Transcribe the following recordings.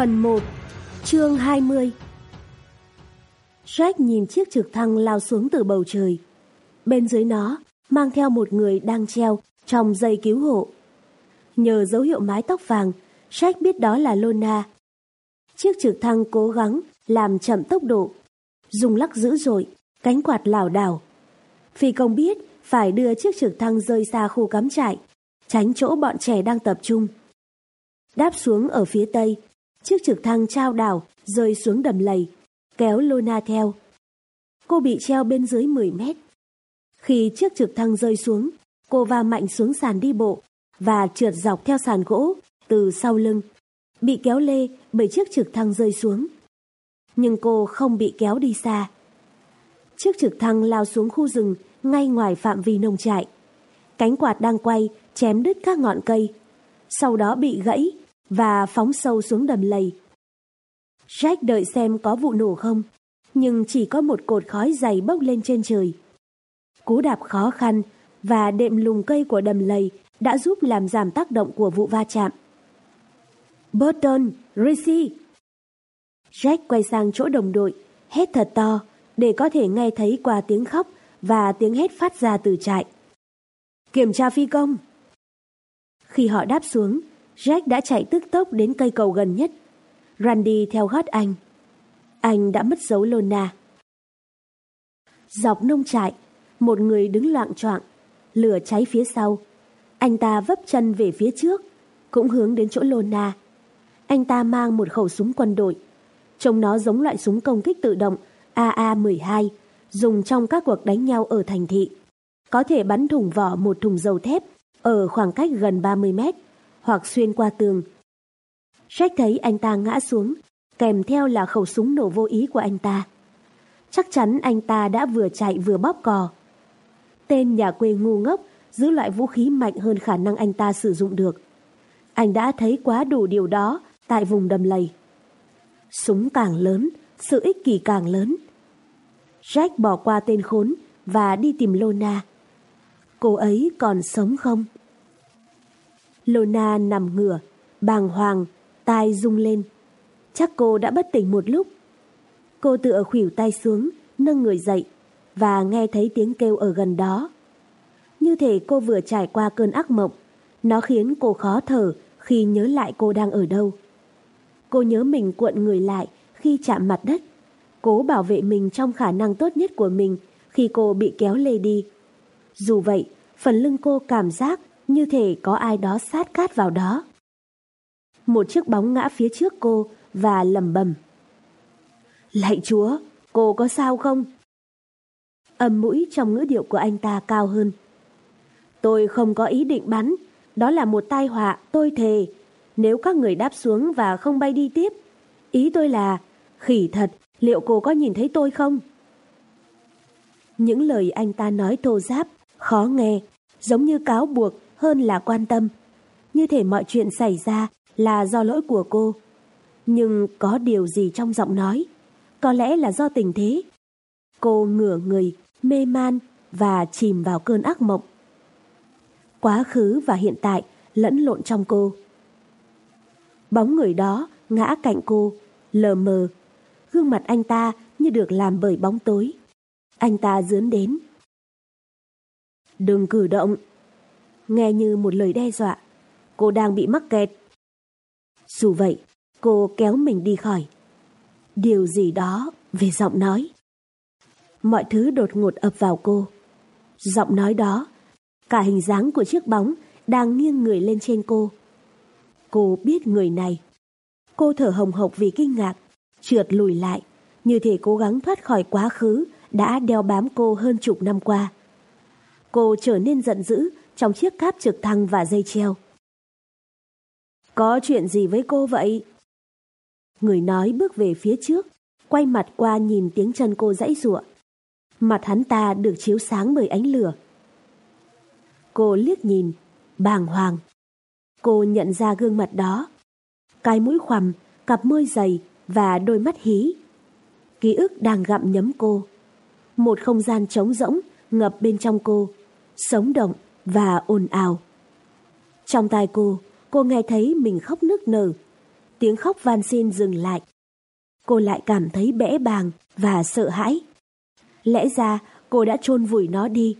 Phần 1 Chương 20 Jack nhìn chiếc trực thăng lao xuống từ bầu trời. Bên dưới nó mang theo một người đang treo trong dây cứu hộ. Nhờ dấu hiệu mái tóc vàng, Jack biết đó là Lona. Chiếc trực thăng cố gắng làm chậm tốc độ, dùng lắc dữ dội, cánh quạt lảo đảo. Phi công biết phải đưa chiếc trực thăng rơi xa khu cắm trại, tránh chỗ bọn trẻ đang tập trung. Đáp xuống ở phía tây, chiếc trực thăng trao đảo rơi xuống đầm lầy, kéo Lona theo. Cô bị treo bên dưới 10 mét. Khi chiếc trực thăng rơi xuống, cô va mạnh xuống sàn đi bộ và trượt dọc theo sàn gỗ từ sau lưng, bị kéo lê bởi chiếc trực thăng rơi xuống. Nhưng cô không bị kéo đi xa. Chiếc trực thăng lao xuống khu rừng ngay ngoài phạm vi nông trại. Cánh quạt đang quay chém đứt các ngọn cây, sau đó bị gãy và phóng sâu xuống đầm lầy. Jack đợi xem có vụ nổ không, nhưng chỉ có một cột khói dày bốc lên trên trời. Cú đạp khó khăn và đệm lùng cây của đầm lầy đã giúp làm giảm tác động của vụ va chạm. Burton, Ricci! Jack quay sang chỗ đồng đội, hét thật to để có thể nghe thấy qua tiếng khóc và tiếng hét phát ra từ trại. Kiểm tra phi công! Khi họ đáp xuống, Jack đã chạy tức tốc đến cây cầu gần nhất. Randy theo gót anh. Anh đã mất dấu Lona. Dọc nông trại, một người đứng loạn choạng, lửa cháy phía sau. Anh ta vấp chân về phía trước, cũng hướng đến chỗ Lona. Anh ta mang một khẩu súng quân đội. Trông nó giống loại súng công kích tự động AA-12 dùng trong các cuộc đánh nhau ở thành thị. Có thể bắn thủng vỏ một thùng dầu thép ở khoảng cách gần 30 mét hoặc xuyên qua tường. Jack thấy anh ta ngã xuống, kèm theo là khẩu súng nổ vô ý của anh ta. Chắc chắn anh ta đã vừa chạy vừa bóp cò. Tên nhà quê ngu ngốc giữ loại vũ khí mạnh hơn khả năng anh ta sử dụng được. Anh đã thấy quá đủ điều đó tại vùng đầm lầy. Súng càng lớn, sự ích kỷ càng lớn. Jack bỏ qua tên khốn và đi tìm Lona. Cô ấy còn sống không? Lona nằm ngửa, bàng hoàng, tai rung lên. Chắc cô đã bất tỉnh một lúc. Cô tựa khuỷu tay xuống, nâng người dậy và nghe thấy tiếng kêu ở gần đó. Như thể cô vừa trải qua cơn ác mộng, nó khiến cô khó thở khi nhớ lại cô đang ở đâu. Cô nhớ mình cuộn người lại khi chạm mặt đất, cố bảo vệ mình trong khả năng tốt nhất của mình khi cô bị kéo lê đi. Dù vậy, phần lưng cô cảm giác như thể có ai đó sát cát vào đó. Một chiếc bóng ngã phía trước cô và lầm bầm. Lạy chúa, cô có sao không? Âm mũi trong ngữ điệu của anh ta cao hơn. Tôi không có ý định bắn, đó là một tai họa, tôi thề. Nếu các người đáp xuống và không bay đi tiếp, ý tôi là, khỉ thật, liệu cô có nhìn thấy tôi không? Những lời anh ta nói thô giáp, khó nghe, giống như cáo buộc hơn là quan tâm. Như thể mọi chuyện xảy ra là do lỗi của cô. Nhưng có điều gì trong giọng nói? Có lẽ là do tình thế. Cô ngửa người, mê man và chìm vào cơn ác mộng. Quá khứ và hiện tại lẫn lộn trong cô. Bóng người đó ngã cạnh cô, lờ mờ. Gương mặt anh ta như được làm bởi bóng tối. Anh ta dướn đến. Đừng cử động, nghe như một lời đe dọa. Cô đang bị mắc kẹt. Dù vậy, cô kéo mình đi khỏi. Điều gì đó về giọng nói. Mọi thứ đột ngột ập vào cô. Giọng nói đó, cả hình dáng của chiếc bóng đang nghiêng người lên trên cô. Cô biết người này. Cô thở hồng hộc vì kinh ngạc, trượt lùi lại, như thể cố gắng thoát khỏi quá khứ đã đeo bám cô hơn chục năm qua. Cô trở nên giận dữ trong chiếc cáp trực thăng và dây treo. Có chuyện gì với cô vậy? Người nói bước về phía trước, quay mặt qua nhìn tiếng chân cô dãy giụa. Mặt hắn ta được chiếu sáng bởi ánh lửa. Cô liếc nhìn, bàng hoàng. Cô nhận ra gương mặt đó. Cái mũi khoằm, cặp môi dày và đôi mắt hí. Ký ức đang gặm nhấm cô. Một không gian trống rỗng ngập bên trong cô, sống động và ồn ào. Trong tai cô, cô nghe thấy mình khóc nức nở. tiếng khóc van xin dừng lại. Cô lại cảm thấy bẽ bàng và sợ hãi. Lẽ ra cô đã chôn vùi nó đi,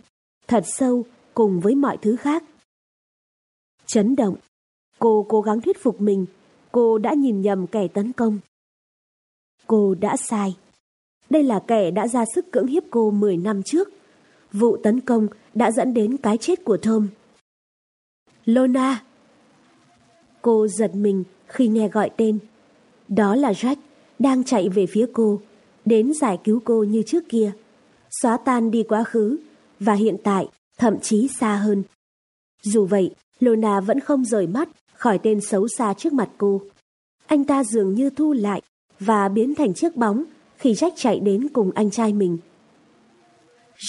thật sâu cùng với mọi thứ khác. Chấn động, cô cố gắng thuyết phục mình, cô đã nhìn nhầm kẻ tấn công. Cô đã sai. Đây là kẻ đã ra sức cưỡng hiếp cô 10 năm trước. Vụ tấn công đã dẫn đến cái chết của Thơm. Lona! Cô giật mình khi nghe gọi tên. Đó là Jack, đang chạy về phía cô, đến giải cứu cô như trước kia. Xóa tan đi quá khứ, và hiện tại thậm chí xa hơn. Dù vậy, Lona vẫn không rời mắt khỏi tên xấu xa trước mặt cô. Anh ta dường như thu lại và biến thành chiếc bóng khi Jack chạy đến cùng anh trai mình.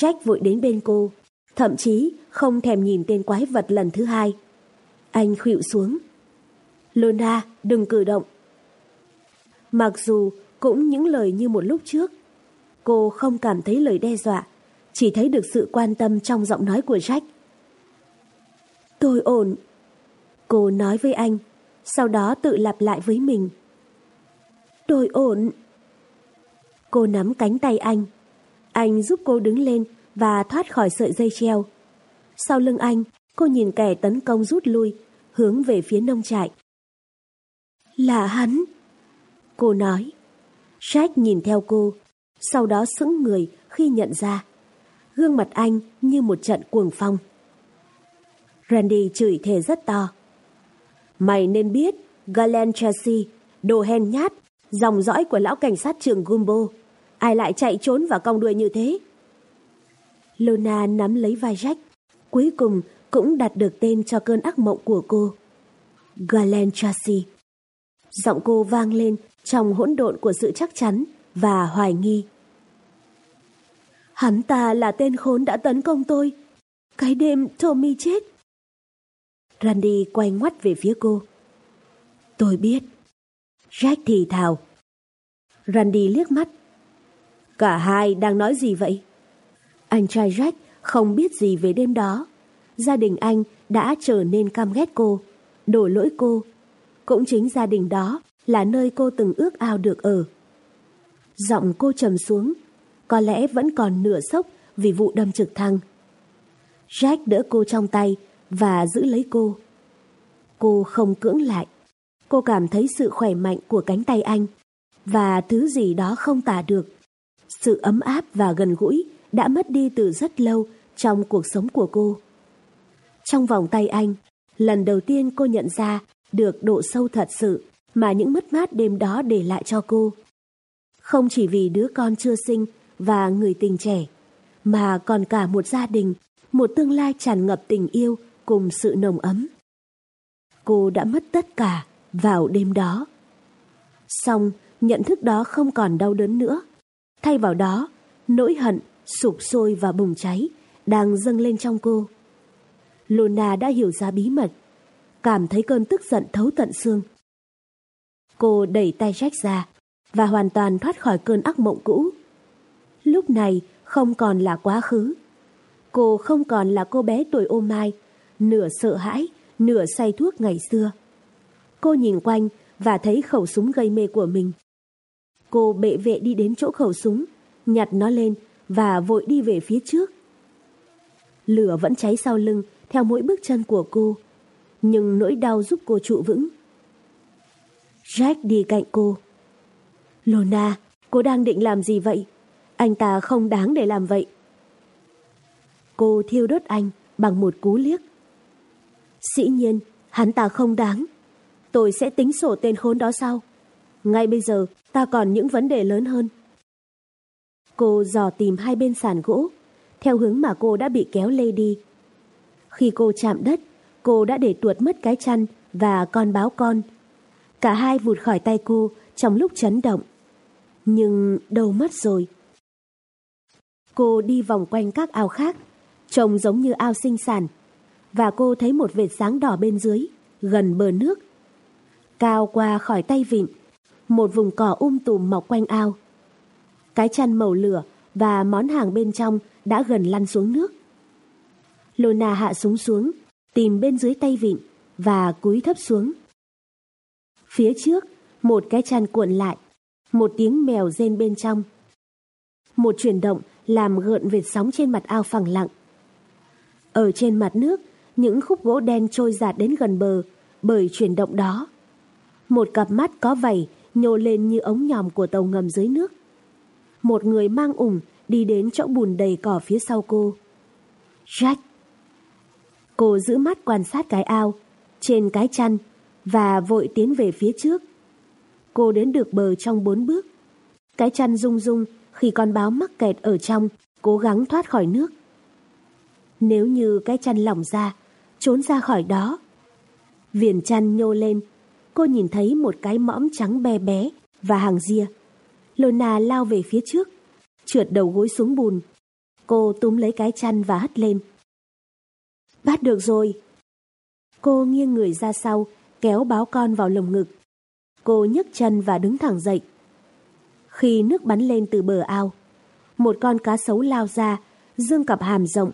Jack vội đến bên cô, thậm chí không thèm nhìn tên quái vật lần thứ hai. Anh khuỵu xuống. Luna, đừng cử động. Mặc dù cũng những lời như một lúc trước, cô không cảm thấy lời đe dọa, chỉ thấy được sự quan tâm trong giọng nói của Jack. Tôi ổn. Cô nói với anh, sau đó tự lặp lại với mình. Tôi ổn. Cô nắm cánh tay anh. Anh giúp cô đứng lên và thoát khỏi sợi dây treo. Sau lưng anh, cô nhìn kẻ tấn công rút lui, hướng về phía nông trại. Là hắn. Cô nói. Jack nhìn theo cô, sau đó sững người khi nhận ra. Gương mặt anh như một trận cuồng phong. Randy chửi thề rất to. Mày nên biết, Galen Chelsea, đồ hèn nhát, dòng dõi của lão cảnh sát trường Gumbo. Ai lại chạy trốn và cong đuôi như thế? Lona nắm lấy vai Jack, cuối cùng cũng đặt được tên cho cơn ác mộng của cô. Galen Chelsea. Giọng cô vang lên trong hỗn độn của sự chắc chắn và hoài nghi. Hắn ta là tên khốn đã tấn công tôi. Cái đêm Tommy chết. Randy quay ngoắt về phía cô. Tôi biết. Jack thì thào. Randy liếc mắt. Cả hai đang nói gì vậy? Anh trai Jack không biết gì về đêm đó. Gia đình anh đã trở nên căm ghét cô, đổ lỗi cô. Cũng chính gia đình đó là nơi cô từng ước ao được ở. Giọng cô trầm xuống, có lẽ vẫn còn nửa sốc vì vụ đâm trực thăng. Jack đỡ cô trong tay và giữ lấy cô. Cô không cưỡng lại. Cô cảm thấy sự khỏe mạnh của cánh tay anh và thứ gì đó không tả được. Sự ấm áp và gần gũi đã mất đi từ rất lâu trong cuộc sống của cô. Trong vòng tay anh, lần đầu tiên cô nhận ra được độ sâu thật sự mà những mất mát đêm đó để lại cho cô. Không chỉ vì đứa con chưa sinh và người tình trẻ, mà còn cả một gia đình, một tương lai tràn ngập tình yêu cùng sự nồng ấm. Cô đã mất tất cả vào đêm đó. Xong, nhận thức đó không còn đau đớn nữa. Thay vào đó, nỗi hận, sụp sôi và bùng cháy đang dâng lên trong cô. Luna đã hiểu ra bí mật, cảm thấy cơn tức giận thấu tận xương. Cô đẩy tay Jack ra và hoàn toàn thoát khỏi cơn ác mộng cũ. Lúc này không còn là quá khứ. Cô không còn là cô bé tuổi ô mai, nửa sợ hãi, nửa say thuốc ngày xưa. Cô nhìn quanh và thấy khẩu súng gây mê của mình. Cô bệ vệ đi đến chỗ khẩu súng, nhặt nó lên và vội đi về phía trước. Lửa vẫn cháy sau lưng theo mỗi bước chân của cô, nhưng nỗi đau giúp cô trụ vững. Jack đi cạnh cô. Lona, cô đang định làm gì vậy? Anh ta không đáng để làm vậy. Cô thiêu đốt anh bằng một cú liếc. Dĩ nhiên, hắn ta không đáng. Tôi sẽ tính sổ tên khốn đó sau. Ngay bây giờ, ta còn những vấn đề lớn hơn. Cô dò tìm hai bên sàn gỗ, theo hướng mà cô đã bị kéo lê đi. Khi cô chạm đất, cô đã để tuột mất cái chăn và con báo con. Cả hai vụt khỏi tay cô trong lúc chấn động. Nhưng đâu mất rồi. Cô đi vòng quanh các ao khác, trông giống như ao sinh sản, và cô thấy một vệt sáng đỏ bên dưới, gần bờ nước. Cao qua khỏi tay vịn, một vùng cỏ um tùm mọc quanh ao. Cái chăn màu lửa và món hàng bên trong đã gần lăn xuống nước. Lona hạ súng xuống, tìm bên dưới tay vịn và cúi thấp xuống. Phía trước Một cái chăn cuộn lại, một tiếng mèo rên bên trong. Một chuyển động làm gợn vệt sóng trên mặt ao phẳng lặng. Ở trên mặt nước, những khúc gỗ đen trôi giạt đến gần bờ bởi chuyển động đó. Một cặp mắt có vảy nhô lên như ống nhòm của tàu ngầm dưới nước. Một người mang ủng đi đến chỗ bùn đầy cỏ phía sau cô. Jack! Cô giữ mắt quan sát cái ao, trên cái chăn và vội tiến về phía trước. Cô đến được bờ trong bốn bước. Cái chăn rung rung khi con báo mắc kẹt ở trong, cố gắng thoát khỏi nước. Nếu như cái chăn lỏng ra, trốn ra khỏi đó. Viền chăn nhô lên, cô nhìn thấy một cái mõm trắng bé bé và hàng ria. Lona lao về phía trước, trượt đầu gối xuống bùn. Cô túm lấy cái chăn và hất lên. Bắt được rồi. Cô nghiêng người ra sau, kéo báo con vào lồng ngực. Cô nhấc chân và đứng thẳng dậy. Khi nước bắn lên từ bờ ao, một con cá sấu lao ra, dương cặp hàm rộng,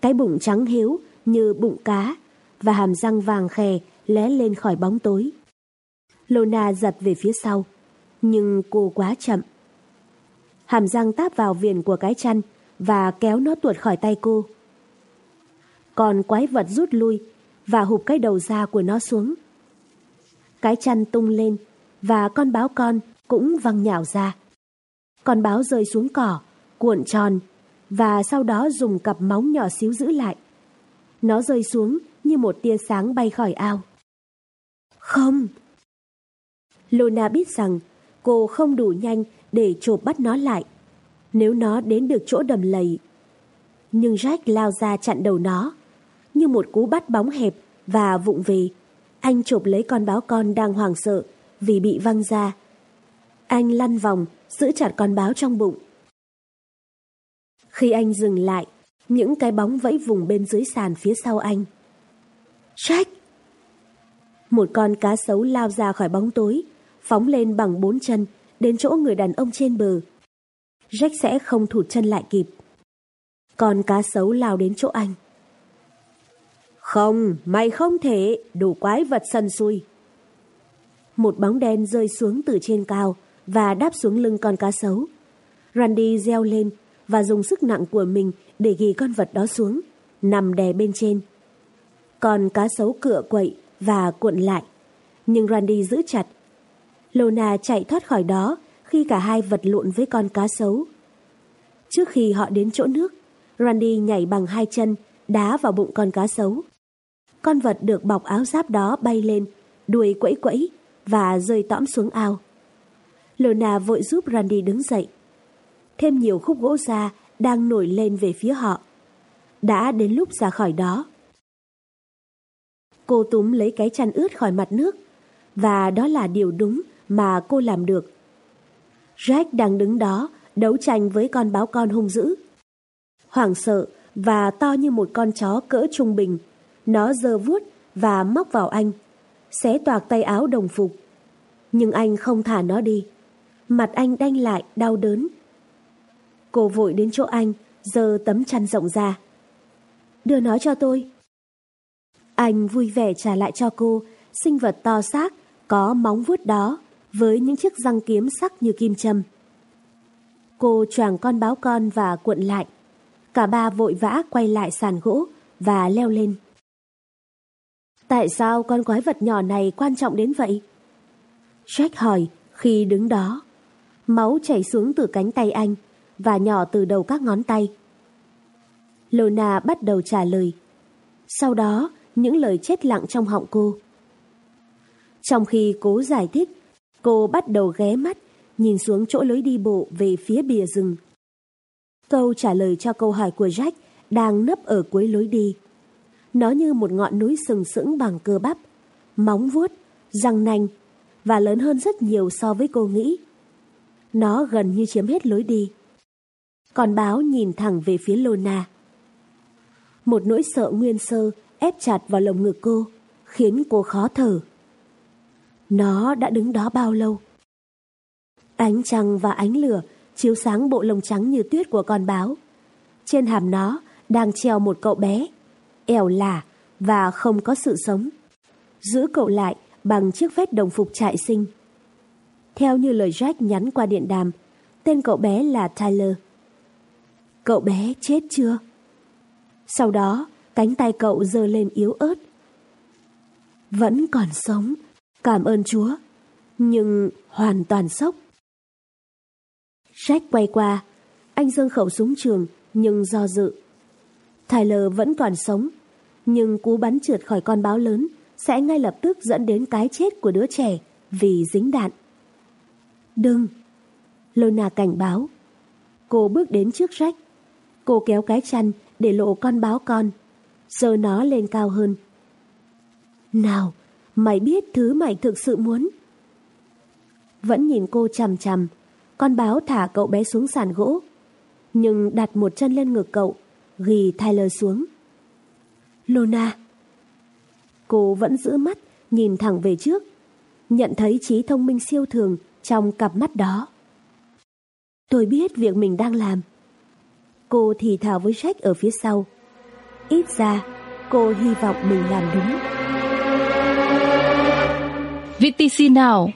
cái bụng trắng hiếu như bụng cá và hàm răng vàng khè lé lên khỏi bóng tối. Lona giật về phía sau, nhưng cô quá chậm. Hàm răng táp vào viền của cái chăn và kéo nó tuột khỏi tay cô. Còn quái vật rút lui và hụp cái đầu da của nó xuống. Cái chăn tung lên và con báo con cũng văng nhào ra. Con báo rơi xuống cỏ, cuộn tròn và sau đó dùng cặp móng nhỏ xíu giữ lại. Nó rơi xuống như một tia sáng bay khỏi ao. Không! Luna biết rằng cô không đủ nhanh để chộp bắt nó lại. Nếu nó đến được chỗ đầm lầy. Nhưng Jack lao ra chặn đầu nó. Như một cú bắt bóng hẹp và vụng về. Anh chộp lấy con báo con đang hoảng sợ vì bị văng ra. Anh lăn vòng, giữ chặt con báo trong bụng. Khi anh dừng lại, những cái bóng vẫy vùng bên dưới sàn phía sau anh. Jack! Một con cá sấu lao ra khỏi bóng tối, phóng lên bằng bốn chân, đến chỗ người đàn ông trên bờ. Jack sẽ không thụt chân lại kịp. Con cá sấu lao đến chỗ anh. Không, mày không thể, đủ quái vật sần sùi. Một bóng đen rơi xuống từ trên cao và đáp xuống lưng con cá sấu. Randy reo lên và dùng sức nặng của mình để ghi con vật đó xuống, nằm đè bên trên. Con cá sấu cựa quậy và cuộn lại, nhưng Randy giữ chặt. Lona chạy thoát khỏi đó khi cả hai vật lộn với con cá sấu. Trước khi họ đến chỗ nước, Randy nhảy bằng hai chân, đá vào bụng con cá sấu. Con vật được bọc áo giáp đó bay lên, đuôi quẫy quẫy và rơi tõm xuống ao. Lona vội giúp Randy đứng dậy. Thêm nhiều khúc gỗ ra đang nổi lên về phía họ. Đã đến lúc ra khỏi đó. Cô túm lấy cái chăn ướt khỏi mặt nước và đó là điều đúng mà cô làm được. Jack đang đứng đó đấu tranh với con báo con hung dữ. Hoảng sợ và to như một con chó cỡ trung bình, nó giơ vuốt và móc vào anh, xé toạc tay áo đồng phục. Nhưng anh không thả nó đi. Mặt anh đanh lại, đau đớn. Cô vội đến chỗ anh, giơ tấm chăn rộng ra. Đưa nó cho tôi. Anh vui vẻ trả lại cho cô sinh vật to xác, có móng vuốt đó, với những chiếc răng kiếm sắc như kim châm. Cô choàng con báo con và cuộn lại. Cả ba vội vã quay lại sàn gỗ và leo lên. Tại sao con quái vật nhỏ này quan trọng đến vậy? Jack hỏi khi đứng đó. Máu chảy xuống từ cánh tay anh và nhỏ từ đầu các ngón tay. Lona bắt đầu trả lời. Sau đó, những lời chết lặng trong họng cô. Trong khi cố giải thích, cô bắt đầu ghé mắt, nhìn xuống chỗ lối đi bộ về phía bìa rừng. Câu trả lời cho câu hỏi của Jack đang nấp ở cuối lối đi. Nó như một ngọn núi sừng sững bằng cơ bắp, móng vuốt, răng nanh và lớn hơn rất nhiều so với cô nghĩ. Nó gần như chiếm hết lối đi. Còn báo nhìn thẳng về phía Lona. Một nỗi sợ nguyên sơ ép chặt vào lồng ngực cô, khiến cô khó thở. Nó đã đứng đó bao lâu? Ánh trăng và ánh lửa chiếu sáng bộ lông trắng như tuyết của con báo. Trên hàm nó đang treo một cậu bé, ẻo lả và không có sự sống. Giữ cậu lại bằng chiếc vest đồng phục trại sinh. Theo như lời Jack nhắn qua điện đàm, tên cậu bé là Tyler. Cậu bé chết chưa? Sau đó, cánh tay cậu giơ lên yếu ớt. Vẫn còn sống, cảm ơn Chúa, nhưng hoàn toàn sốc. Jack quay qua, anh dâng khẩu súng trường nhưng do dự. Tyler vẫn còn sống, nhưng cú bắn trượt khỏi con báo lớn sẽ ngay lập tức dẫn đến cái chết của đứa trẻ vì dính đạn. Đừng! Lona cảnh báo. Cô bước đến trước Jack. Cô kéo cái chăn để lộ con báo con, giơ nó lên cao hơn. Nào, mày biết thứ mày thực sự muốn. Vẫn nhìn cô chằm chằm, con báo thả cậu bé xuống sàn gỗ, nhưng đặt một chân lên ngực cậu, ghi Tyler xuống. Lona. Cô vẫn giữ mắt, nhìn thẳng về trước, nhận thấy trí thông minh siêu thường trong cặp mắt đó. Tôi biết việc mình đang làm. Cô thì thào với Jack ở phía sau. Ít ra, cô hy vọng mình làm đúng. VTC nào?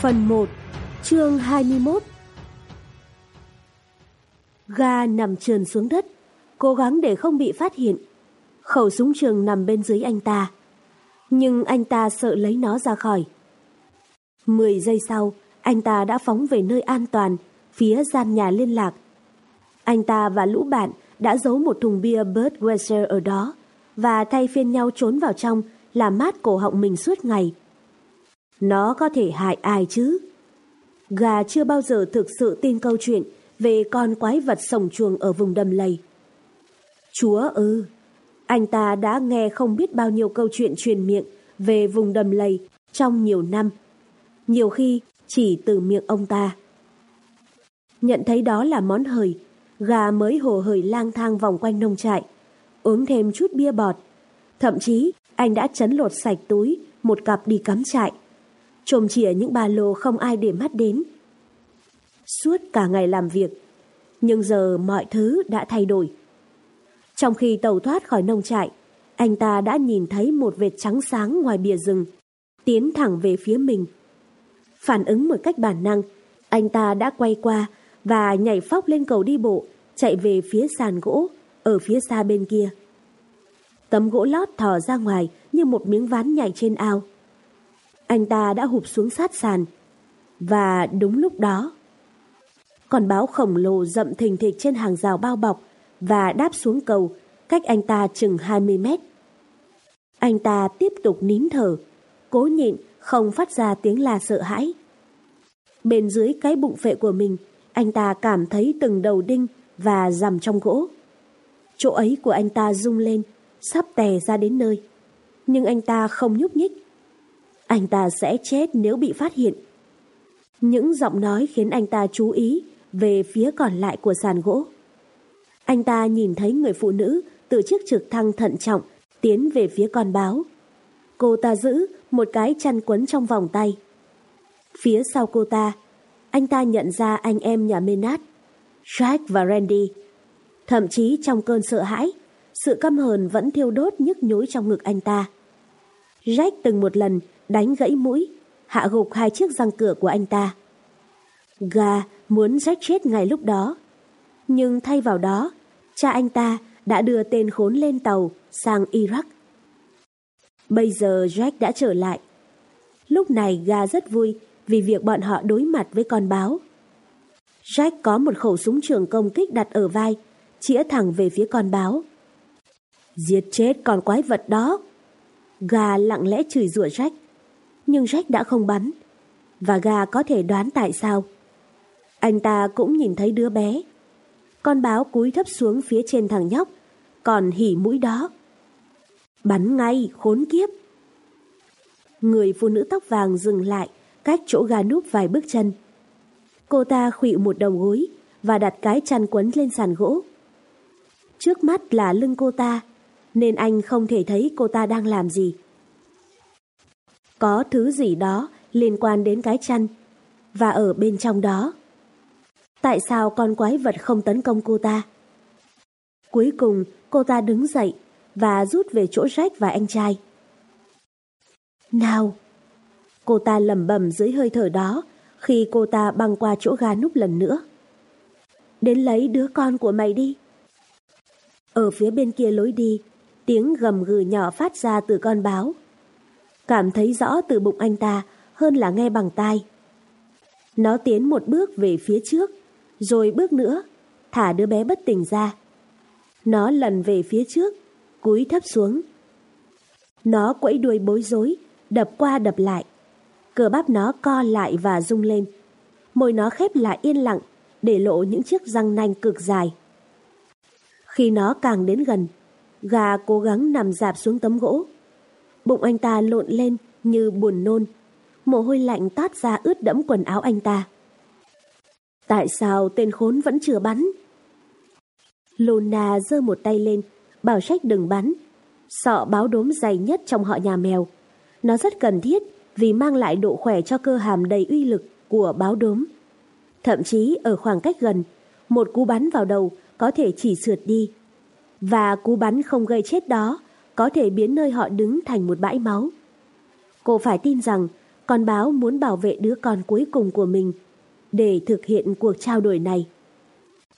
Phần 1 Chương 21 Ga nằm trườn xuống đất, cố gắng để không bị phát hiện. Khẩu súng trường nằm bên dưới anh ta. Nhưng anh ta sợ lấy nó ra khỏi. Mười giây sau, anh ta đã phóng về nơi an toàn, phía gian nhà liên lạc. Anh ta và lũ bạn đã giấu một thùng bia Budweiser ở đó và thay phiên nhau trốn vào trong làm mát cổ họng mình suốt ngày. Nó có thể hại ai chứ? Gà chưa bao giờ thực sự tin câu chuyện về con quái vật sồng chuồng ở vùng đầm lầy. Chúa ư, anh ta đã nghe không biết bao nhiêu câu chuyện truyền miệng về vùng đầm lầy trong nhiều năm. Nhiều khi chỉ từ miệng ông ta. Nhận thấy đó là món hời, gà mới hồ hởi lang thang vòng quanh nông trại, uống thêm chút bia bọt. Thậm chí anh đã chấn lột sạch túi một cặp đi cắm trại trồm chỉa những ba lô không ai để mắt đến. Suốt cả ngày làm việc, nhưng giờ mọi thứ đã thay đổi. Trong khi tàu thoát khỏi nông trại, anh ta đã nhìn thấy một vệt trắng sáng ngoài bìa rừng, tiến thẳng về phía mình. Phản ứng một cách bản năng, anh ta đã quay qua và nhảy phóc lên cầu đi bộ, chạy về phía sàn gỗ, ở phía xa bên kia. Tấm gỗ lót thò ra ngoài như một miếng ván nhảy trên ao anh ta đã hụp xuống sát sàn. Và đúng lúc đó, con báo khổng lồ rậm thình thịch trên hàng rào bao bọc và đáp xuống cầu, cách anh ta chừng 20 mét. Anh ta tiếp tục nín thở, cố nhịn không phát ra tiếng la sợ hãi. Bên dưới cái bụng phệ của mình, anh ta cảm thấy từng đầu đinh và rằm trong gỗ. Chỗ ấy của anh ta rung lên, sắp tè ra đến nơi. Nhưng anh ta không nhúc nhích, anh ta sẽ chết nếu bị phát hiện. Những giọng nói khiến anh ta chú ý về phía còn lại của sàn gỗ. Anh ta nhìn thấy người phụ nữ từ chiếc trực thăng thận trọng tiến về phía con báo. Cô ta giữ một cái chăn quấn trong vòng tay. Phía sau cô ta, anh ta nhận ra anh em nhà Menat, Jack và Randy. Thậm chí trong cơn sợ hãi, sự căm hờn vẫn thiêu đốt nhức nhối trong ngực anh ta. Jack từng một lần đánh gãy mũi, hạ gục hai chiếc răng cửa của anh ta. Gà muốn Jack chết ngay lúc đó. Nhưng thay vào đó, cha anh ta đã đưa tên khốn lên tàu sang Iraq. Bây giờ Jack đã trở lại. Lúc này gà rất vui vì việc bọn họ đối mặt với con báo. Jack có một khẩu súng trường công kích đặt ở vai, chĩa thẳng về phía con báo. Giết chết con quái vật đó. Gà lặng lẽ chửi rủa Jack nhưng Jack đã không bắn. Và gà có thể đoán tại sao. Anh ta cũng nhìn thấy đứa bé. Con báo cúi thấp xuống phía trên thằng nhóc, còn hỉ mũi đó. Bắn ngay, khốn kiếp. Người phụ nữ tóc vàng dừng lại, cách chỗ gà núp vài bước chân. Cô ta khuỵu một đầu gối và đặt cái chăn quấn lên sàn gỗ. Trước mắt là lưng cô ta, nên anh không thể thấy cô ta đang làm gì. Có thứ gì đó liên quan đến cái chăn và ở bên trong đó. Tại sao con quái vật không tấn công cô ta? Cuối cùng, cô ta đứng dậy và rút về chỗ Jack và anh trai. Nào! Cô ta lẩm bẩm dưới hơi thở đó khi cô ta băng qua chỗ ga núp lần nữa. Đến lấy đứa con của mày đi. Ở phía bên kia lối đi, tiếng gầm gừ nhỏ phát ra từ con báo. Cảm thấy rõ từ bụng anh ta hơn là nghe bằng tai. Nó tiến một bước về phía trước, rồi bước nữa, thả đứa bé bất tỉnh ra. Nó lần về phía trước, cúi thấp xuống. Nó quẫy đuôi bối rối, đập qua đập lại. Cờ bắp nó co lại và rung lên. Môi nó khép lại yên lặng, để lộ những chiếc răng nanh cực dài. Khi nó càng đến gần, gà cố gắng nằm dạp xuống tấm gỗ. Bụng anh ta lộn lên như buồn nôn, mồ hôi lạnh toát ra ướt đẫm quần áo anh ta. Tại sao tên khốn vẫn chưa bắn? Luna giơ một tay lên, bảo trách đừng bắn. Sọ báo đốm dày nhất trong họ nhà mèo. Nó rất cần thiết vì mang lại độ khỏe cho cơ hàm đầy uy lực của báo đốm. Thậm chí ở khoảng cách gần, một cú bắn vào đầu có thể chỉ sượt đi. Và cú bắn không gây chết đó có thể biến nơi họ đứng thành một bãi máu. Cô phải tin rằng con báo muốn bảo vệ đứa con cuối cùng của mình để thực hiện cuộc trao đổi này.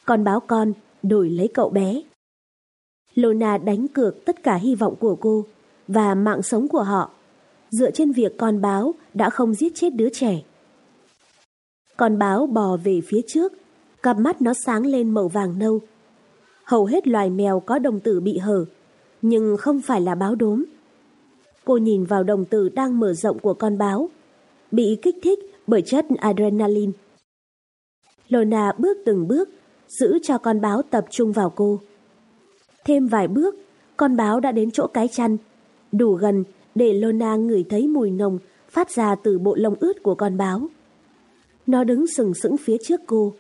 Con báo con đổi lấy cậu bé. Lona đánh cược tất cả hy vọng của cô và mạng sống của họ dựa trên việc con báo đã không giết chết đứa trẻ. Con báo bò về phía trước, cặp mắt nó sáng lên màu vàng nâu. Hầu hết loài mèo có đồng tử bị hở, nhưng không phải là báo đốm. Cô nhìn vào đồng tử đang mở rộng của con báo, bị kích thích bởi chất adrenaline. Lona bước từng bước, giữ cho con báo tập trung vào cô. Thêm vài bước, con báo đã đến chỗ cái chăn, đủ gần để Lona ngửi thấy mùi nồng phát ra từ bộ lông ướt của con báo. Nó đứng sừng sững phía trước cô.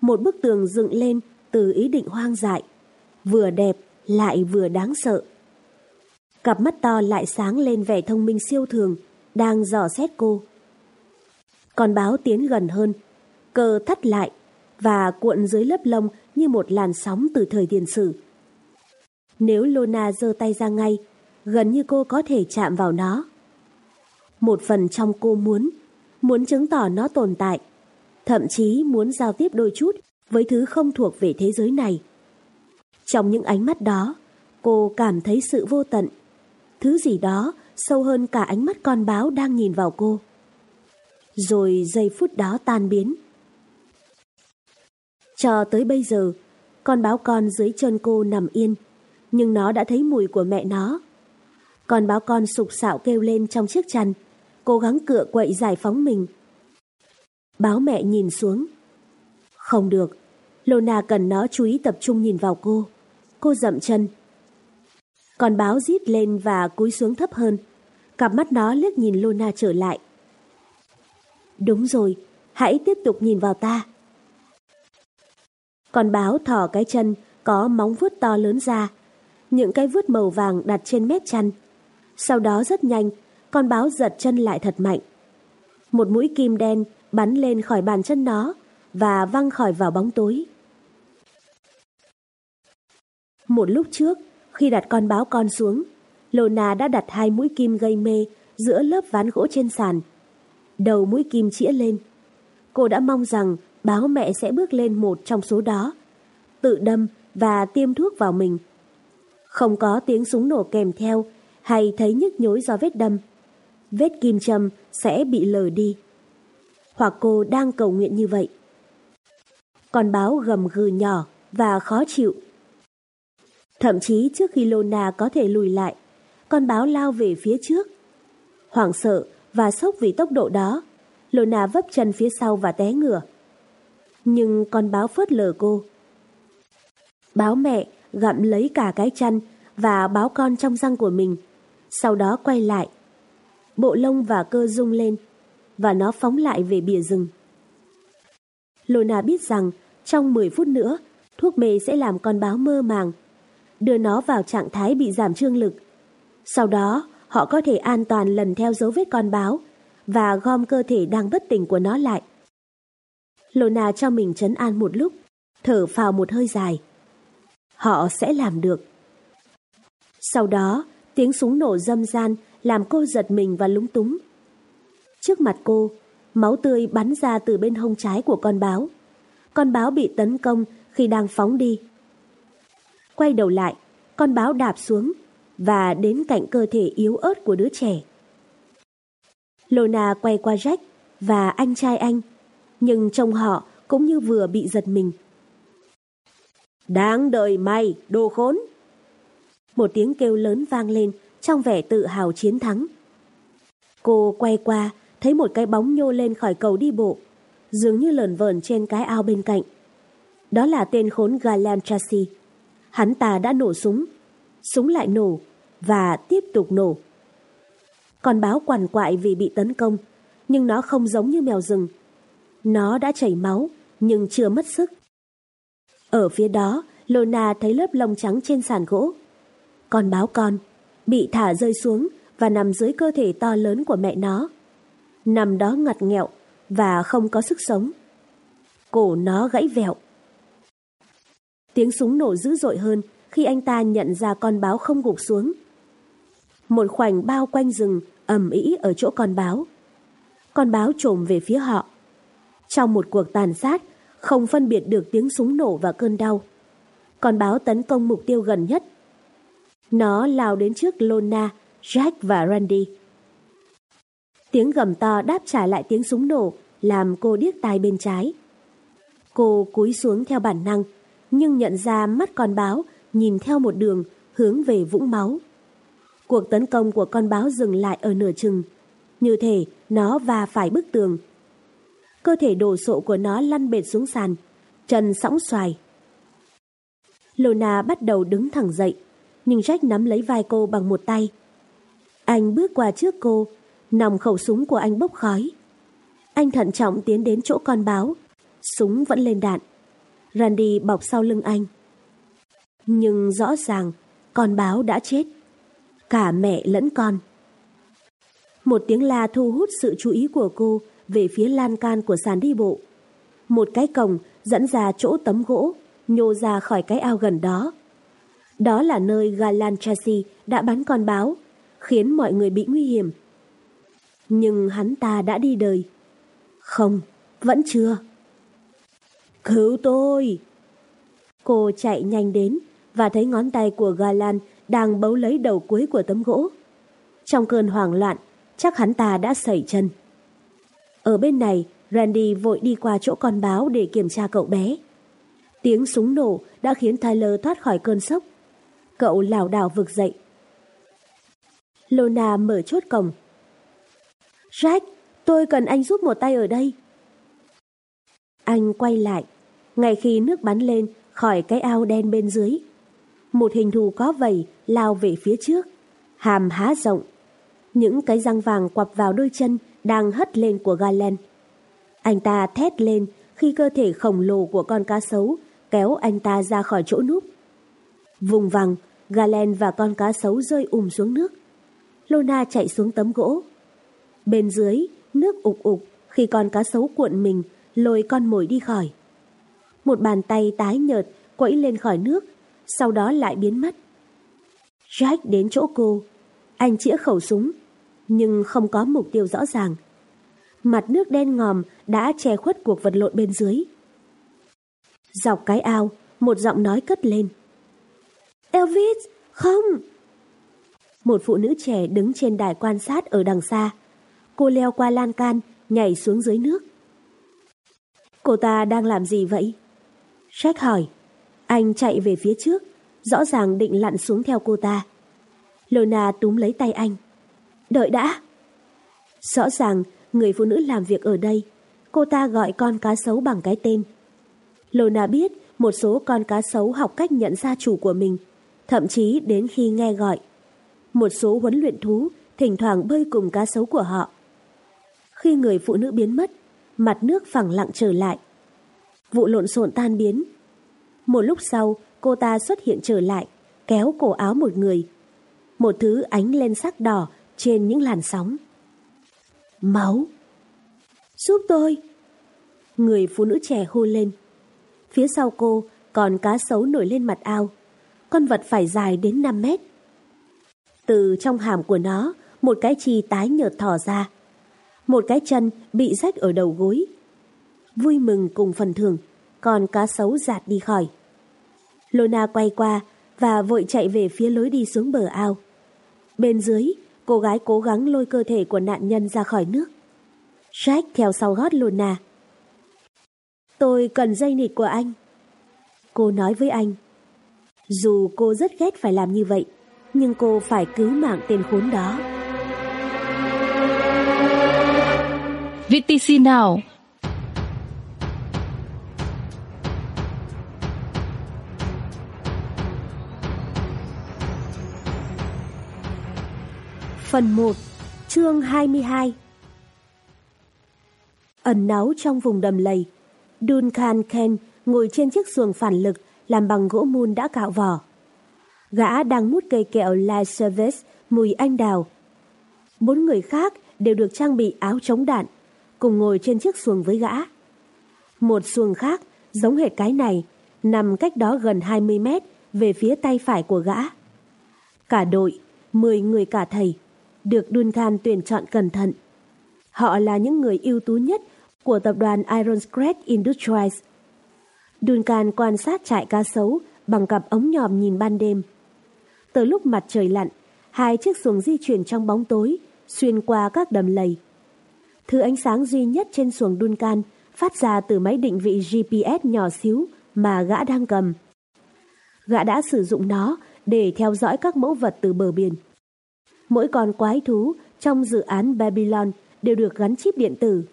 Một bức tường dựng lên từ ý định hoang dại. Vừa đẹp lại vừa đáng sợ. Cặp mắt to lại sáng lên vẻ thông minh siêu thường, đang dò xét cô. Con báo tiến gần hơn, cơ thắt lại và cuộn dưới lớp lông như một làn sóng từ thời tiền sử. Nếu Lona giơ tay ra ngay, gần như cô có thể chạm vào nó. Một phần trong cô muốn, muốn chứng tỏ nó tồn tại, thậm chí muốn giao tiếp đôi chút với thứ không thuộc về thế giới này. Trong những ánh mắt đó, cô cảm thấy sự vô tận, thứ gì đó sâu hơn cả ánh mắt con báo đang nhìn vào cô. Rồi giây phút đó tan biến. Cho tới bây giờ, con báo con dưới chân cô nằm yên, nhưng nó đã thấy mùi của mẹ nó. Con báo con sục sạo kêu lên trong chiếc chăn, cố gắng cựa quậy giải phóng mình. Báo mẹ nhìn xuống. Không được, Lona cần nó chú ý tập trung nhìn vào cô. Cô dậm chân. con báo rít lên và cúi xuống thấp hơn. Cặp mắt nó liếc nhìn Lona trở lại. Đúng rồi, hãy tiếp tục nhìn vào ta. Còn báo thỏ cái chân có móng vuốt to lớn ra, những cái vuốt màu vàng đặt trên mép chăn. Sau đó rất nhanh, con báo giật chân lại thật mạnh. Một mũi kim đen bắn lên khỏi bàn chân nó và văng khỏi vào bóng tối. Một lúc trước, khi đặt con báo con xuống, Lona đã đặt hai mũi kim gây mê giữa lớp ván gỗ trên sàn. Đầu mũi kim chĩa lên. Cô đã mong rằng báo mẹ sẽ bước lên một trong số đó, tự đâm và tiêm thuốc vào mình. Không có tiếng súng nổ kèm theo hay thấy nhức nhối do vết đâm. Vết kim châm sẽ bị lờ đi. Hoặc cô đang cầu nguyện như vậy. Con báo gầm gừ nhỏ và khó chịu. Thậm chí trước khi Lona có thể lùi lại, con báo lao về phía trước. Hoảng sợ và sốc vì tốc độ đó, Lona vấp chân phía sau và té ngửa. Nhưng con báo phớt lờ cô. Báo mẹ gặm lấy cả cái chăn và báo con trong răng của mình, sau đó quay lại. Bộ lông và cơ rung lên, và nó phóng lại về bìa rừng. Lona biết rằng trong 10 phút nữa, thuốc mê sẽ làm con báo mơ màng, đưa nó vào trạng thái bị giảm trương lực. Sau đó, họ có thể an toàn lần theo dấu vết con báo và gom cơ thể đang bất tỉnh của nó lại. Lona cho mình chấn an một lúc, thở phào một hơi dài. Họ sẽ làm được. Sau đó, tiếng súng nổ dâm gian làm cô giật mình và lúng túng. Trước mặt cô, máu tươi bắn ra từ bên hông trái của con báo. Con báo bị tấn công khi đang phóng đi. Quay đầu lại, con báo đạp xuống và đến cạnh cơ thể yếu ớt của đứa trẻ. Lona quay qua Jack và anh trai anh, nhưng trông họ cũng như vừa bị giật mình. Đáng đời mày, đồ khốn! Một tiếng kêu lớn vang lên trong vẻ tự hào chiến thắng. Cô quay qua, thấy một cái bóng nhô lên khỏi cầu đi bộ, dường như lờn vờn trên cái ao bên cạnh. Đó là tên khốn Galan Tracy. Hắn ta đã nổ súng, súng lại nổ và tiếp tục nổ. Con báo quằn quại vì bị tấn công, nhưng nó không giống như mèo rừng. Nó đã chảy máu, nhưng chưa mất sức. Ở phía đó, Lona thấy lớp lông trắng trên sàn gỗ. Con báo con bị thả rơi xuống và nằm dưới cơ thể to lớn của mẹ nó. Nằm đó ngặt nghẹo và không có sức sống. Cổ nó gãy vẹo. Tiếng súng nổ dữ dội hơn khi anh ta nhận ra con báo không gục xuống. Một khoảnh bao quanh rừng ầm ĩ ở chỗ con báo. Con báo trồm về phía họ. Trong một cuộc tàn sát, không phân biệt được tiếng súng nổ và cơn đau. Con báo tấn công mục tiêu gần nhất. Nó lao đến trước Lona, Jack và Randy. Tiếng gầm to đáp trả lại tiếng súng nổ, làm cô điếc tai bên trái. Cô cúi xuống theo bản năng, nhưng nhận ra mắt con báo nhìn theo một đường hướng về vũng máu. Cuộc tấn công của con báo dừng lại ở nửa chừng, như thể nó va phải bức tường. Cơ thể đổ sộ của nó lăn bệt xuống sàn, chân sõng xoài. Lona bắt đầu đứng thẳng dậy, nhưng Jack nắm lấy vai cô bằng một tay. Anh bước qua trước cô, nòng khẩu súng của anh bốc khói. Anh thận trọng tiến đến chỗ con báo, súng vẫn lên đạn. Randy bọc sau lưng anh. Nhưng rõ ràng, con báo đã chết. Cả mẹ lẫn con. Một tiếng la thu hút sự chú ý của cô về phía lan can của sàn đi bộ. Một cái cổng dẫn ra chỗ tấm gỗ, nhô ra khỏi cái ao gần đó. Đó là nơi Galan Chassi đã bắn con báo, khiến mọi người bị nguy hiểm. Nhưng hắn ta đã đi đời. Không, vẫn chưa. Cứu tôi! Cô chạy nhanh đến và thấy ngón tay của Galan đang bấu lấy đầu cuối của tấm gỗ. Trong cơn hoảng loạn, chắc hắn ta đã sẩy chân. Ở bên này, Randy vội đi qua chỗ con báo để kiểm tra cậu bé. Tiếng súng nổ đã khiến Tyler thoát khỏi cơn sốc. Cậu lảo đảo vực dậy. Lona mở chốt cổng. Jack, tôi cần anh giúp một tay ở đây. Anh quay lại, ngay khi nước bắn lên khỏi cái ao đen bên dưới. Một hình thù có vầy lao về phía trước, hàm há rộng. Những cái răng vàng quặp vào đôi chân đang hất lên của Galen. Anh ta thét lên khi cơ thể khổng lồ của con cá sấu kéo anh ta ra khỏi chỗ núp. Vùng vằng, Galen và con cá sấu rơi ùm xuống nước. Lona chạy xuống tấm gỗ. Bên dưới, nước ục ục khi con cá sấu cuộn mình lôi con mồi đi khỏi. Một bàn tay tái nhợt quẫy lên khỏi nước, sau đó lại biến mất. Jack đến chỗ cô. Anh chĩa khẩu súng, nhưng không có mục tiêu rõ ràng. Mặt nước đen ngòm đã che khuất cuộc vật lộn bên dưới. Dọc cái ao, một giọng nói cất lên. Elvis, không! Một phụ nữ trẻ đứng trên đài quan sát ở đằng xa. Cô leo qua lan can, nhảy xuống dưới nước. Cô ta đang làm gì vậy? Jack hỏi. Anh chạy về phía trước, rõ ràng định lặn xuống theo cô ta. Lona túm lấy tay anh. Đợi đã. Rõ ràng, người phụ nữ làm việc ở đây, cô ta gọi con cá sấu bằng cái tên. Lona biết một số con cá sấu học cách nhận ra chủ của mình, thậm chí đến khi nghe gọi. Một số huấn luyện thú thỉnh thoảng bơi cùng cá sấu của họ. Khi người phụ nữ biến mất, mặt nước phẳng lặng trở lại. Vụ lộn xộn tan biến. Một lúc sau, cô ta xuất hiện trở lại, kéo cổ áo một người. Một thứ ánh lên sắc đỏ trên những làn sóng. Máu! Giúp tôi! Người phụ nữ trẻ hô lên. Phía sau cô còn cá sấu nổi lên mặt ao. Con vật phải dài đến 5 mét. Từ trong hàm của nó, một cái chi tái nhợt thò ra. Một cái chân bị rách ở đầu gối. Vui mừng cùng phần thưởng, còn cá sấu giạt đi khỏi. Lona quay qua và vội chạy về phía lối đi xuống bờ ao. Bên dưới, cô gái cố gắng lôi cơ thể của nạn nhân ra khỏi nước. Jack theo sau gót Luna. Tôi cần dây nịt của anh. Cô nói với anh. Dù cô rất ghét phải làm như vậy, nhưng cô phải cứu mạng tên khốn đó. VTC nào? Phần 1 Chương 22 Ẩn náu trong vùng đầm lầy Duncan Ken ngồi trên chiếc xuồng phản lực làm bằng gỗ mun đã cạo vỏ. Gã đang mút cây kẹo Life Service mùi anh đào. Bốn người khác đều được trang bị áo chống đạn, cùng ngồi trên chiếc xuồng với gã. Một xuồng khác, giống hệt cái này, nằm cách đó gần 20 mét về phía tay phải của gã. Cả đội, 10 người cả thầy, được Duncan tuyển chọn cẩn thận. Họ là những người ưu tú nhất của tập đoàn Iron Scratch Industries. Duncan quan sát trại cá sấu bằng cặp ống nhòm nhìn ban đêm. Từ lúc mặt trời lặn, hai chiếc xuồng di chuyển trong bóng tối, xuyên qua các đầm lầy. Thứ ánh sáng duy nhất trên xuồng Duncan phát ra từ máy định vị GPS nhỏ xíu mà gã đang cầm. Gã đã sử dụng nó để theo dõi các mẫu vật từ bờ biển. Mỗi con quái thú trong dự án Babylon đều được gắn chip điện tử.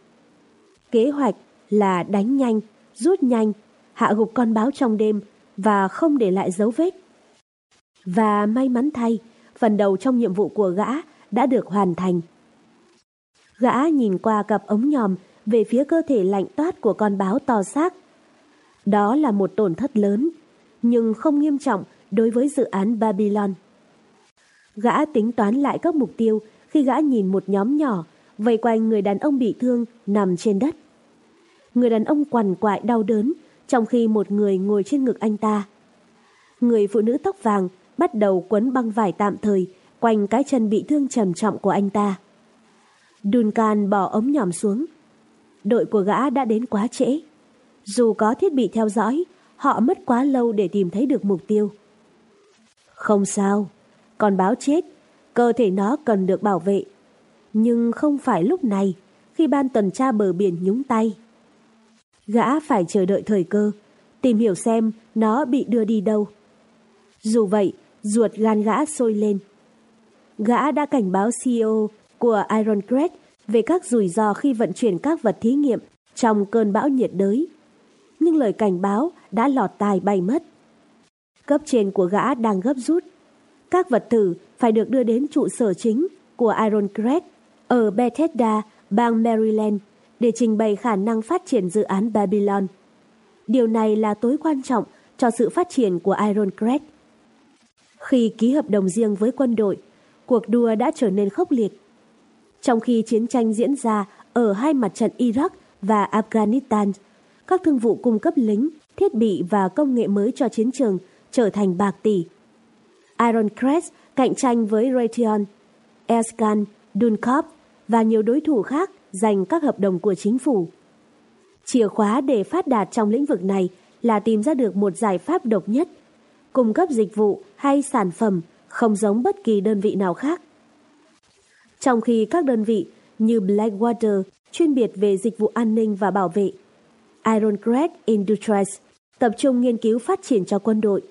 Kế hoạch là đánh nhanh, rút nhanh, hạ gục con báo trong đêm và không để lại dấu vết. Và may mắn thay, phần đầu trong nhiệm vụ của gã đã được hoàn thành. Gã nhìn qua cặp ống nhòm về phía cơ thể lạnh toát của con báo to xác. Đó là một tổn thất lớn, nhưng không nghiêm trọng đối với dự án Babylon. Gã tính toán lại các mục tiêu khi gã nhìn một nhóm nhỏ vây quanh người đàn ông bị thương nằm trên đất. Người đàn ông quằn quại đau đớn trong khi một người ngồi trên ngực anh ta. Người phụ nữ tóc vàng bắt đầu quấn băng vải tạm thời quanh cái chân bị thương trầm trọng của anh ta. Duncan bỏ ống nhòm xuống. Đội của gã đã đến quá trễ. Dù có thiết bị theo dõi, họ mất quá lâu để tìm thấy được mục tiêu. Không sao, con báo chết, cơ thể nó cần được bảo vệ. Nhưng không phải lúc này, khi ban tuần tra bờ biển nhúng tay. Gã phải chờ đợi thời cơ, tìm hiểu xem nó bị đưa đi đâu. Dù vậy, ruột gan gã sôi lên. Gã đã cảnh báo CEO của Ironcrest về các rủi ro khi vận chuyển các vật thí nghiệm trong cơn bão nhiệt đới. Nhưng lời cảnh báo đã lọt tai bay mất. Cấp trên của gã đang gấp rút. Các vật thử phải được đưa đến trụ sở chính của Ironcrest ở Bethesda, bang Maryland để trình bày khả năng phát triển dự án Babylon. Điều này là tối quan trọng cho sự phát triển của Ironcrest. Khi ký hợp đồng riêng với quân đội, cuộc đua đã trở nên khốc liệt. Trong khi chiến tranh diễn ra ở hai mặt trận Iraq và Afghanistan, các thương vụ cung cấp lính, thiết bị và công nghệ mới cho chiến trường trở thành bạc tỷ. Ironcrest cạnh tranh với Raytheon, Escan, Dunkop và nhiều đối thủ khác giành các hợp đồng của chính phủ. Chìa khóa để phát đạt trong lĩnh vực này là tìm ra được một giải pháp độc nhất, cung cấp dịch vụ hay sản phẩm không giống bất kỳ đơn vị nào khác. Trong khi các đơn vị như Blackwater chuyên biệt về dịch vụ an ninh và bảo vệ, Ironcrest Industries tập trung nghiên cứu phát triển cho quân đội.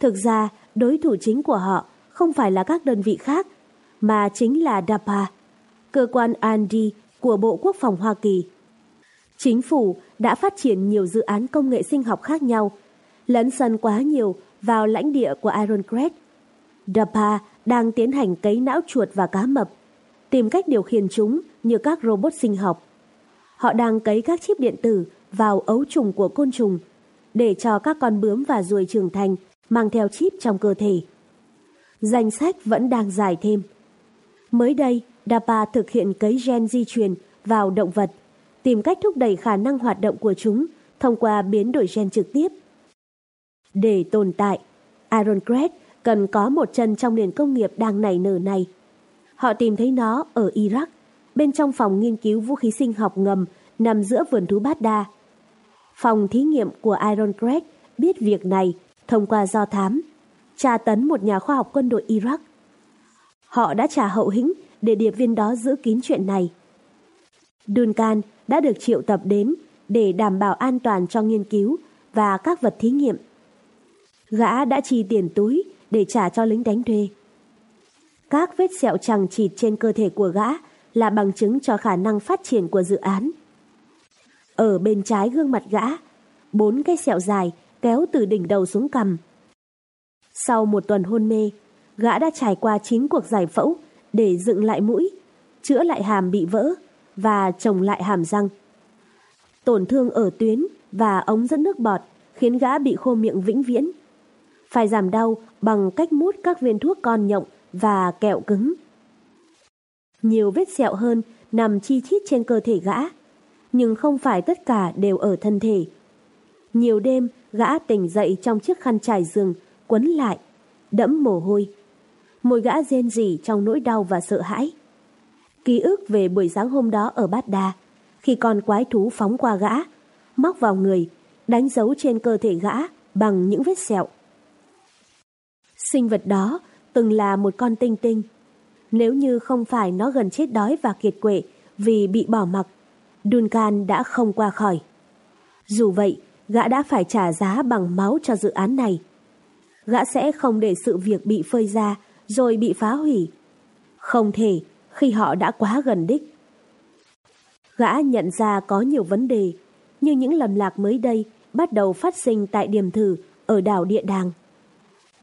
Thực ra, đối thủ chính của họ không phải là các đơn vị khác, mà chính là DAPA, cơ quan R&D của Bộ Quốc phòng Hoa Kỳ. Chính phủ đã phát triển nhiều dự án công nghệ sinh học khác nhau, lấn sân quá nhiều vào lãnh địa của Ironcrest. DAPA đang tiến hành cấy não chuột và cá mập, tìm cách điều khiển chúng như các robot sinh học. Họ đang cấy các chip điện tử vào ấu trùng của côn trùng để cho các con bướm và ruồi trưởng thành mang theo chip trong cơ thể. Danh sách vẫn đang dài thêm. Mới đây, DAPA thực hiện cấy gen di truyền vào động vật, tìm cách thúc đẩy khả năng hoạt động của chúng thông qua biến đổi gen trực tiếp. Để tồn tại, Ironcrest cần có một chân trong nền công nghiệp đang nảy nở này. Họ tìm thấy nó ở Iraq, bên trong phòng nghiên cứu vũ khí sinh học ngầm nằm giữa vườn thú Bát Đa. Phòng thí nghiệm của Ironcrest biết việc này thông qua do thám, tra tấn một nhà khoa học quân đội Iraq. Họ đã trả hậu hĩnh để điệp viên đó giữ kín chuyện này. Duncan đã được triệu tập đến để đảm bảo an toàn cho nghiên cứu và các vật thí nghiệm. Gã đã chi tiền túi để trả cho lính đánh thuê. Các vết sẹo chằng chịt trên cơ thể của gã là bằng chứng cho khả năng phát triển của dự án. Ở bên trái gương mặt gã, bốn cái sẹo dài kéo từ đỉnh đầu xuống cằm. Sau một tuần hôn mê, gã đã trải qua 9 cuộc giải phẫu để dựng lại mũi, chữa lại hàm bị vỡ và trồng lại hàm răng. Tổn thương ở tuyến và ống dẫn nước bọt khiến gã bị khô miệng vĩnh viễn. Phải giảm đau bằng cách mút các viên thuốc con nhộng và kẹo cứng. Nhiều vết sẹo hơn nằm chi chít trên cơ thể gã, nhưng không phải tất cả đều ở thân thể. Nhiều đêm gã tỉnh dậy trong chiếc khăn trải giường, quấn lại, đẫm mồ hôi. Môi gã rên rỉ trong nỗi đau và sợ hãi. Ký ức về buổi sáng hôm đó ở Bát Đa, khi con quái thú phóng qua gã, móc vào người, đánh dấu trên cơ thể gã bằng những vết sẹo. Sinh vật đó từng là một con tinh tinh. Nếu như không phải nó gần chết đói và kiệt quệ vì bị bỏ mặc, Duncan đã không qua khỏi. Dù vậy, gã đã phải trả giá bằng máu cho dự án này. Gã sẽ không để sự việc bị phơi ra rồi bị phá hủy. Không thể khi họ đã quá gần đích. Gã nhận ra có nhiều vấn đề, như những lầm lạc mới đây bắt đầu phát sinh tại điểm thử ở đảo Địa Đàng.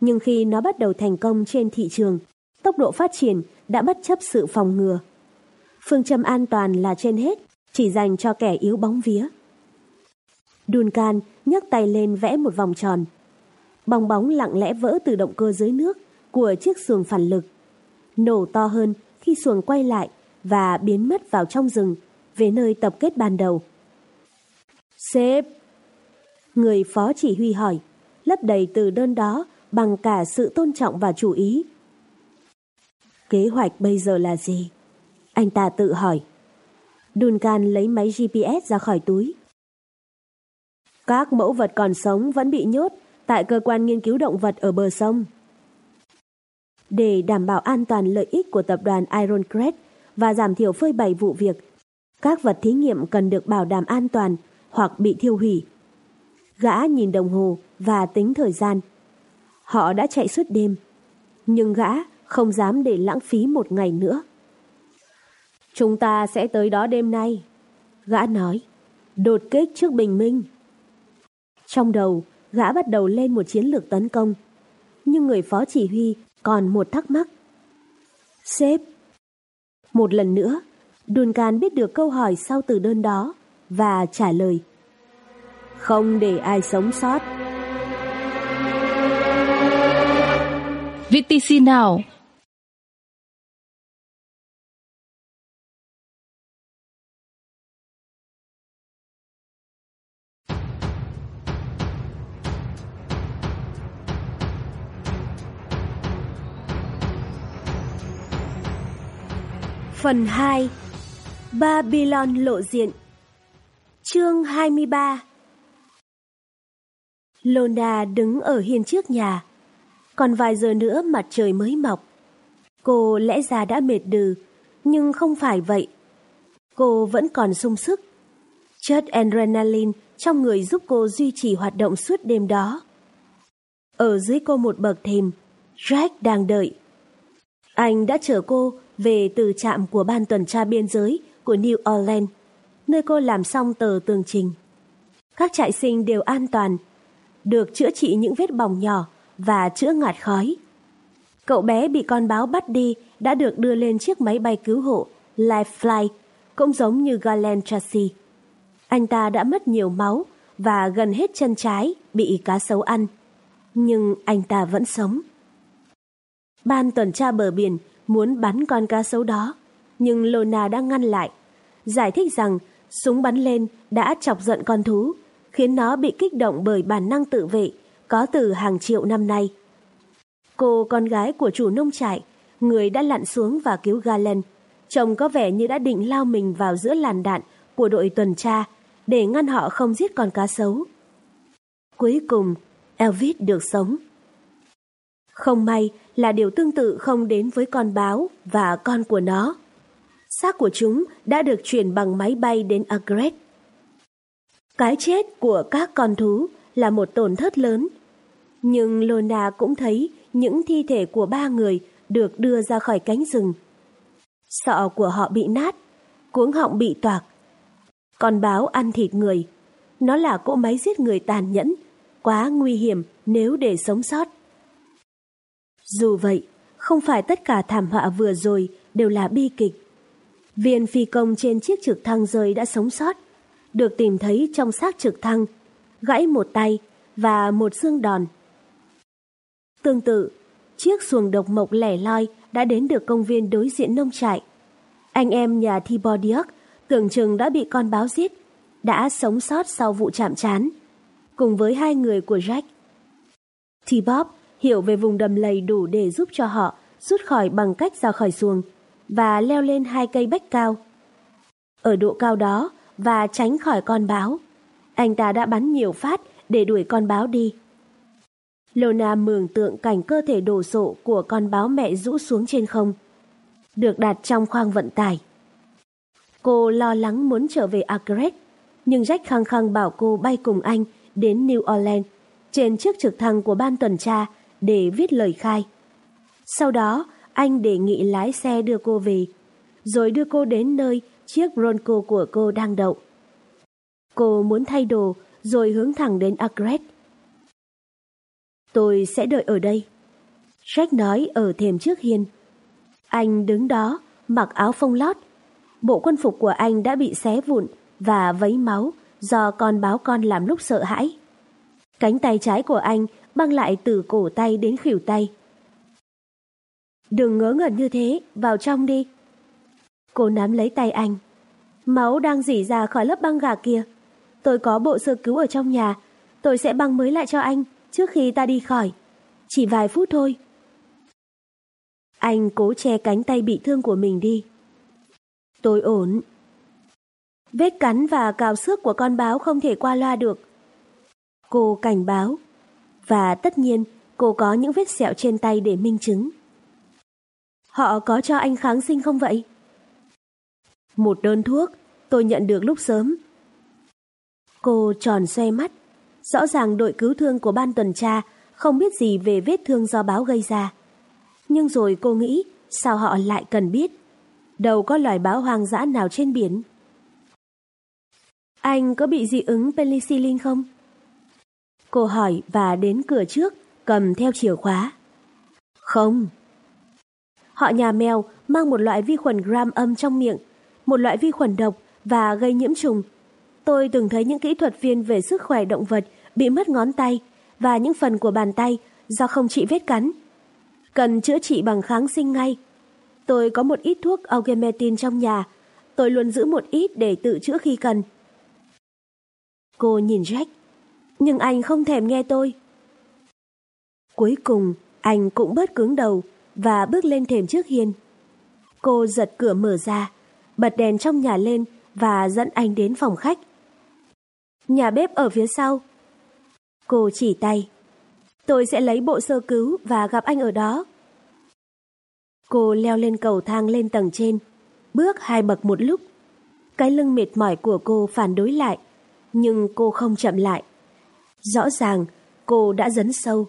Nhưng khi nó bắt đầu thành công trên thị trường, tốc độ phát triển đã bất chấp sự phòng ngừa. Phương châm an toàn là trên hết, chỉ dành cho kẻ yếu bóng vía. Duncan nhấc tay lên vẽ một vòng tròn. Bong bóng lặng lẽ vỡ từ động cơ dưới nước của chiếc xuồng phản lực. Nổ to hơn khi xuồng quay lại và biến mất vào trong rừng về nơi tập kết ban đầu. Sếp! Người phó chỉ huy hỏi, lấp đầy từ đơn đó bằng cả sự tôn trọng và chú ý. Kế hoạch bây giờ là gì? Anh ta tự hỏi. Duncan lấy máy GPS ra khỏi túi. Các mẫu vật còn sống vẫn bị nhốt tại cơ quan nghiên cứu động vật ở bờ sông. Để đảm bảo an toàn lợi ích của tập đoàn Ironcrest và giảm thiểu phơi bày vụ việc, các vật thí nghiệm cần được bảo đảm an toàn hoặc bị thiêu hủy. Gã nhìn đồng hồ và tính thời gian. Họ đã chạy suốt đêm, nhưng gã không dám để lãng phí một ngày nữa. Chúng ta sẽ tới đó đêm nay, gã nói, đột kích trước bình minh. Trong đầu, gã bắt đầu lên một chiến lược tấn công, nhưng người phó chỉ huy còn một thắc mắc. Sếp! Một lần nữa, Duncan biết được câu hỏi sau từ đơn đó và trả lời. Không để ai sống sót. VTC nào? Phần 2 Babylon lộ diện. Chương 23 Lona đứng ở hiên trước nhà. Còn vài giờ nữa mặt trời mới mọc. Cô lẽ ra đã mệt đừ, Nhưng không phải vậy. Cô vẫn còn sung sức. Chất adrenaline trong người giúp cô duy trì hoạt động suốt đêm đó. Ở dưới cô một bậc thềm, Jack đang đợi. Anh đã chở cô về từ trạm của ban tuần tra biên giới của New Orleans, nơi cô làm xong tờ tường trình. Các trại sinh đều an toàn, được chữa trị những vết bỏng nhỏ và chữa ngạt khói. Cậu bé bị con báo bắt đi đã được đưa lên chiếc máy bay cứu hộ Lifefly, cũng giống như Galen Tracy. Anh ta đã mất nhiều máu và gần hết chân trái bị cá sấu ăn. Nhưng anh ta vẫn sống. Ban tuần tra bờ biển muốn bắn con cá sấu đó, nhưng Lona đã ngăn lại, giải thích rằng súng bắn lên đã chọc giận con thú, khiến nó bị kích động bởi bản năng tự vệ có từ hàng triệu năm nay. Cô con gái của chủ nông trại, người đã lặn xuống và cứu Galen, trông có vẻ như đã định lao mình vào giữa làn đạn của đội tuần tra để ngăn họ không giết con cá sấu. Cuối cùng, Elvis được sống. Không may là điều tương tự không đến với con báo và con của nó. Xác của chúng đã được chuyển bằng máy bay đến Agret. Cái chết của các con thú là một tổn thất lớn. Nhưng Lona cũng thấy những thi thể của ba người được đưa ra khỏi cánh rừng. Sọ của họ bị nát, cuống họng bị toạc. Con báo ăn thịt người. Nó là cỗ máy giết người tàn nhẫn, quá nguy hiểm nếu để sống sót. Dù vậy, không phải tất cả thảm họa vừa rồi đều là bi kịch. Viên phi công trên chiếc trực thăng rơi đã sống sót, được tìm thấy trong xác trực thăng, gãy một tay và một xương đòn. Tương tự, chiếc xuồng độc mộc lẻ loi đã đến được công viên đối diện nông trại. Anh em nhà Thibodiac tưởng chừng đã bị con báo giết, đã sống sót sau vụ chạm trán, cùng với hai người của Jack. T-Bob hiểu về vùng đầm lầy đủ để giúp cho họ rút khỏi bằng cách ra khỏi xuồng và leo lên hai cây bách cao. Ở độ cao đó và tránh khỏi con báo, anh ta đã bắn nhiều phát để đuổi con báo đi. Lona mường tượng cảnh cơ thể đổ sộ của con báo mẹ rũ xuống trên không, được đặt trong khoang vận tải. Cô lo lắng muốn trở về Agret, nhưng Jack khăng khăng bảo cô bay cùng anh đến New Orleans trên chiếc trực thăng của ban tuần tra để viết lời khai. Sau đó, anh đề nghị lái xe đưa cô về, rồi đưa cô đến nơi chiếc Bronco của cô đang đậu. Cô muốn thay đồ rồi hướng thẳng đến Agret. Tôi sẽ đợi ở đây. Jack nói ở thềm trước hiên. Anh đứng đó, mặc áo phông lót. Bộ quân phục của anh đã bị xé vụn và vấy máu do con báo con làm lúc sợ hãi. Cánh tay trái của anh băng lại từ cổ tay đến khỉu tay. Đừng ngớ ngẩn như thế, vào trong đi. Cô nắm lấy tay anh. Máu đang dỉ ra khỏi lớp băng gạc kia. Tôi có bộ sơ cứu ở trong nhà. Tôi sẽ băng mới lại cho anh trước khi ta đi khỏi. Chỉ vài phút thôi. Anh cố che cánh tay bị thương của mình đi. Tôi ổn. Vết cắn và cào xước của con báo không thể qua loa được. Cô cảnh báo. Và tất nhiên, cô có những vết sẹo trên tay để minh chứng. Họ có cho anh kháng sinh không vậy? Một đơn thuốc, tôi nhận được lúc sớm. Cô tròn xoe mắt. Rõ ràng đội cứu thương của ban tuần tra không biết gì về vết thương do báo gây ra. Nhưng rồi cô nghĩ, sao họ lại cần biết. Đâu có loài báo hoang dã nào trên biển. Anh có bị dị ứng penicillin không? Cô hỏi và đến cửa trước, cầm theo chìa khóa. Không. Họ nhà mèo mang một loại vi khuẩn gram âm trong miệng, một loại vi khuẩn độc và gây nhiễm trùng. Tôi từng thấy những kỹ thuật viên về sức khỏe động vật bị mất ngón tay và những phần của bàn tay do không trị vết cắn. Cần chữa trị bằng kháng sinh ngay. Tôi có một ít thuốc Augmentin trong nhà. Tôi luôn giữ một ít để tự chữa khi cần. Cô nhìn Jack nhưng anh không thèm nghe tôi. Cuối cùng, anh cũng bớt cứng đầu và bước lên thềm trước hiên. Cô giật cửa mở ra, bật đèn trong nhà lên và dẫn anh đến phòng khách. Nhà bếp ở phía sau. Cô chỉ tay. Tôi sẽ lấy bộ sơ cứu và gặp anh ở đó. Cô leo lên cầu thang lên tầng trên, bước hai bậc một lúc. Cái lưng mệt mỏi của cô phản đối lại, nhưng cô không chậm lại. Rõ ràng, cô đã dấn sâu.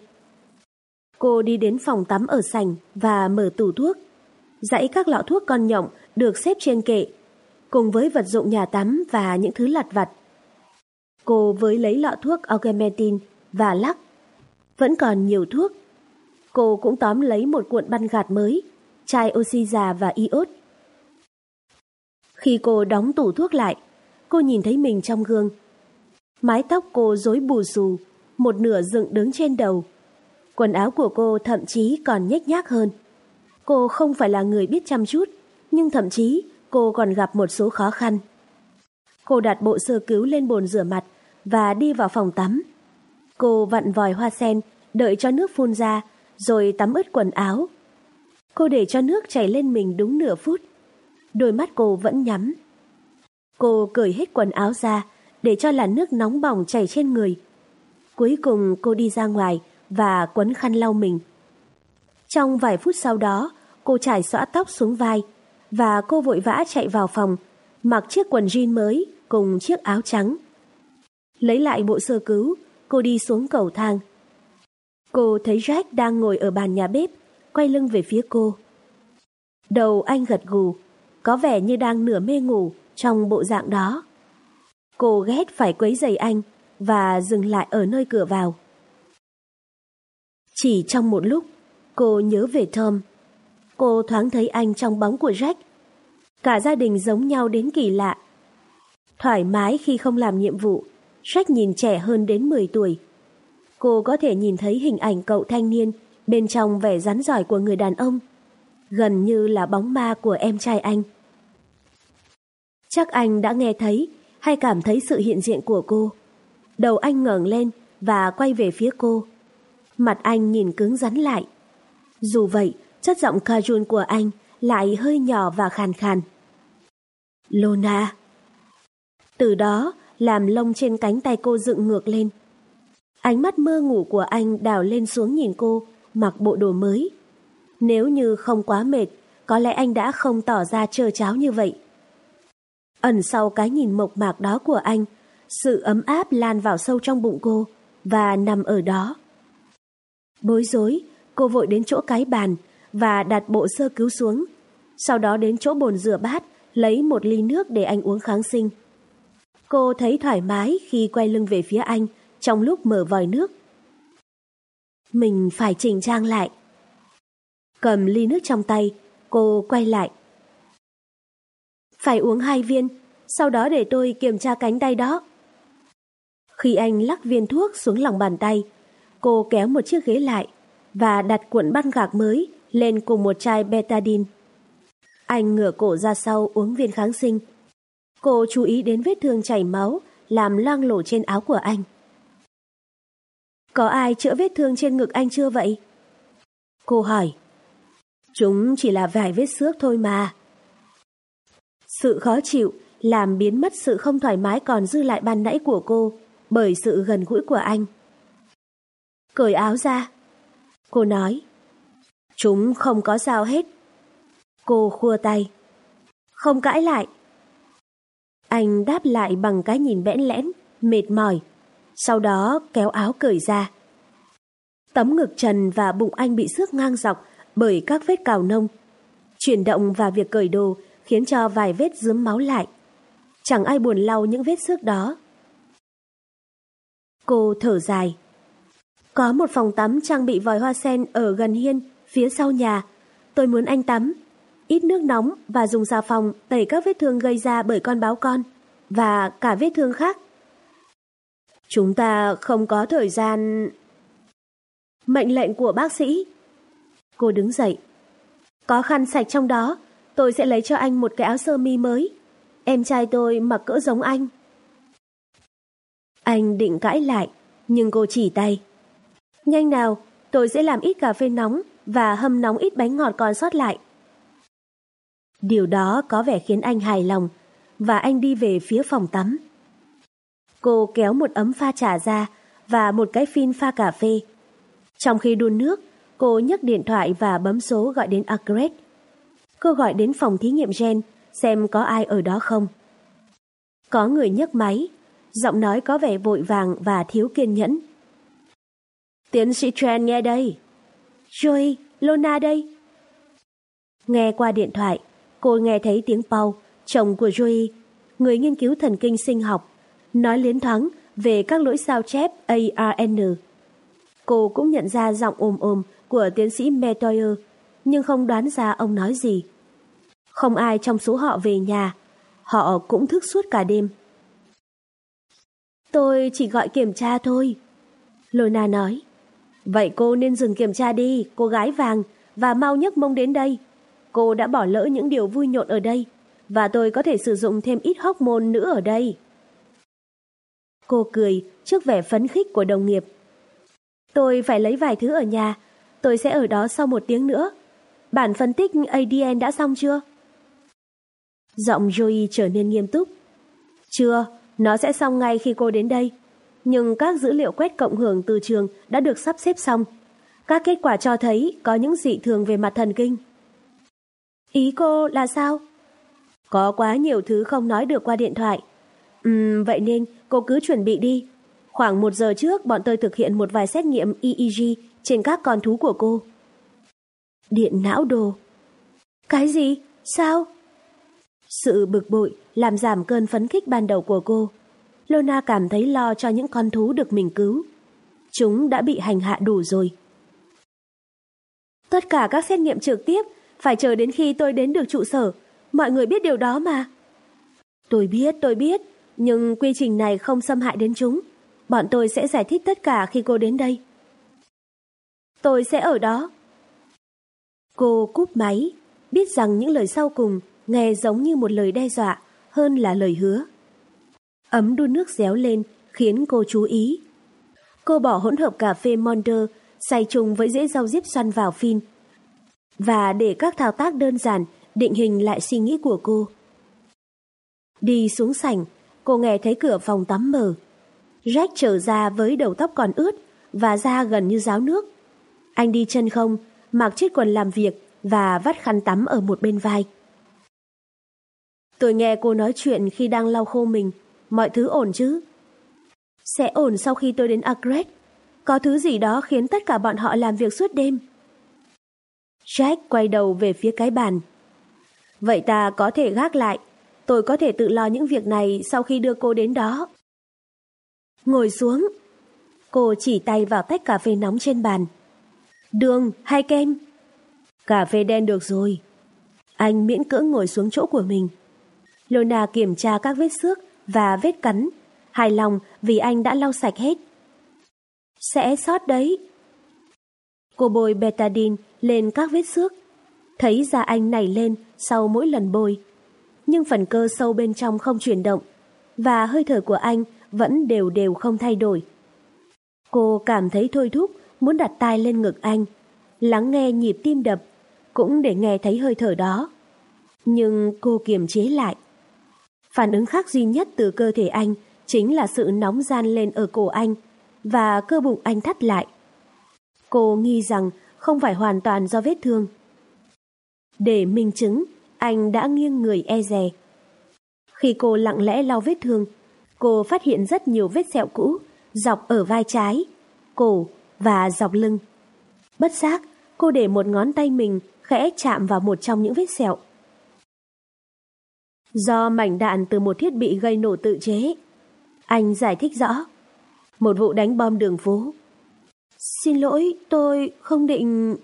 Cô đi đến phòng tắm ở sảnh và mở tủ thuốc. Dãy các lọ thuốc con nhộng được xếp trên kệ, cùng với vật dụng nhà tắm và những thứ lặt vặt. Cô với lấy lọ thuốc Augmentin và lắc. Vẫn còn nhiều thuốc. Cô cũng tóm lấy một cuộn băng gạt mới, chai oxy già và iốt. Khi cô đóng tủ thuốc lại, cô nhìn thấy mình trong gương Mái tóc cô rối bù xù, một nửa dựng đứng trên đầu. Quần áo của cô thậm chí còn nhếch nhác hơn. Cô không phải là người biết chăm chút, Nhưng thậm chí cô còn gặp một số khó khăn. Cô đặt bộ sơ cứu lên bồn rửa mặt và đi vào phòng tắm. Cô vặn vòi hoa sen, đợi cho nước phun ra, rồi tắm ướt quần áo. Cô để cho nước chảy lên mình đúng nửa phút. Đôi mắt cô vẫn nhắm. Cô cởi hết quần áo ra, để cho làn nước nóng bỏng chảy trên người. Cuối cùng cô đi ra ngoài và quấn khăn lau mình. Trong vài phút sau đó, cô trải xõa tóc xuống vai và cô vội vã chạy vào phòng, mặc chiếc quần jean mới cùng chiếc áo trắng. Lấy lại bộ sơ cứu, cô đi xuống cầu thang. Cô thấy Jack đang ngồi ở bàn nhà bếp, quay lưng về phía cô. Đầu anh gật gù, có vẻ như đang nửa mê ngủ trong bộ dạng đó. Cô ghét phải quấy giày anh và dừng lại ở nơi cửa vào. Chỉ trong một lúc, cô nhớ về Tom. Cô thoáng thấy anh trong bóng của Jack. Cả gia đình giống nhau đến kỳ lạ. Thoải mái khi không làm nhiệm vụ, Jack nhìn trẻ hơn đến 10 tuổi. Cô có thể nhìn thấy hình ảnh cậu thanh niên bên trong vẻ rắn giỏi của người đàn ông, gần như là bóng ma của em trai anh. Chắc anh đã nghe thấy hay cảm thấy sự hiện diện của cô. Đầu anh ngẩng lên và quay về phía cô. Mặt anh nhìn cứng rắn lại. Dù vậy, chất giọng Kajun của anh lại hơi nhỏ và khàn khàn. Lona. Từ đó, làm lông trên cánh tay cô dựng ngược lên. Ánh mắt mơ ngủ của anh đào lên xuống nhìn cô, mặc bộ đồ mới. Nếu như không quá mệt, có lẽ anh đã không tỏ ra trơ cháo như vậy. Ẩn sau cái nhìn mộc mạc đó của anh, sự ấm áp lan vào sâu trong bụng cô và nằm ở đó. Bối rối, cô vội đến chỗ cái bàn và đặt bộ sơ cứu xuống. Sau đó đến chỗ bồn rửa bát, lấy một ly nước để anh uống kháng sinh. Cô thấy thoải mái khi quay lưng về phía anh trong lúc mở vòi nước. Mình phải chỉnh trang lại. Cầm ly nước trong tay, cô quay lại. Phải uống hai viên, sau đó để tôi kiểm tra cánh tay đó. Khi anh lắc viên thuốc xuống lòng bàn tay, cô kéo một chiếc ghế lại và đặt cuộn băng gạc mới lên cùng một chai betadine. Anh ngửa cổ ra sau uống viên kháng sinh. Cô chú ý đến vết thương chảy máu làm loang lổ trên áo của anh. Có ai chữa vết thương trên ngực anh chưa vậy? Cô hỏi. Chúng chỉ là vài vết xước thôi mà. Sự khó chịu làm biến mất sự không thoải mái còn dư lại ban nãy của cô bởi sự gần gũi của anh. Cởi áo ra. Cô nói. Chúng không có sao hết. Cô khua tay. Không cãi lại. Anh đáp lại bằng cái nhìn bẽn lẽn, mệt mỏi. Sau đó kéo áo cởi ra. Tấm ngực trần và bụng anh bị xước ngang dọc bởi các vết cào nông. Chuyển động và việc cởi đồ khiến cho vài vết dướm máu lại. Chẳng ai buồn lau những vết xước đó. Cô thở dài. Có một phòng tắm trang bị vòi hoa sen ở gần hiên, phía sau nhà. Tôi muốn anh tắm. Ít nước nóng và dùng xà phòng tẩy các vết thương gây ra bởi con báo con và cả vết thương khác. Chúng ta không có thời gian... Mệnh lệnh của bác sĩ. Cô đứng dậy. Có khăn sạch trong đó, tôi sẽ lấy cho anh một cái áo sơ mi mới. Em trai tôi mặc cỡ giống anh. Anh định cãi lại, nhưng cô chỉ tay. Nhanh nào, tôi sẽ làm ít cà phê nóng và hâm nóng ít bánh ngọt còn sót lại. Điều đó có vẻ khiến anh hài lòng, và anh đi về phía phòng tắm. Cô kéo một ấm pha trà ra và một cái phin pha cà phê. Trong khi đun nước, cô nhấc điện thoại và bấm số gọi đến Agret. Cô gọi đến phòng thí nghiệm gen xem có ai ở đó không. Có người nhấc máy, giọng nói có vẻ vội vàng và thiếu kiên nhẫn. Tiến sĩ Tran nghe đây. Joey, Lona đây. Nghe qua điện thoại, cô nghe thấy tiếng Paul, chồng của Joey, người nghiên cứu thần kinh sinh học, nói liến thoáng về các lỗi sao chép ARN. Cô cũng nhận ra giọng ồm ồm của tiến sĩ Metoyer, nhưng không đoán ra ông nói gì. Không ai trong số họ về nhà, họ cũng thức suốt cả đêm. Tôi chỉ gọi kiểm tra thôi. Lona nói. Vậy cô nên dừng kiểm tra đi, cô gái vàng, và mau nhấc mông đến đây. cô đã bỏ lỡ những điều vui nhộn ở đây, và tôi có thể sử dụng thêm ít hormone nữa ở đây. Cô cười trước vẻ phấn khích của đồng nghiệp. Tôi phải lấy vài thứ ở nhà, tôi sẽ ở đó sau một tiếng nữa. Bản phân tích ADN đã xong chưa? Giọng Joey trở nên nghiêm túc. Chưa, nó sẽ xong ngay khi cô đến đây. Nhưng các dữ liệu quét cộng hưởng từ trường đã được sắp xếp xong. Các kết quả cho thấy có những dị thường về mặt thần kinh. Ý cô là sao? Có quá nhiều thứ không nói được qua điện thoại. Ừm, vậy nên cô cứ chuẩn bị đi. Khoảng một giờ trước bọn tôi thực hiện một vài xét nghiệm EEG trên các con thú của cô. Điện não đồ. Cái gì? Sao? Sự bực bội làm giảm cơn phấn khích ban đầu của cô. Lona cảm thấy lo cho những con thú được mình cứu. Chúng đã bị hành hạ đủ rồi. Tất cả các xét nghiệm trực tiếp phải chờ đến khi tôi đến được trụ sở. Mọi người biết điều đó mà. Tôi biết, tôi biết, nhưng quy trình này không xâm hại đến chúng. Bọn tôi sẽ giải thích tất cả khi cô đến đây. Tôi sẽ ở đó. Cô cúp máy, biết rằng những lời sau cùng nghe giống như một lời đe dọa hơn là lời hứa. Ấm đun nước réo lên khiến cô chú ý. Cô bỏ hỗn hợp cà phê Monder xay chung với dễ rau diếp xoăn vào phin và để các thao tác đơn giản định hình lại suy nghĩ của cô. Đi xuống sảnh, cô nghe thấy cửa phòng tắm mở. Jack trở ra với đầu tóc còn ướt và da gần như ráo nước. Anh đi chân không, mặc chiếc quần làm việc và vắt khăn tắm ở một bên vai. Tôi nghe cô nói chuyện khi đang lau khô mình. Mọi thứ ổn chứ? Sẽ ổn sau khi tôi đến Agret. Có thứ gì đó khiến tất cả bọn họ làm việc suốt đêm. Jack quay đầu về phía cái bàn. Vậy ta có thể gác lại. Tôi có thể tự lo những việc này sau khi đưa cô đến đó. Ngồi xuống. Cô chỉ tay vào tách cà phê nóng trên bàn. Đường hay kem? Cà phê đen được rồi. Anh miễn cưỡng ngồi xuống chỗ của mình. Lona kiểm tra các vết xước và vết cắn, hài lòng vì anh đã lau sạch hết. Sẽ sót đấy. Cô bôi betadine lên các vết xước, thấy da anh nảy lên sau mỗi lần bôi. Nhưng phần cơ sâu bên trong không chuyển động, và hơi thở của anh vẫn đều đều không thay đổi. Cô cảm thấy thôi thúc muốn đặt tay lên ngực anh, lắng nghe nhịp tim đập, cũng để nghe thấy hơi thở đó. Nhưng cô kiềm chế lại. Phản ứng khác duy nhất từ cơ thể anh chính là sự nóng gian lên ở cổ anh và cơ bụng anh thắt lại. Cô nghi rằng không phải hoàn toàn do vết thương. Để minh chứng, anh đã nghiêng người e dè. Khi cô lặng lẽ lau vết thương, cô phát hiện rất nhiều vết sẹo cũ dọc ở vai trái, cổ và dọc lưng. Bất giác, cô để một ngón tay mình khẽ chạm vào một trong những vết sẹo. Do mảnh đạn từ một thiết bị gây nổ tự chế. Anh giải thích rõ. Một vụ đánh bom đường phố. Xin lỗi, tôi không định...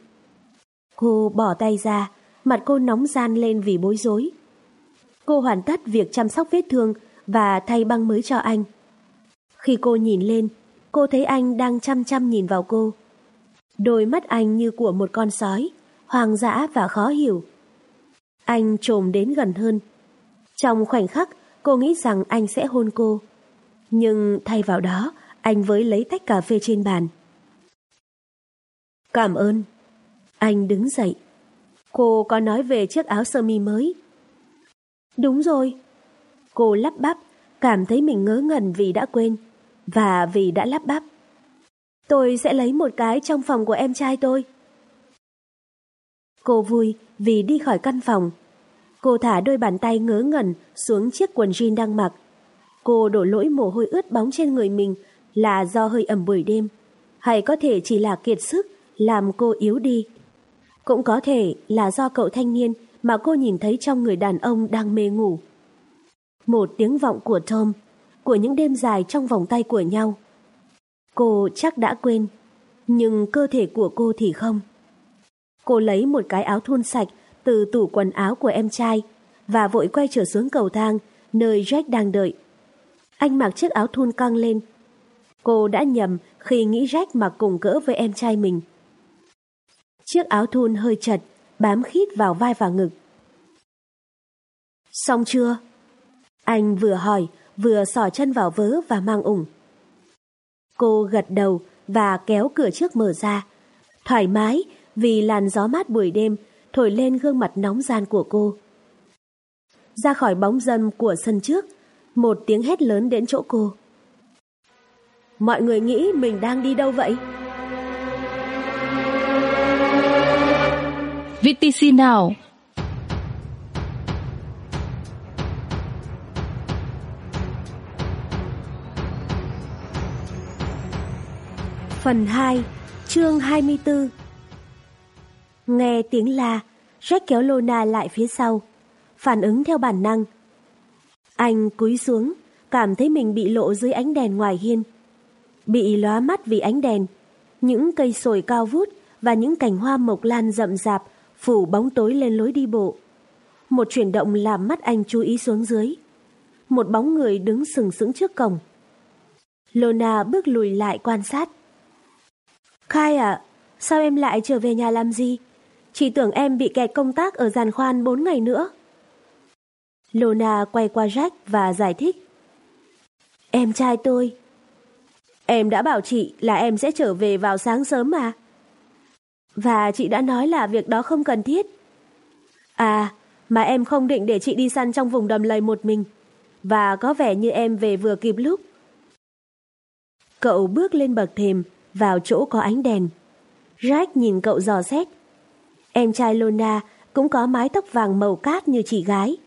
Cô bỏ tay ra, mặt cô nóng gian lên vì bối rối. Cô hoàn tất việc chăm sóc vết thương và thay băng mới cho anh. Khi cô nhìn lên, cô thấy anh đang chăm chăm nhìn vào cô. Đôi mắt anh như của một con sói, hoang dã và khó hiểu. Anh trồm đến gần hơn, trong khoảnh khắc, cô nghĩ rằng anh sẽ hôn cô. Nhưng thay vào đó, anh với lấy tách cà phê trên bàn. Cảm ơn. Anh đứng dậy. Cô có nói về chiếc áo sơ mi mới. Đúng rồi. Cô lắp bắp, cảm thấy mình ngớ ngẩn vì đã quên. Và vì đã lắp bắp. Tôi sẽ lấy một cái trong phòng của em trai tôi. Cô vui vì đi khỏi căn phòng Cô thả đôi bàn tay ngớ ngẩn xuống chiếc quần jean đang mặc. Cô đổ lỗi mồ hôi ướt bóng trên người mình là do hơi ẩm buổi đêm, hay có thể chỉ là kiệt sức làm cô yếu đi. Cũng có thể là do cậu thanh niên mà cô nhìn thấy trong người đàn ông đang mê ngủ. Một tiếng vọng của Tom, của những đêm dài trong vòng tay của nhau. Cô chắc đã quên, nhưng cơ thể của cô thì không. Cô lấy một cái áo thun sạch từ tủ quần áo của em trai và vội quay trở xuống cầu thang nơi Jack đang đợi. Anh mặc chiếc áo thun căng lên. Cô đã nhầm khi nghĩ Jack mặc cùng cỡ với em trai mình. Chiếc áo thun hơi chật bám khít vào vai và ngực. Xong chưa? Anh vừa hỏi, vừa sỏ chân vào vớ và mang ủng. Cô gật đầu và kéo cửa trước mở ra. Thoải mái vì làn gió mát buổi đêm thổi lên gương mặt nóng gian của cô. Ra khỏi bóng dâm của sân trước, một tiếng hét lớn đến chỗ cô. Mọi người nghĩ mình đang đi đâu vậy? VTC nào? Phần 2, chương 24 Nghe tiếng la, Jack kéo Lona lại phía sau, phản ứng theo bản năng. Anh cúi xuống, cảm thấy mình bị lộ dưới ánh đèn ngoài hiên. Bị lóa mắt vì ánh đèn, những cây sồi cao vút và những cành hoa mộc lan rậm rạp phủ bóng tối lên lối đi bộ. Một chuyển động làm mắt anh chú ý xuống dưới. Một bóng người đứng sừng sững trước cổng. Lona bước lùi lại quan sát. Khai à, sao em lại trở về nhà làm gì? Chị tưởng em bị kẹt công tác ở giàn khoan 4 ngày nữa. Lona quay qua Jack và giải thích. Em trai tôi. Em đã bảo chị là em sẽ trở về vào sáng sớm mà. Và chị đã nói là việc đó không cần thiết. À, mà em không định để chị đi săn trong vùng đầm lầy một mình. Và có vẻ như em về vừa kịp lúc. Cậu bước lên bậc thềm, vào chỗ có ánh đèn. Jack nhìn cậu dò xét. Em trai Lona cũng có mái tóc vàng màu cát như chị gái.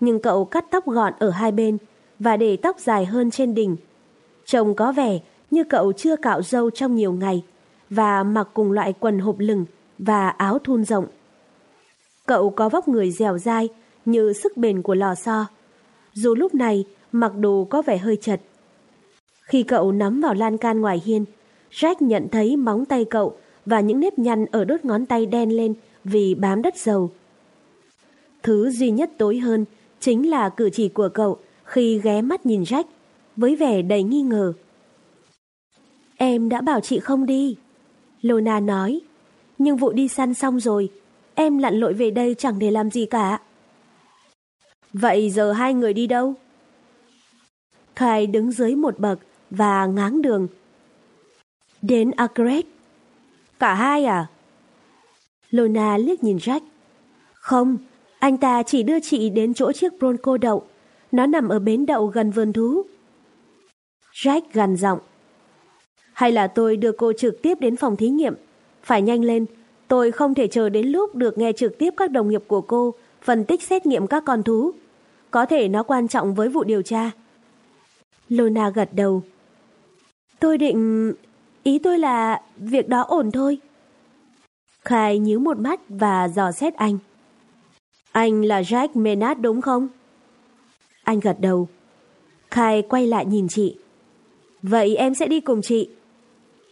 Nhưng cậu cắt tóc gọn ở hai bên và để tóc dài hơn trên đỉnh. Trông có vẻ như cậu chưa cạo râu trong nhiều ngày và mặc cùng loại quần hộp lửng và áo thun rộng. Cậu có vóc người dẻo dai như sức bền của lò xo. Dù lúc này mặc đồ có vẻ hơi chật. Khi cậu nắm vào lan can ngoài hiên, Jack nhận thấy móng tay cậu và những nếp nhăn ở đốt ngón tay đen lên vì bám đất dầu. Thứ duy nhất tối hơn chính là cử chỉ của cậu khi ghé mắt nhìn Jack với vẻ đầy nghi ngờ. Em đã bảo chị không đi. Lona nói, nhưng vụ đi săn xong rồi, em lặn lội về đây chẳng để làm gì cả. Vậy giờ hai người đi đâu? Khai đứng dưới một bậc và ngáng đường. Đến Agret. Cả hai à? Lona liếc nhìn Jack. Không, anh ta chỉ đưa chị đến chỗ chiếc Bronco đậu. Nó nằm ở bến đậu gần vườn thú. Jack gằn giọng. Hay là tôi đưa cô trực tiếp đến phòng thí nghiệm? Phải nhanh lên, tôi không thể chờ đến lúc được nghe trực tiếp các đồng nghiệp của cô phân tích xét nghiệm các con thú. Có thể nó quan trọng với vụ điều tra. Lona gật đầu. Tôi định... Ý tôi là việc đó ổn thôi. Khai nhíu một mắt và dò xét anh. Anh là Jack Menard đúng không? Anh gật đầu. Khai quay lại nhìn chị. Vậy em sẽ đi cùng chị.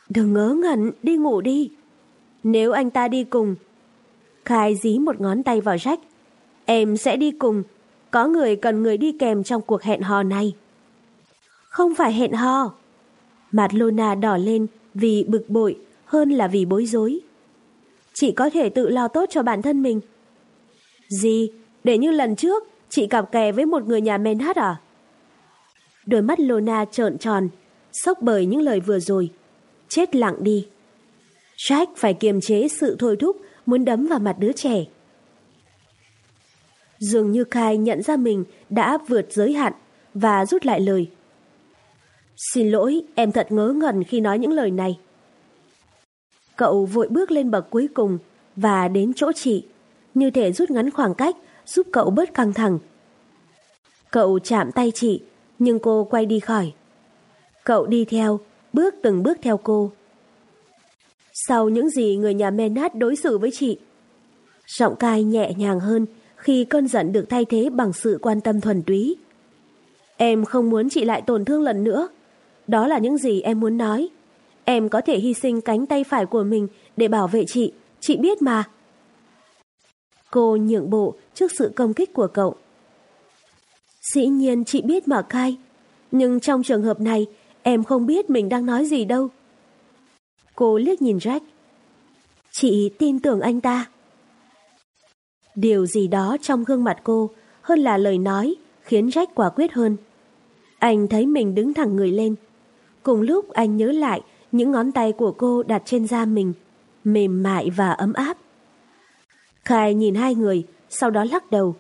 Đừng ngớ ngẩn, đi ngủ đi. Nếu anh ta đi cùng. Khai dí một ngón tay vào Jack. Em sẽ đi cùng. Có người cần người đi kèm trong cuộc hẹn hò này. Không phải hẹn hò. Mặt Luna đỏ lên vì bực bội hơn là vì bối rối. Chị có thể tự lo tốt cho bản thân mình. Gì? Để như lần trước, chị cặp kè với một người nhà men hát à? Đôi mắt Lona trợn tròn, sốc bởi những lời vừa rồi. Chết lặng đi. Jack phải kiềm chế sự thôi thúc muốn đấm vào mặt đứa trẻ. Dường như Kai nhận ra mình đã vượt giới hạn và rút lại lời. Xin lỗi, em thật ngớ ngẩn khi nói những lời này. Cậu vội bước lên bậc cuối cùng và đến chỗ chị, như thể rút ngắn khoảng cách giúp cậu bớt căng thẳng. Cậu chạm tay chị, nhưng cô quay đi khỏi. Cậu đi theo, bước từng bước theo cô. Sau những gì người nhà Menat đối xử với chị, giọng cai nhẹ nhàng hơn khi cơn giận được thay thế bằng sự quan tâm thuần túy. Em không muốn chị lại tổn thương lần nữa. Đó là những gì em muốn nói. Em có thể hy sinh cánh tay phải của mình để bảo vệ chị, chị biết mà. Cô nhượng bộ trước sự công kích của cậu. Dĩ nhiên chị biết mà cai, nhưng trong trường hợp này em không biết mình đang nói gì đâu. Cô liếc nhìn Jack. Chị tin tưởng anh ta. Điều gì đó trong gương mặt cô hơn là lời nói khiến Jack quả quyết hơn. Anh thấy mình đứng thẳng người lên. Cùng lúc anh nhớ lại những ngón tay của cô đặt trên da mình, mềm mại và ấm áp. Khai nhìn hai người, sau đó lắc đầu.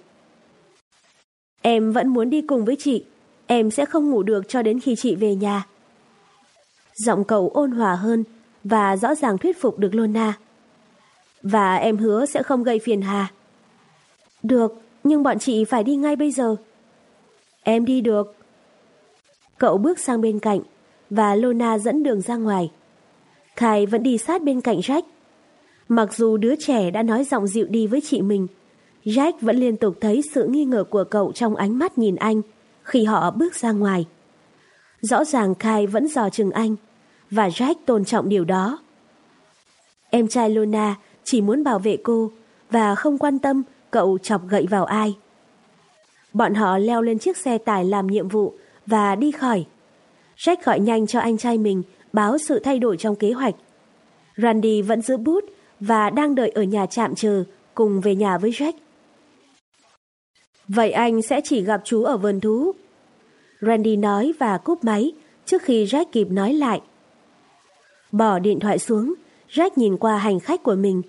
Em vẫn muốn đi cùng với chị, em sẽ không ngủ được cho đến khi chị về nhà. Giọng cậu ôn hòa hơn và rõ ràng thuyết phục được Lona. Và em hứa sẽ không gây phiền hà. Được, nhưng bọn chị phải đi ngay bây giờ. Em đi được. Cậu bước sang bên cạnh và Lona dẫn đường ra ngoài. Khai vẫn đi sát bên cạnh Jack. Mặc dù đứa trẻ đã nói giọng dịu đi với chị mình, Jack vẫn liên tục thấy sự nghi ngờ của cậu trong ánh mắt nhìn anh khi họ bước ra ngoài. Rõ ràng Khai vẫn dò chừng anh và Jack tôn trọng điều đó. Em trai Lona chỉ muốn bảo vệ cô và không quan tâm cậu chọc gậy vào ai. Bọn họ leo lên chiếc xe tải làm nhiệm vụ và đi khỏi. Jack gọi nhanh cho anh trai mình báo sự thay đổi trong kế hoạch. Randy vẫn giữ bút và đang đợi ở nhà trạm chờ cùng về nhà với Jack. Vậy anh sẽ chỉ gặp chú ở vườn thú. Randy nói và cúp máy trước khi Jack kịp nói lại. Bỏ điện thoại xuống, Jack nhìn qua hành khách của mình.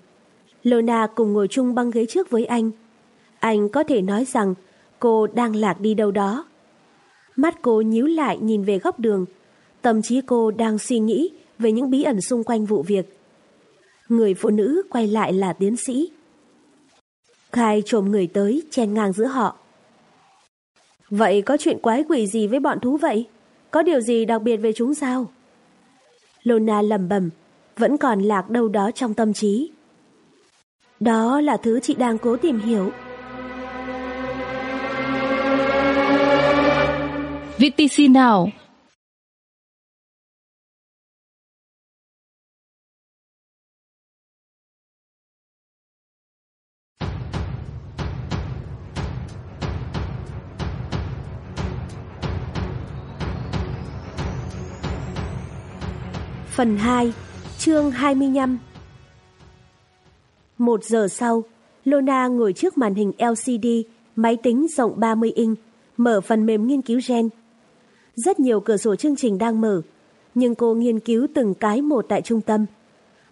Lona cùng ngồi chung băng ghế trước với anh. Anh có thể nói rằng cô đang lạc đi đâu đó. Mắt cô nhíu lại nhìn về góc đường. Tâm trí cô đang suy nghĩ về những bí ẩn xung quanh vụ việc. Người phụ nữ quay lại là tiến sĩ. Khai trồm người tới chen ngang giữa họ. Vậy có chuyện quái quỷ gì với bọn thú vậy? Có điều gì đặc biệt về chúng sao? Lona lầm bầm, vẫn còn lạc đâu đó trong tâm trí. Đó là thứ chị đang cố tìm hiểu. VTC nào? Phần 2, chương 25 Một giờ sau, Lona ngồi trước màn hình LCD, máy tính rộng 30 inch, mở phần mềm nghiên cứu gen. Rất nhiều cửa sổ chương trình đang mở, nhưng cô nghiên cứu từng cái một tại trung tâm.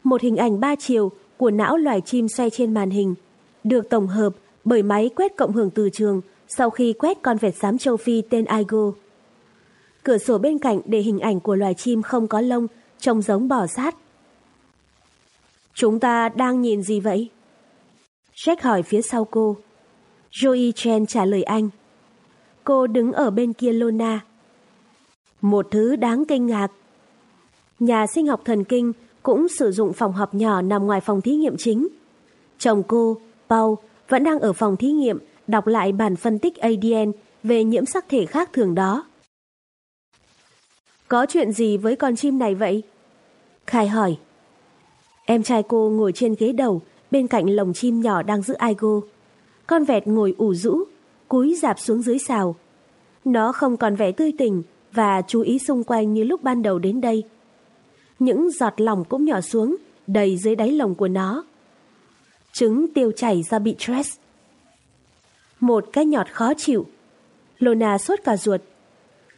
Một hình ảnh ba chiều của não loài chim xoay trên màn hình, được tổng hợp bởi máy quét cộng hưởng từ trường sau khi quét con vẹt xám châu Phi tên Igo. Cửa sổ bên cạnh để hình ảnh của loài chim không có lông trông giống bò sát. Chúng ta đang nhìn gì vậy? Jack hỏi phía sau cô. Joey Chen trả lời anh. Cô đứng ở bên kia Lona. Một thứ đáng kinh ngạc. Nhà sinh học thần kinh cũng sử dụng phòng họp nhỏ nằm ngoài phòng thí nghiệm chính. Chồng cô, Paul, vẫn đang ở phòng thí nghiệm đọc lại bản phân tích ADN về nhiễm sắc thể khác thường đó. Có chuyện gì với con chim này vậy? Khai hỏi. Em trai cô ngồi trên ghế đầu, bên cạnh lồng chim nhỏ đang giữ Aigo. Con vẹt ngồi ủ rũ, cúi dạp xuống dưới xào. Nó không còn vẻ tươi tỉnh và chú ý xung quanh như lúc ban đầu đến đây. Những giọt lòng cũng nhỏ xuống, đầy dưới đáy lồng của nó. Trứng tiêu chảy do bị stress. Một cái nhọt khó chịu. Lona sốt cả ruột.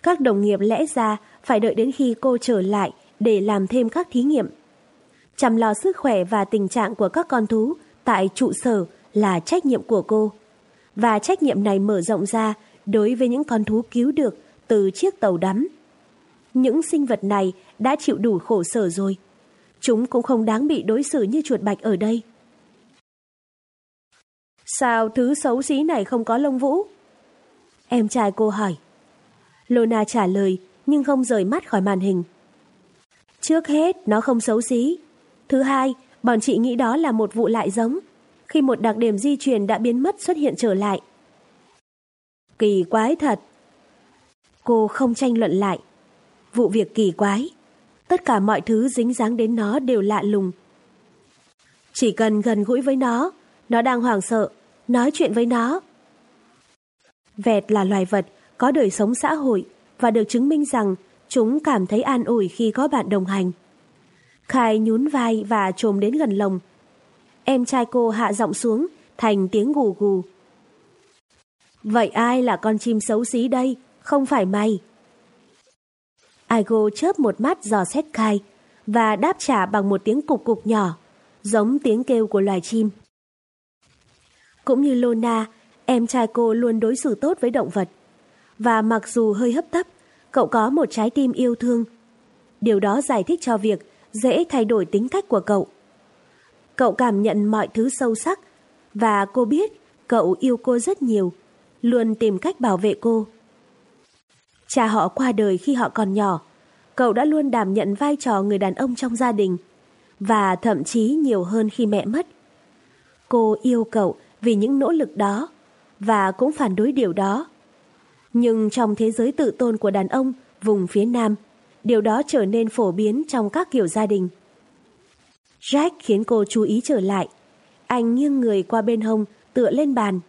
Các đồng nghiệp lẽ ra phải đợi đến khi cô trở lại để làm thêm các thí nghiệm. Chăm lo sức khỏe và tình trạng của các con thú tại trụ sở là trách nhiệm của cô. Và trách nhiệm này mở rộng ra đối với những con thú cứu được từ chiếc tàu đắm. Những sinh vật này đã chịu đủ khổ sở rồi. Chúng cũng không đáng bị đối xử như chuột bạch ở đây. Sao thứ xấu xí này không có lông vũ? Em trai cô hỏi. Lona trả lời nhưng không rời mắt khỏi màn hình. Trước hết, nó không xấu xí. Thứ hai, bọn chị nghĩ đó là một vụ lại giống, khi một đặc điểm di truyền đã biến mất xuất hiện trở lại. Kỳ quái thật. Cô không tranh luận lại. Vụ việc kỳ quái. Tất cả mọi thứ dính dáng đến nó đều lạ lùng. Chỉ cần gần gũi với nó, nó đang hoảng sợ, nói chuyện với nó. Vẹt là loài vật có đời sống xã hội và được chứng minh rằng Chúng cảm thấy an ủi khi có bạn đồng hành. Khai nhún vai và trồm đến gần lồng. Em trai cô hạ giọng xuống thành tiếng gù gù. Vậy ai là con chim xấu xí đây? Không phải mày. Aigo chớp một mắt dò xét Kai và đáp trả bằng một tiếng cục cục nhỏ, giống tiếng kêu của loài chim. Cũng như Lona, em trai cô luôn đối xử tốt với động vật. Và mặc dù hơi hấp tấp, cậu có một trái tim yêu thương. Điều đó giải thích cho việc dễ thay đổi tính cách của cậu. Cậu cảm nhận mọi thứ sâu sắc và cô biết cậu yêu cô rất nhiều, luôn tìm cách bảo vệ cô. Cha họ qua đời khi họ còn nhỏ, cậu đã luôn đảm nhận vai trò người đàn ông trong gia đình và thậm chí nhiều hơn khi mẹ mất. Cô yêu cậu vì những nỗ lực đó và cũng phản đối điều đó. Nhưng trong thế giới tự tôn của đàn ông vùng phía Nam, điều đó trở nên phổ biến trong các kiểu gia đình. Jack khiến cô chú ý trở lại. Anh nghiêng người qua bên hông, tựa lên bàn.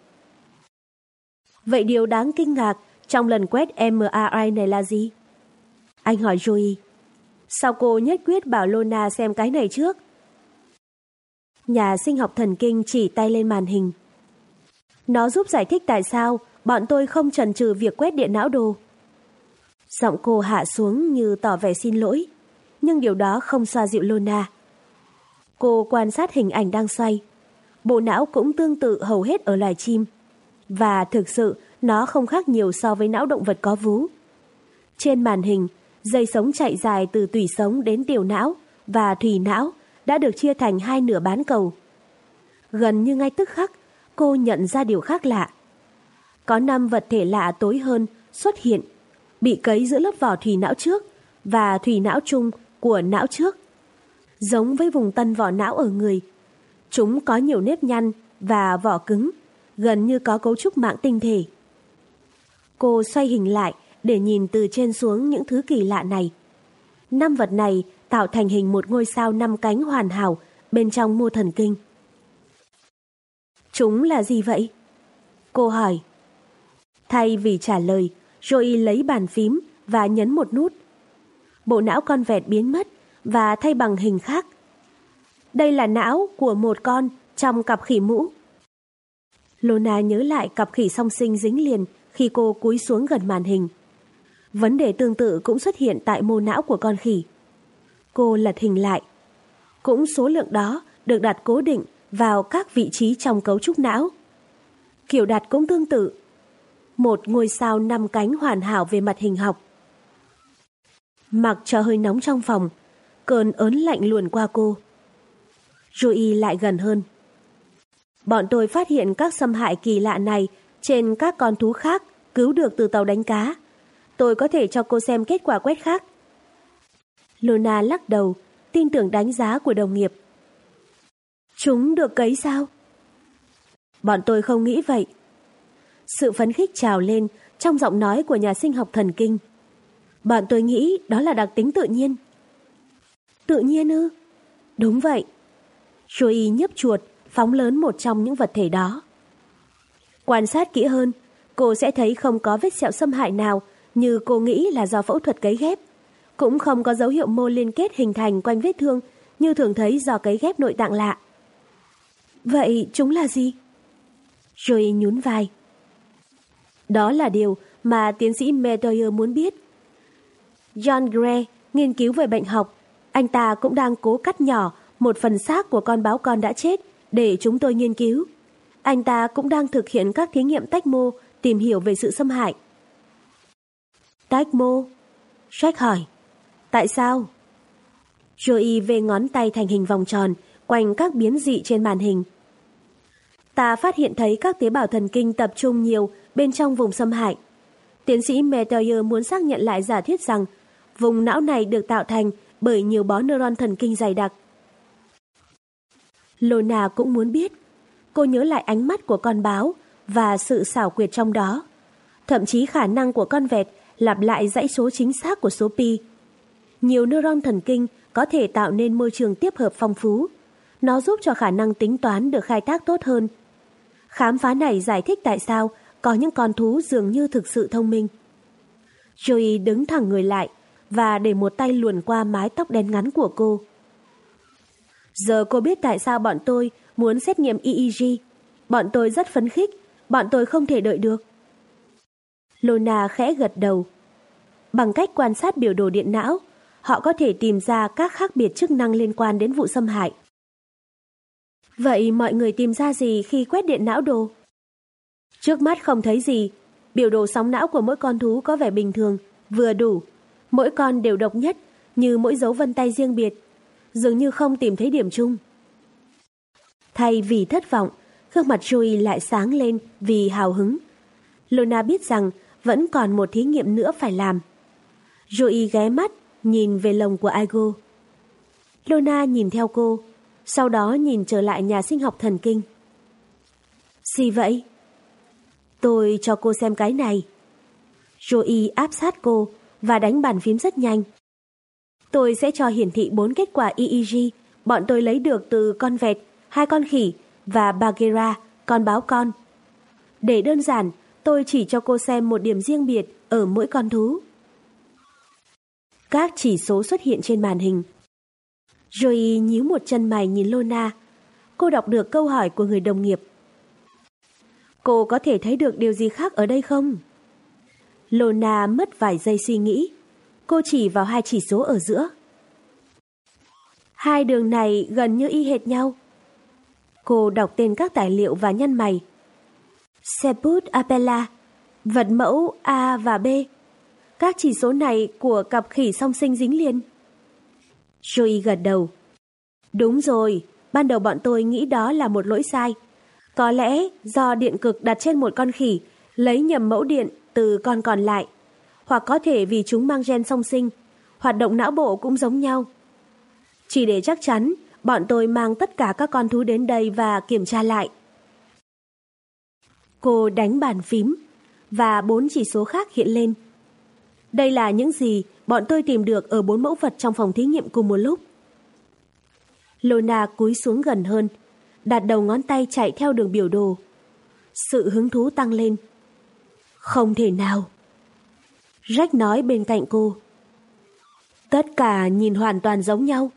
Vậy điều đáng kinh ngạc trong lần quét MRI này là gì? Anh hỏi Joey. Sao cô nhất quyết bảo Lona xem cái này trước? Nhà sinh học thần kinh chỉ tay lên màn hình. Nó giúp giải thích tại sao bọn tôi không chần chừ việc quét điện não đồ. Giọng cô hạ xuống như tỏ vẻ xin lỗi, nhưng điều đó không xoa dịu Lona. Cô quan sát hình ảnh đang xoay. Bộ não cũng tương tự hầu hết ở loài chim. Và thực sự nó không khác nhiều so với não động vật có vú. Trên màn hình, dây sống chạy dài từ tủy sống đến tiểu não và thủy não đã được chia thành hai nửa bán cầu. Gần như ngay tức khắc, cô nhận ra điều khác lạ. Có năm vật thể lạ tối hơn xuất hiện, bị cấy giữa lớp vỏ thủy não trước và thủy não chung của não trước. Giống với vùng tân vỏ não ở người, chúng có nhiều nếp nhăn và vỏ cứng, gần như có cấu trúc mạng tinh thể. Cô xoay hình lại để nhìn từ trên xuống những thứ kỳ lạ này. Năm vật này tạo thành hình một ngôi sao năm cánh hoàn hảo bên trong mô thần kinh. Chúng là gì vậy? Cô hỏi. Thay vì trả lời, Joey lấy bàn phím và nhấn một nút. Bộ não con vẹt biến mất và thay bằng hình khác. Đây là não của một con trong cặp khỉ mũ. Lona nhớ lại cặp khỉ song sinh dính liền khi cô cúi xuống gần màn hình. Vấn đề tương tự cũng xuất hiện tại mô não của con khỉ. Cô lật hình lại. Cũng số lượng đó được đặt cố định vào các vị trí trong cấu trúc não. Kiểu đặt cũng tương tự. Một ngôi sao năm cánh hoàn hảo về mặt hình học. Mặc cho hơi nóng trong phòng, cơn ớn lạnh luồn qua cô. Joey lại gần hơn. Bọn tôi phát hiện các xâm hại kỳ lạ này trên các con thú khác cứu được từ tàu đánh cá. Tôi có thể cho cô xem kết quả quét khác. Luna lắc đầu, tin tưởng đánh giá của đồng nghiệp. Chúng được cấy sao? Bọn tôi không nghĩ vậy. Sự phấn khích trào lên trong giọng nói của nhà sinh học thần kinh. Bọn tôi nghĩ đó là đặc tính tự nhiên. Tự nhiên ư? Đúng vậy. Joey nhấp chuột, phóng lớn một trong những vật thể đó. Quan sát kỹ hơn, cô sẽ thấy không có vết sẹo xâm hại nào như cô nghĩ là do phẫu thuật cấy ghép. Cũng không có dấu hiệu mô liên kết hình thành quanh vết thương như thường thấy do cấy ghép nội tạng lạ. Vậy chúng là gì? Joey nhún vai. Đó là điều mà tiến sĩ Medoyer muốn biết. John Gray nghiên cứu về bệnh học. Anh ta cũng đang cố cắt nhỏ một phần xác của con báo con đã chết để chúng tôi nghiên cứu. Anh ta cũng đang thực hiện các thí nghiệm tách mô, tìm hiểu về sự xâm hại. Tách mô? Jack hỏi. Tại sao? Joey về ngón tay thành hình vòng tròn, quanh các biến dị trên màn hình. Ta phát hiện thấy các tế bào thần kinh tập trung nhiều bên trong vùng xâm hại. Tiến sĩ Metoyer muốn xác nhận lại giả thuyết rằng vùng não này được tạo thành bởi nhiều bó neuron thần kinh dày đặc. Lona cũng muốn biết. Cô nhớ lại ánh mắt của con báo và sự xảo quyệt trong đó. Thậm chí khả năng của con vẹt lặp lại dãy số chính xác của số pi. Nhiều neuron thần kinh có thể tạo nên môi trường tiếp hợp phong phú. Nó giúp cho khả năng tính toán được khai thác tốt hơn. Khám phá này giải thích tại sao có những con thú dường như thực sự thông minh. Joey đứng thẳng người lại và để một tay luồn qua mái tóc đen ngắn của cô. Giờ cô biết tại sao bọn tôi muốn xét nghiệm EEG. Bọn tôi rất phấn khích, bọn tôi không thể đợi được. Lona khẽ gật đầu. Bằng cách quan sát biểu đồ điện não, họ có thể tìm ra các khác biệt chức năng liên quan đến vụ xâm hại. Vậy mọi người tìm ra gì khi quét điện não đồ? Trước mắt không thấy gì, biểu đồ sóng não của mỗi con thú có vẻ bình thường, vừa đủ. Mỗi con đều độc nhất, như mỗi dấu vân tay riêng biệt. Dường như không tìm thấy điểm chung. Thay vì thất vọng, gương mặt Joey lại sáng lên vì hào hứng. Luna biết rằng vẫn còn một thí nghiệm nữa phải làm. Joey ghé mắt, nhìn về lồng của Aigo. Luna nhìn theo cô, sau đó nhìn trở lại nhà sinh học thần kinh. Gì vậy? Tôi cho cô xem cái này. Joey áp sát cô và đánh bàn phím rất nhanh. Tôi sẽ cho hiển thị bốn kết quả EEG bọn tôi lấy được từ con vẹt, hai con khỉ và Bagheera, con báo con. Để đơn giản, tôi chỉ cho cô xem một điểm riêng biệt ở mỗi con thú. Các chỉ số xuất hiện trên màn hình. Joey nhíu một chân mày nhìn Lona. Cô đọc được câu hỏi của người đồng nghiệp. Cô có thể thấy được điều gì khác ở đây không? Lona mất vài giây suy nghĩ. Cô chỉ vào hai chỉ số ở giữa. Hai đường này gần như y hệt nhau. Cô đọc tên các tài liệu và nhăn mày. Seput Apella, vật mẫu A và B. Các chỉ số này của cặp khỉ song sinh dính liền. Joey gật đầu. Đúng rồi, ban đầu bọn tôi nghĩ đó là một lỗi sai. Có lẽ do điện cực đặt trên một con khỉ, lấy nhầm mẫu điện từ con còn lại. Hoặc có thể vì chúng mang gen song sinh, hoạt động não bộ cũng giống nhau. Chỉ để chắc chắn, bọn tôi mang tất cả các con thú đến đây và kiểm tra lại. Cô đánh bàn phím và bốn chỉ số khác hiện lên. Đây là những gì bọn tôi tìm được ở bốn mẫu vật trong phòng thí nghiệm cùng một lúc. Lona cúi xuống gần hơn, đặt đầu ngón tay chạy theo đường biểu đồ. Sự hứng thú tăng lên. Không thể nào. Rách nói bên cạnh cô. Tất cả nhìn hoàn toàn giống nhau.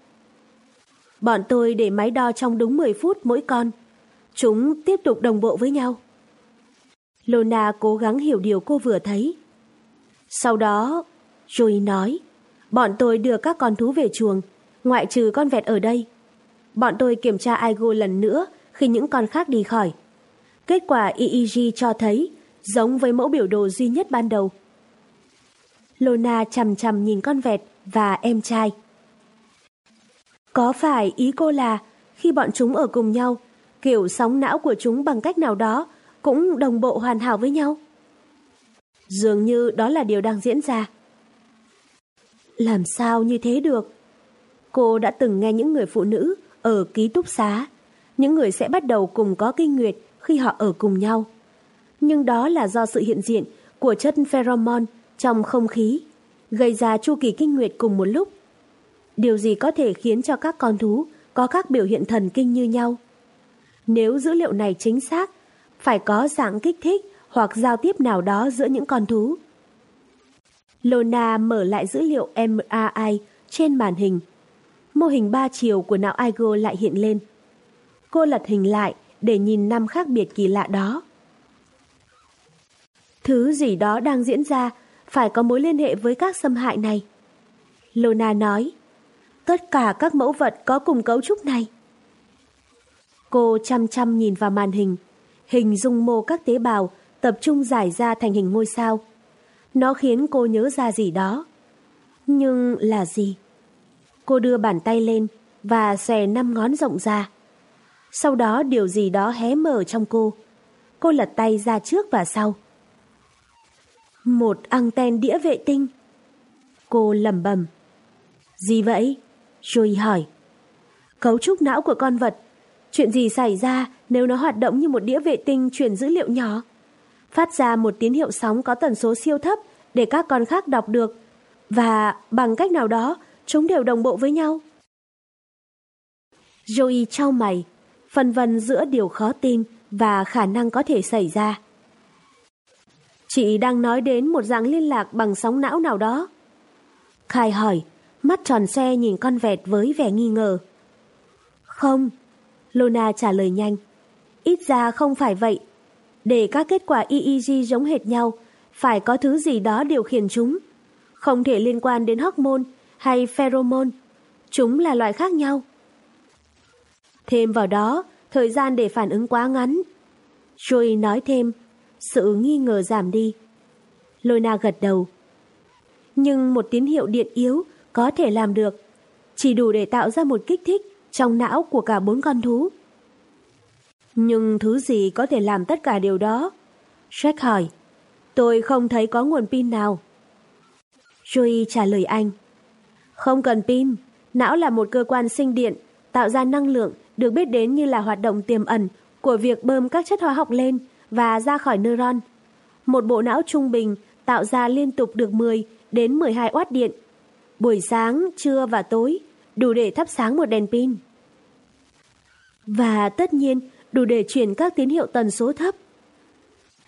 Bọn tôi để máy đo trong đúng 10 phút mỗi con. Chúng tiếp tục đồng bộ với nhau. Lona cố gắng hiểu điều cô vừa thấy. Sau đó, Joey nói, bọn tôi đưa các con thú về chuồng, ngoại trừ con vẹt ở đây. Bọn tôi kiểm tra Aigo lần nữa khi những con khác đi khỏi. Kết quả EEG cho thấy giống với mẫu biểu đồ duy nhất ban đầu. Lona chằm chằm nhìn con vẹt và em trai. Có phải ý cô là khi bọn chúng ở cùng nhau, kiểu sóng não của chúng bằng cách nào đó cũng đồng bộ hoàn hảo với nhau? Dường như đó là điều đang diễn ra. Làm sao như thế được? Cô đã từng nghe những người phụ nữ ở ký túc xá, những người sẽ bắt đầu cùng có kinh nguyệt khi họ ở cùng nhau. Nhưng đó là do sự hiện diện của chất pheromone trong không khí, gây ra chu kỳ kinh nguyệt cùng một lúc. Điều gì có thể khiến cho các con thú có các biểu hiện thần kinh như nhau? Nếu dữ liệu này chính xác, phải có dạng kích thích hoặc giao tiếp nào đó giữa những con thú. Lona mở lại dữ liệu MRI trên màn hình. Mô hình ba chiều của não Igo lại hiện lên. Cô lật hình lại để nhìn năm khác biệt kỳ lạ đó. Thứ gì đó đang diễn ra phải có mối liên hệ với các xâm hại này. Lona nói, tất cả các mẫu vật có cùng cấu trúc này. Cô chăm chăm nhìn vào màn hình, hình dung mô các tế bào tập trung giải ra thành hình ngôi sao. Nó khiến cô nhớ ra gì đó. Nhưng là gì? Cô đưa bàn tay lên và xòe năm ngón rộng ra. Sau đó điều gì đó hé mở trong cô. Cô lật tay ra trước và sau. Một anten đĩa vệ tinh. Cô lẩm bẩm. Gì vậy? Joey hỏi. Cấu trúc não của con vật. Chuyện gì xảy ra nếu nó hoạt động như một đĩa vệ tinh truyền dữ liệu nhỏ? Phát ra một tín hiệu sóng có tần số siêu thấp để các con khác đọc được. Và bằng cách nào đó, chúng đều đồng bộ với nhau. Joey trao mày, phân vân giữa điều khó tin và khả năng có thể xảy ra. Chị đang nói đến một dạng liên lạc bằng sóng não nào đó. Khai hỏi, mắt tròn xe nhìn con vẹt với vẻ nghi ngờ. Không, Lona trả lời nhanh. Ít ra không phải vậy. Để các kết quả EEG giống hệt nhau, phải có thứ gì đó điều khiển chúng. Không thể liên quan đến hormone hay pheromone. Chúng là loại khác nhau. Thêm vào đó, thời gian để phản ứng quá ngắn. Joey nói thêm, sự nghi ngờ giảm đi. Lona gật đầu. Nhưng một tín hiệu điện yếu có thể làm được, chỉ đủ để tạo ra một kích thích trong não của cả bốn con thú. Nhưng thứ gì có thể làm tất cả điều đó? Jack hỏi. Tôi không thấy có nguồn pin nào. Joey trả lời anh. Không cần pin, não là một cơ quan sinh điện, tạo ra năng lượng được biết đến như là hoạt động tiềm ẩn của việc bơm các chất hóa học lên và ra khỏi neuron. Một bộ não trung bình tạo ra liên tục được 10 đến 12 oát điện. Buổi sáng, trưa và tối đủ để thắp sáng một đèn pin. Và tất nhiên đủ để chuyển các tín hiệu tần số thấp.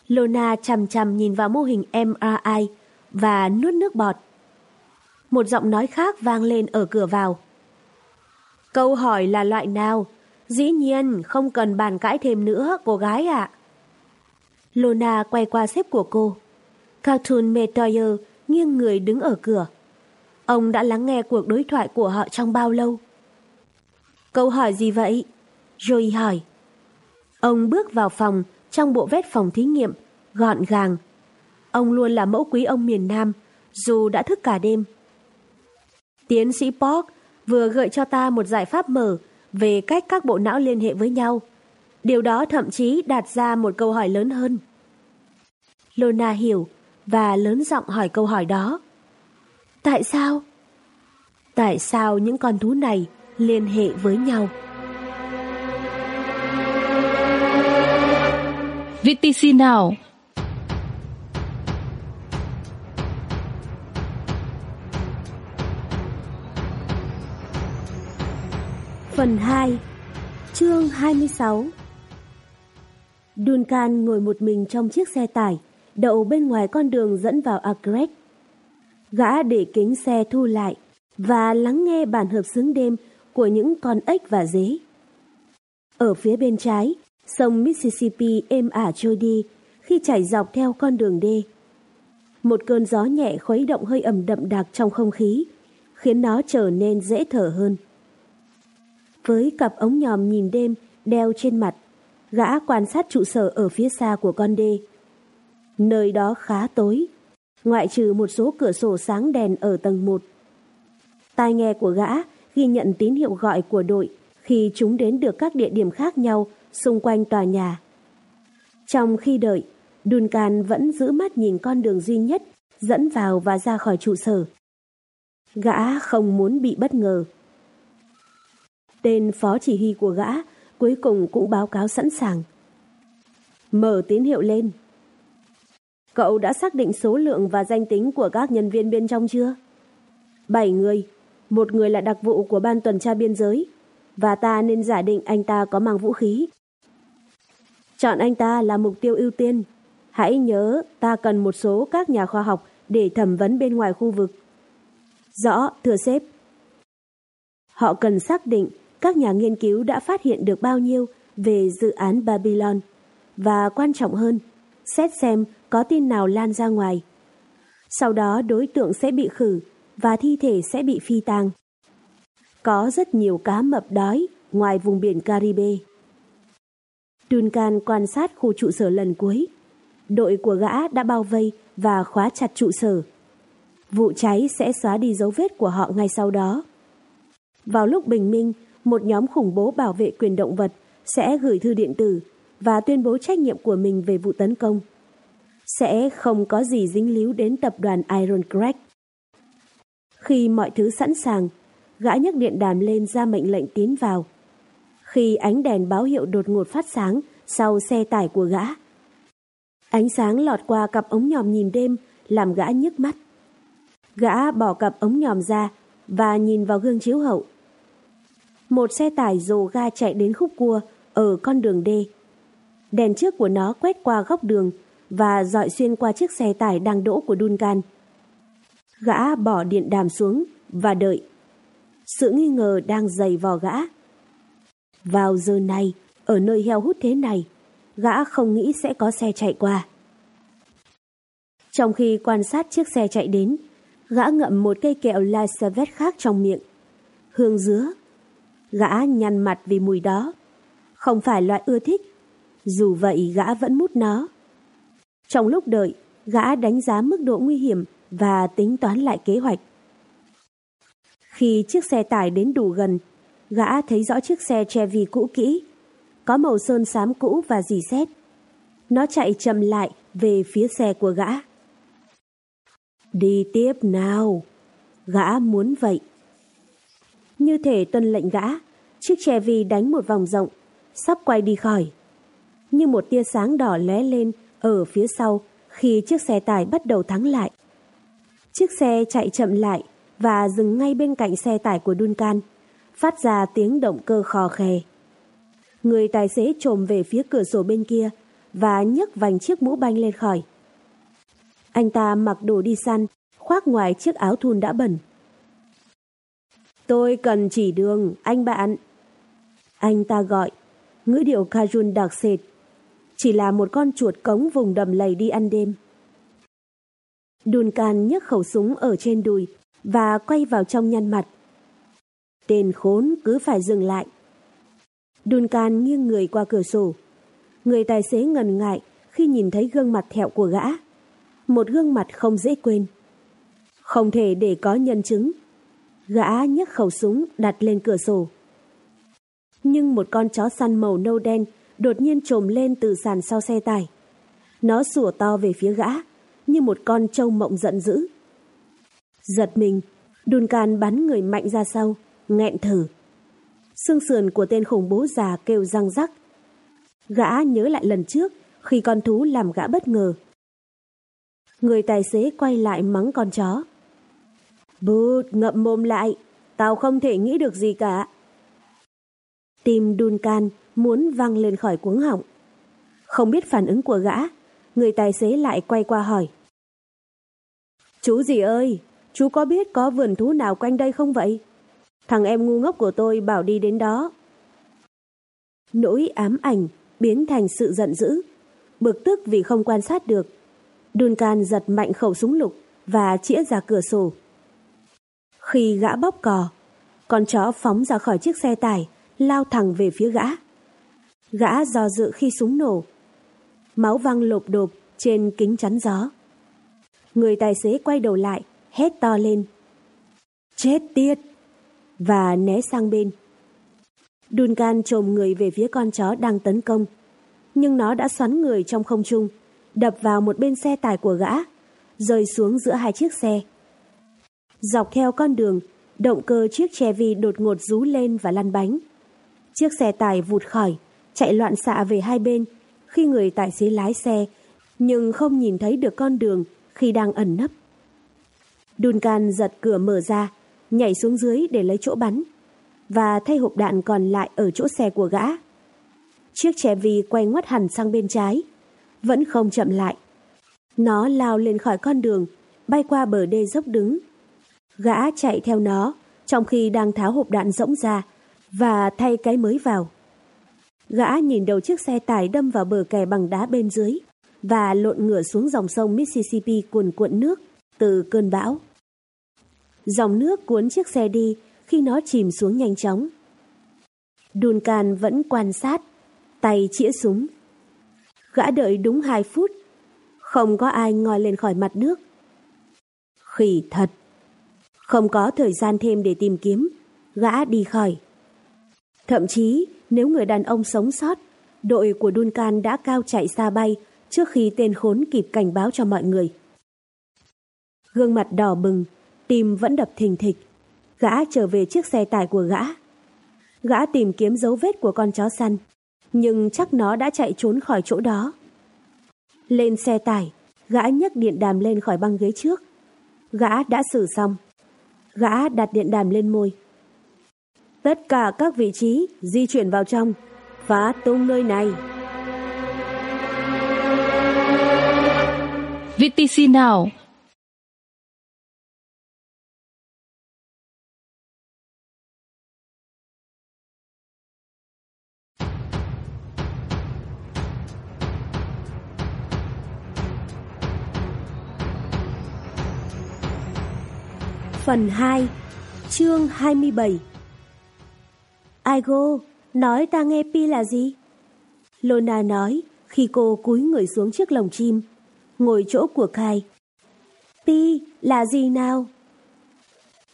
Lona chằm chằm nhìn vào mô hình MRI và nuốt nước bọt. Một giọng nói khác vang lên ở cửa vào. Câu hỏi là loại nào? Dĩ nhiên, không cần bàn cãi thêm nữa, cô gái ạ. Lona quay qua xếp của cô. Cartoon Metoyer nghiêng người đứng ở cửa. Ông đã lắng nghe cuộc đối thoại của họ trong bao lâu? Câu hỏi gì vậy? Joey hỏi. Ông bước vào phòng trong bộ vest phòng thí nghiệm, gọn gàng. Ông luôn là mẫu quý ông miền Nam, dù đã thức cả đêm. Tiến sĩ Park vừa gợi cho ta một giải pháp mở về cách các bộ não liên hệ với nhau. Điều đó thậm chí đặt ra một câu hỏi lớn hơn. Lona hiểu và lớn giọng hỏi câu hỏi đó. Tại sao? Tại sao những con thú này liên hệ với nhau? VTC nào? Phần 2 Chương 26 Duncan ngồi một mình trong chiếc xe tải, đậu bên ngoài con đường dẫn vào Agrek. Gã để kính xe thu lại và lắng nghe bản hợp xướng đêm của những con ếch và dế. Ở phía bên trái, sông Mississippi êm ả trôi đi khi chảy dọc theo con đường đê. Một cơn gió nhẹ khuấy động hơi ẩm đậm đặc trong không khí, khiến nó trở nên dễ thở hơn. Với cặp ống nhòm nhìn đêm đeo trên mặt, gã quan sát trụ sở ở phía xa của con đê. Nơi đó khá tối, ngoại trừ một số cửa sổ sáng đèn ở tầng 1. Tai nghe của gã ghi nhận tín hiệu gọi của đội khi chúng đến được các địa điểm khác nhau xung quanh tòa nhà. Trong khi đợi, Duncan vẫn giữ mắt nhìn con đường duy nhất dẫn vào và ra khỏi trụ sở. Gã không muốn bị bất ngờ. Tên phó chỉ huy của gã cuối cùng cũng báo cáo sẵn sàng. Mở tín hiệu lên. Cậu đã xác định số lượng và danh tính của các nhân viên bên trong chưa? Bảy người, một người là đặc vụ của ban tuần tra biên giới, và ta nên giả định anh ta có mang vũ khí. Chọn anh ta là mục tiêu ưu tiên. Hãy nhớ ta cần một số các nhà khoa học để thẩm vấn bên ngoài khu vực. Rõ, thưa sếp. Họ cần xác định các nhà nghiên cứu đã phát hiện được bao nhiêu về dự án Babylon và quan trọng hơn, xét xem có tin nào lan ra ngoài. Sau đó đối tượng sẽ bị khử và thi thể sẽ bị phi tang. Có rất nhiều cá mập đói ngoài vùng biển Caribe. Duncan quan sát khu trụ sở lần cuối. Đội của gã đã bao vây và khóa chặt trụ sở. Vụ cháy sẽ xóa đi dấu vết của họ ngay sau đó. Vào lúc bình minh, một nhóm khủng bố bảo vệ quyền động vật sẽ gửi thư điện tử và tuyên bố trách nhiệm của mình về vụ tấn công. Sẽ không có gì dính líu đến tập đoàn Iron Crack. Khi mọi thứ sẵn sàng, gã nhấc điện đàm lên ra mệnh lệnh tiến vào. Khi ánh đèn báo hiệu đột ngột phát sáng sau xe tải của gã. Ánh sáng lọt qua cặp ống nhòm nhìn đêm làm gã nhức mắt. Gã bỏ cặp ống nhòm ra và nhìn vào gương chiếu hậu một xe tải dồ ga chạy đến khúc cua ở con đường D. Đèn trước của nó quét qua góc đường và dọi xuyên qua chiếc xe tải đang đỗ của Duncan. Gã bỏ điện đàm xuống và đợi. Sự nghi ngờ đang dày vò gã. Vào giờ này, ở nơi heo hút thế này, gã không nghĩ sẽ có xe chạy qua. Trong khi quan sát chiếc xe chạy đến, gã ngậm một cây kẹo Lysavet khác trong miệng. Hương dứa. Gã nhăn mặt vì mùi đó. Không phải loại ưa thích. Dù vậy gã vẫn mút nó. Trong lúc đợi, gã đánh giá mức độ nguy hiểm và tính toán lại kế hoạch. Khi chiếc xe tải đến đủ gần, gã thấy rõ chiếc xe Chevy cũ kỹ, có màu sơn xám cũ và dì xét. Nó chạy chậm lại về phía xe của gã. Đi tiếp nào, gã muốn vậy. Như thể tuân lệnh gã, chiếc Chevy đánh một vòng rộng, sắp quay đi khỏi. Như một tia sáng đỏ lóe lên ở phía sau khi chiếc xe tải bắt đầu thắng lại. Chiếc xe chạy chậm lại và dừng ngay bên cạnh xe tải của Duncan, phát ra tiếng động cơ khò khè. Người tài xế trồm về phía cửa sổ bên kia và nhấc vành chiếc mũ banh lên khỏi. Anh ta mặc đồ đi săn, khoác ngoài chiếc áo thun đã bẩn. Tôi cần chỉ đường, anh bạn. Anh ta gọi, ngữ điệu Kajun đặc sệt. Chỉ là một con chuột cống vùng đầm lầy đi ăn đêm. Duncan nhấc khẩu súng ở trên đùi và quay vào trong nhăn mặt. Tên khốn cứ phải dừng lại. Duncan nghiêng người qua cửa sổ. Người tài xế ngần ngại khi nhìn thấy gương mặt thẹo của gã. Một gương mặt không dễ quên. Không thể để có nhân chứng. Gã nhấc khẩu súng đặt lên cửa sổ. Nhưng một con chó săn màu nâu đen đột nhiên trồm lên từ sàn sau xe tải. Nó sủa to về phía gã, như một con trâu mộng giận dữ. Giật mình, đùn can bắn người mạnh ra sau, nghẹn thở. Xương sườn của tên khủng bố già kêu răng rắc. Gã nhớ lại lần trước khi con thú làm gã bất ngờ. Người tài xế quay lại mắng con chó. Bụt, ngậm mồm lại, tao không thể nghĩ được gì cả. Tim Duncan muốn văng lên khỏi cuống họng. Không biết phản ứng của gã, người tài xế lại quay qua hỏi. Chú gì ơi, chú có biết có vườn thú nào quanh đây không vậy? Thằng em ngu ngốc của tôi bảo đi đến đó. Nỗi ám ảnh biến thành sự giận dữ, bực tức vì không quan sát được. Duncan giật mạnh khẩu súng lục và chĩa ra cửa sổ. Khi gã bóp cò, con chó phóng ra khỏi chiếc xe tải, lao thẳng về phía gã. Gã do dự khi súng nổ. Máu văng lộp đột trên kính chắn gió. Người tài xế quay đầu lại, hét to lên. Chết tiệt! Và né sang bên. Duncan trồm người về phía con chó đang tấn công. Nhưng nó đã xoắn người trong không trung, đập vào một bên xe tải của gã, rơi xuống giữa hai chiếc xe. Dọc theo con đường, động cơ chiếc Chevy đột ngột rú lên và lăn bánh. Chiếc xe tải vụt khỏi, chạy loạn xạ về hai bên khi người tài xế lái xe, nhưng không nhìn thấy được con đường khi đang ẩn nấp. Duncan giật cửa mở ra, nhảy xuống dưới để lấy chỗ bắn, và thay hộp đạn còn lại ở chỗ xe của gã. Chiếc Chevy quay ngoắt hẳn sang bên trái, vẫn không chậm lại. Nó lao lên khỏi con đường, bay qua bờ đê dốc đứng. Gã chạy theo nó, trong khi đang tháo hộp đạn rỗng ra và thay cái mới vào. Gã nhìn đầu chiếc xe tải đâm vào bờ kè bằng đá bên dưới và lộn ngửa xuống dòng sông Mississippi cuồn cuộn nước từ cơn bão. Dòng nước cuốn chiếc xe đi khi nó chìm xuống nhanh chóng. Duncan vẫn quan sát, tay chĩa súng. Gã đợi đúng hai phút, không có ai ngoi lên khỏi mặt nước. Khỉ thật! Không có thời gian thêm để tìm kiếm, gã đi khỏi. Thậm chí, nếu người đàn ông sống sót, đội của Duncan đã cao chạy xa bay trước khi tên khốn kịp cảnh báo cho mọi người. Gương mặt đỏ bừng, tim vẫn đập thình thịch. Gã trở về chiếc xe tải của gã. Gã tìm kiếm dấu vết của con chó săn, nhưng chắc nó đã chạy trốn khỏi chỗ đó. Lên xe tải, gã nhấc điện đàm lên khỏi băng ghế trước. Gã đã xử xong. Gã đặt điện đàm lên môi tất cả các vị trí di chuyển vào trong, phá tung nơi này. VTC nào! Phần 2 Chương 27 Aigo, nói ta nghe pi là gì? Lona nói khi cô cúi người xuống chiếc lồng chim, ngồi chỗ của Kai. Pi là gì nào?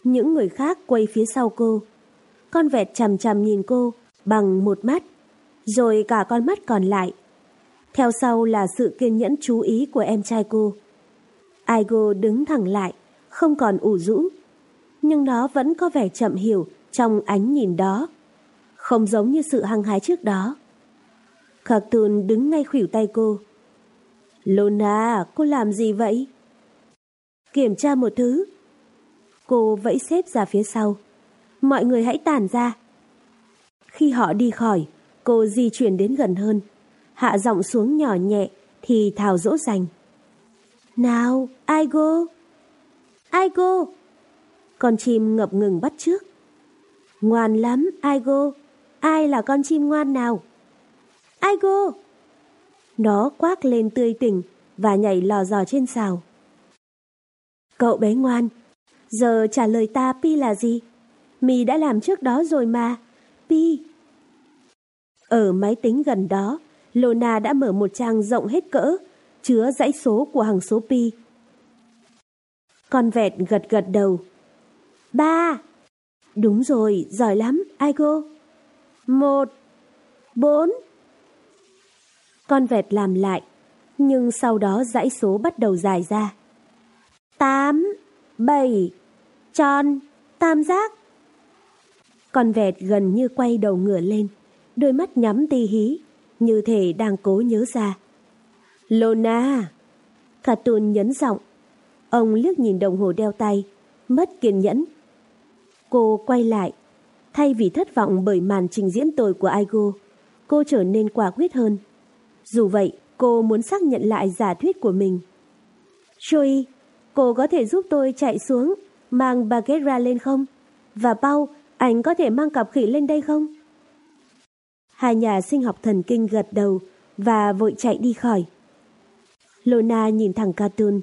Những người khác quay phía sau cô. Con vẹt chằm chằm nhìn cô bằng một mắt, rồi cả con mắt còn lại. Theo sau là sự kiên nhẫn chú ý của em trai cô. Aigo đứng thẳng lại, không còn ủ rũ. Nhưng nó vẫn có vẻ chậm hiểu trong ánh nhìn đó. Không giống như sự hăng hái trước đó. Cartoon đứng ngay khuỷu tay cô. Lona, cô làm gì vậy? Kiểm tra một thứ. Cô vẫy xếp ra phía sau. Mọi người hãy tản ra. Khi họ đi khỏi, cô di chuyển đến gần hơn. Hạ giọng xuống nhỏ nhẹ thì thào dỗ dành. Nào, Aigo! Aigo! Con chim ngập ngừng bắt trước. Ngoan lắm, Aigo! Ai là con chim ngoan nào? Aigo! Nó quác lên tươi tỉnh và nhảy lò dò trên xào. Cậu bé ngoan, giờ trả lời ta Pi là gì? Mì đã làm trước đó rồi mà. Pi. Ở máy tính gần đó, Lona đã mở một trang rộng hết cỡ, chứa dãy số của hàng số Pi. Con vẹt gật gật đầu. Ba. Đúng rồi, giỏi lắm, Aigo. Một. Bốn. Con vẹt làm lại, nhưng sau đó dãy số bắt đầu dài ra. Tám. Bảy. Tròn. Tam giác. Con vẹt gần như quay đầu ngửa lên, đôi mắt nhắm ti hí, như thể đang cố nhớ ra. Lona! Cartoon nhấn giọng. Ông liếc nhìn đồng hồ đeo tay, mất kiên nhẫn. Cô quay lại. Thay vì thất vọng bởi màn trình diễn tồi của Aigo, cô trở nên quả quyết hơn. Dù vậy, cô muốn xác nhận lại giả thuyết của mình. Joey, cô có thể giúp tôi chạy xuống, mang baguette ra lên không? Và Paul, anh có thể mang cặp khỉ lên đây không? Hai nhà sinh học thần kinh gật đầu và vội chạy đi khỏi. Lona nhìn thẳng cartoon.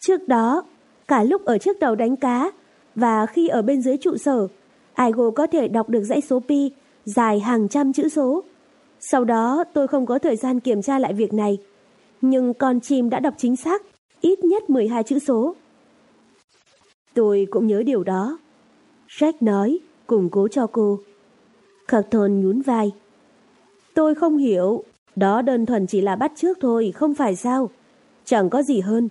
Trước đó, cả lúc ở trước đầu đánh cá và khi ở bên dưới trụ sở, Aigo có thể đọc được dãy số pi dài hàng trăm chữ số. Sau đó tôi không có thời gian kiểm tra lại việc này, nhưng con chim đã đọc chính xác ít nhất 12 chữ số. Tôi cũng nhớ điều đó. Jack nói, củng cố cho cô. Carlton nhún vai. Tôi không hiểu, đó đơn thuần chỉ là bắt trước thôi, không phải sao? Chẳng có gì hơn.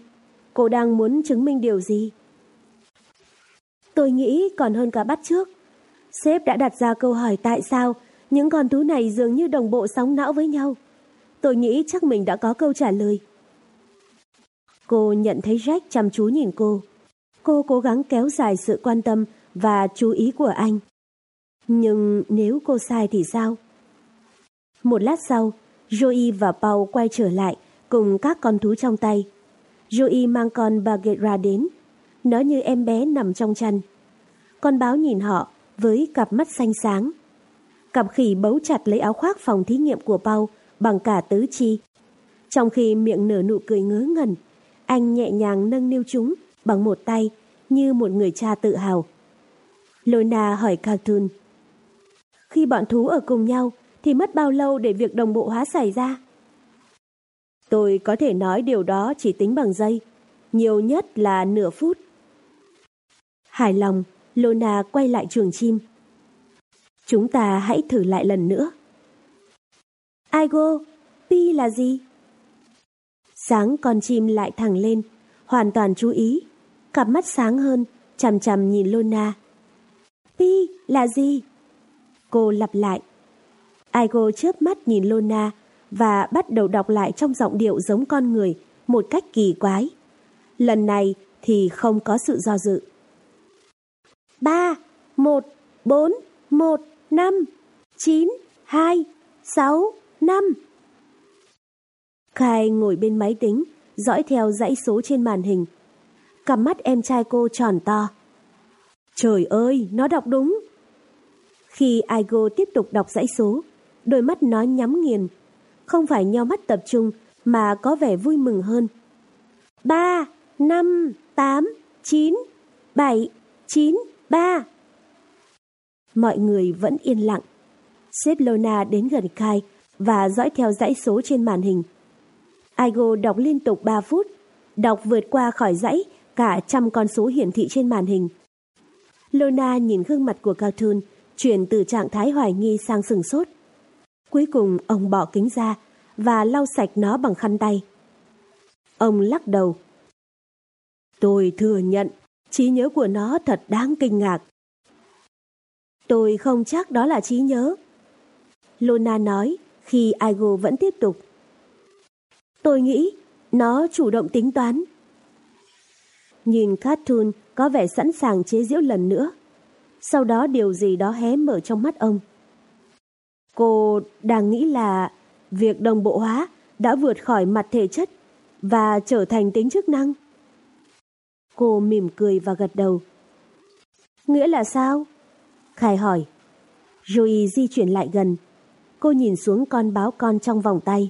Cô đang muốn chứng minh điều gì? Tôi nghĩ còn hơn cả bắt trước. Sếp đã đặt ra câu hỏi tại sao những con thú này dường như đồng bộ sóng não với nhau. Tôi nghĩ chắc mình đã có câu trả lời. Cô nhận thấy Jack chăm chú nhìn cô. Cô cố gắng kéo dài sự quan tâm và chú ý của anh. Nhưng nếu cô sai thì sao? Một lát sau, Joey và Paul quay trở lại cùng các con thú trong tay. Joey mang con Bagheera đến. Nó như em bé nằm trong chăn. Con báo nhìn họ với cặp mắt xanh sáng. Cặp khỉ bấu chặt lấy áo khoác phòng thí nghiệm của Paul bằng cả tứ chi. Trong khi miệng nở nụ cười ngớ ngẩn, anh nhẹ nhàng nâng niu chúng bằng một tay như một người cha tự hào. Lona hỏi Cartoon. Khi bọn thú ở cùng nhau thì mất bao lâu để việc đồng bộ hóa xảy ra? Tôi có thể nói điều đó chỉ tính bằng giây, nhiều nhất là nửa phút. Hài lòng, Lona quay lại chuồng chim. Chúng ta hãy thử lại lần nữa. Aigo, pi là gì? Sáng con chim lại thẳng lên, hoàn toàn chú ý, cặp mắt sáng hơn, chằm chằm nhìn Lona. Pi là gì? Cô lặp lại. Aigo chớp mắt nhìn Lona và bắt đầu đọc lại trong giọng điệu giống con người một cách kỳ quái. Lần này thì không có sự do dự ba một bốn một năm chín hai sáu năm Khai ngồi bên máy tính, dõi theo dãy số trên màn hình. Cặp mắt em trai cô tròn to. Trời ơi, nó đọc đúng. Khi Aigo tiếp tục đọc dãy số, đôi mắt nó nhắm nghiền. Không phải nheo mắt tập trung, mà có vẻ vui mừng hơn. Ba, năm, tám, chín. bảy, chín, ba. Mọi người vẫn yên lặng. Sếp Lona đến gần Kai và dõi theo dãy số trên màn hình. Aigo đọc liên tục 3 phút, đọc vượt qua khỏi dãy cả trăm con số hiển thị trên màn hình. Lona nhìn gương mặt của Cartoon, chuyển từ trạng thái hoài nghi sang sừng sốt. Cuối cùng ông bỏ kính ra và lau sạch nó bằng khăn tay. Ông lắc đầu. Tôi thừa nhận, trí nhớ của nó thật đáng kinh ngạc. Tôi không chắc đó là trí nhớ. Luna nói, khi Aigo vẫn tiếp tục. Tôi nghĩ, nó chủ động tính toán. Nhìn Cartoon có vẻ sẵn sàng chế giễu lần nữa. Sau đó điều gì đó hé mở trong mắt ông. Cô đang nghĩ là việc đồng bộ hóa đã vượt khỏi mặt thể chất và trở thành tính chức năng. Cô mỉm cười và gật đầu. Nghĩa là sao? Khai hỏi. Joey di chuyển lại gần. Cô nhìn xuống con báo con trong vòng tay.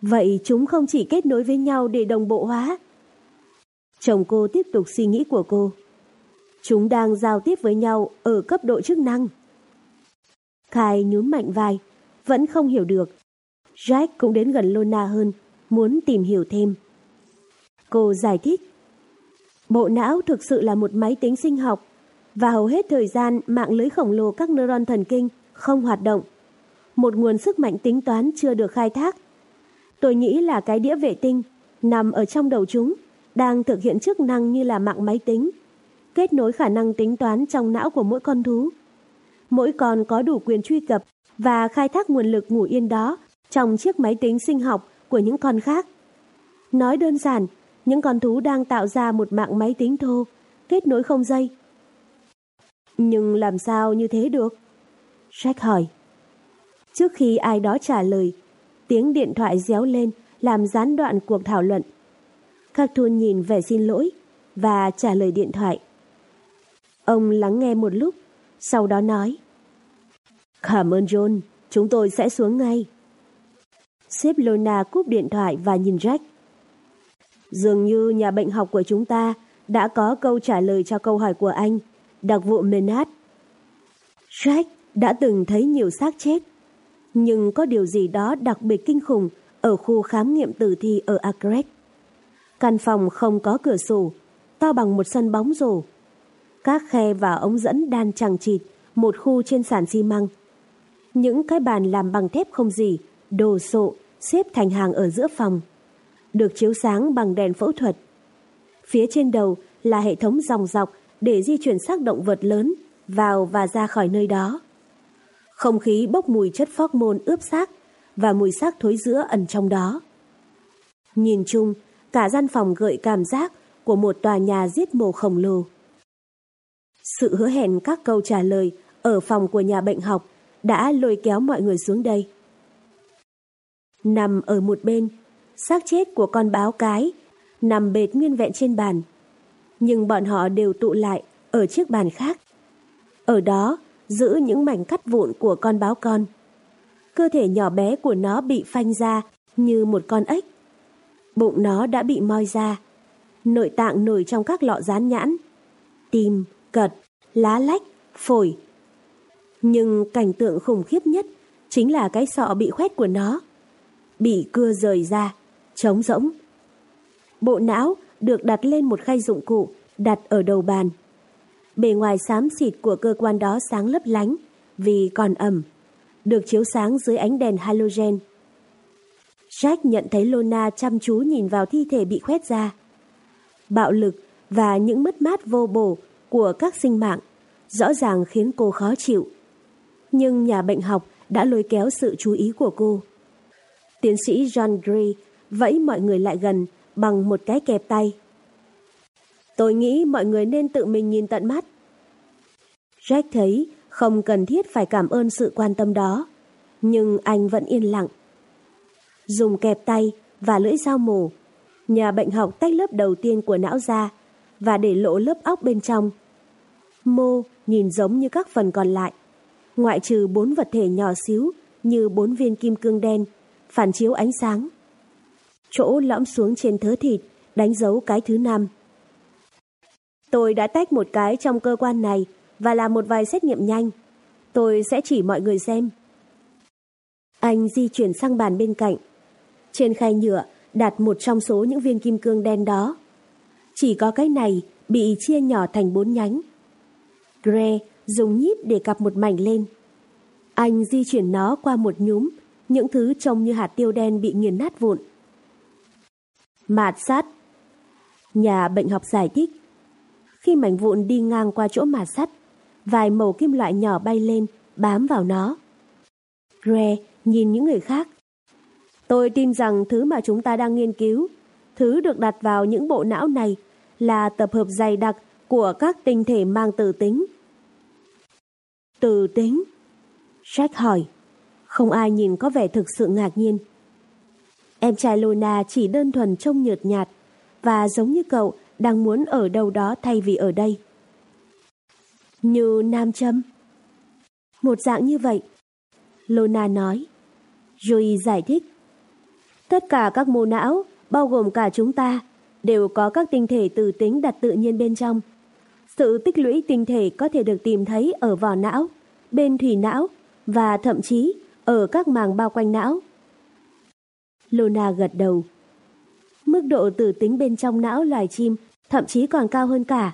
Vậy chúng không chỉ kết nối với nhau để đồng bộ hóa. Chồng cô tiếp tục suy nghĩ của cô. Chúng đang giao tiếp với nhau ở cấp độ chức năng. Khai nhún mạnh vai, vẫn không hiểu được. Jack cũng đến gần Lona hơn, muốn tìm hiểu thêm. Cô giải thích. Bộ não thực sự là một máy tính sinh học và hầu hết thời gian mạng lưới khổng lồ các neuron thần kinh không hoạt động. Một nguồn sức mạnh tính toán chưa được khai thác. Tôi nghĩ là cái đĩa vệ tinh nằm ở trong đầu chúng đang thực hiện chức năng như là mạng máy tính, kết nối khả năng tính toán trong não của mỗi con thú. Mỗi con có đủ quyền truy cập và khai thác nguồn lực ngủ yên đó trong chiếc máy tính sinh học của những con khác. Nói đơn giản, những con thú đang tạo ra một mạng máy tính thô, kết nối không dây. Nhưng làm sao như thế được? Jack hỏi. Trước khi ai đó trả lời, tiếng điện thoại réo lên làm gián đoạn cuộc thảo luận. Cartoon nhìn vẻ xin lỗi và trả lời điện thoại. Ông lắng nghe một lúc, sau đó nói. Cảm ơn John, chúng tôi sẽ xuống ngay. Sếp Lona cúp điện thoại và nhìn Jack. Dường như nhà bệnh học của chúng ta đã có câu trả lời cho câu hỏi của anh, đặc vụ Menard. Jack đã từng thấy nhiều xác chết, nhưng có điều gì đó đặc biệt kinh khủng ở khu khám nghiệm tử thi ở Agret. Căn phòng không có cửa sổ, to bằng một sân bóng rổ. Các khe và ống dẫn đan chằng chịt một khu trên sàn xi măng. Những cái bàn làm bằng thép không gì, đồ sộ, xếp thành hàng ở giữa phòng. Được chiếu sáng bằng đèn phẫu thuật. Phía trên đầu là hệ thống dòng dọc để di chuyển xác động vật lớn vào và ra khỏi nơi đó. Không khí bốc mùi chất phóc môn ướp xác và mùi xác thối giữa ẩn trong đó. Nhìn chung, cả gian phòng gợi cảm giác của một tòa nhà giết mổ khổng lồ. Sự hứa hẹn các câu trả lời ở phòng của nhà bệnh học đã lôi kéo mọi người xuống đây. Nằm ở một bên, xác chết của con báo cái nằm bệt nguyên vẹn trên bàn. Nhưng bọn họ đều tụ lại ở chiếc bàn khác. Ở đó, giữ những mảnh cắt vụn của con báo con. Cơ thể nhỏ bé của nó bị phanh ra như một con ếch. Bụng nó đã bị moi ra. Nội tạng nổi trong các lọ rán nhãn. Tim, cật, lá lách, phổi. Nhưng cảnh tượng khủng khiếp nhất chính là cái sọ bị khoét của nó. Bị cưa rời ra, trống rỗng. Bộ não được đặt lên một khay dụng cụ đặt ở đầu bàn. Bề ngoài xám xịt của cơ quan đó sáng lấp lánh vì còn ẩm, được chiếu sáng dưới ánh đèn halogen. Jack nhận thấy Lona chăm chú nhìn vào thi thể bị khoét ra. Bạo lực và những mất mát vô bổ của các sinh mạng rõ ràng khiến cô khó chịu. Nhưng nhà bệnh học đã lôi kéo sự chú ý của cô. Tiến sĩ John Gray vẫy mọi người lại gần bằng một cái kẹp tay. Tôi nghĩ mọi người nên tự mình nhìn tận mắt. Jack thấy không cần thiết phải cảm ơn sự quan tâm đó, nhưng anh vẫn yên lặng. Dùng kẹp tay và lưỡi dao mổ, nhà bệnh học tách lớp đầu tiên của não ra và để lộ lớp óc bên trong. Mô nhìn giống như các phần còn lại, ngoại trừ bốn vật thể nhỏ xíu như bốn viên kim cương đen, phản chiếu ánh sáng. Chỗ lõm xuống trên thớ thịt đánh dấu cái thứ năm. Tôi đã tách một cái trong cơ quan này và làm một vài xét nghiệm nhanh. Tôi sẽ chỉ mọi người xem. Anh di chuyển sang bàn bên cạnh. Trên khay nhựa đặt một trong số những viên kim cương đen đó. Chỉ có cái này bị chia nhỏ thành bốn nhánh. gre dùng nhíp để cặp một mảnh lên. Anh di chuyển nó qua một nhúm, những thứ trông như hạt tiêu đen bị nghiền nát vụn. Mạt sắt Nhà bệnh học giải thích. Khi mảnh vụn đi ngang qua chỗ mạt sắt, vài màu kim loại nhỏ bay lên, bám vào nó. Gre nhìn những người khác. Tôi tin rằng thứ mà chúng ta đang nghiên cứu, thứ được đặt vào những bộ não này là tập hợp dày đặc của các tinh thể mang từ tính. Từ tính? Jack hỏi. Không ai nhìn có vẻ thực sự ngạc nhiên. Em trai Luna chỉ đơn thuần trông nhợt nhạt và giống như cậu đang muốn ở đâu đó thay vì ở đây. Như nam châm. Một dạng như vậy. Luna nói. Joey giải thích. Tất cả các mô não, bao gồm cả chúng ta, đều có các tinh thể từ tính đặt tự nhiên bên trong. Sự tích lũy tinh thể có thể được tìm thấy ở vỏ não, bên thủy não và thậm chí ở các màng bao quanh não. Luna gật đầu. Mức độ tử tính bên trong não loài chim thậm chí còn cao hơn cả.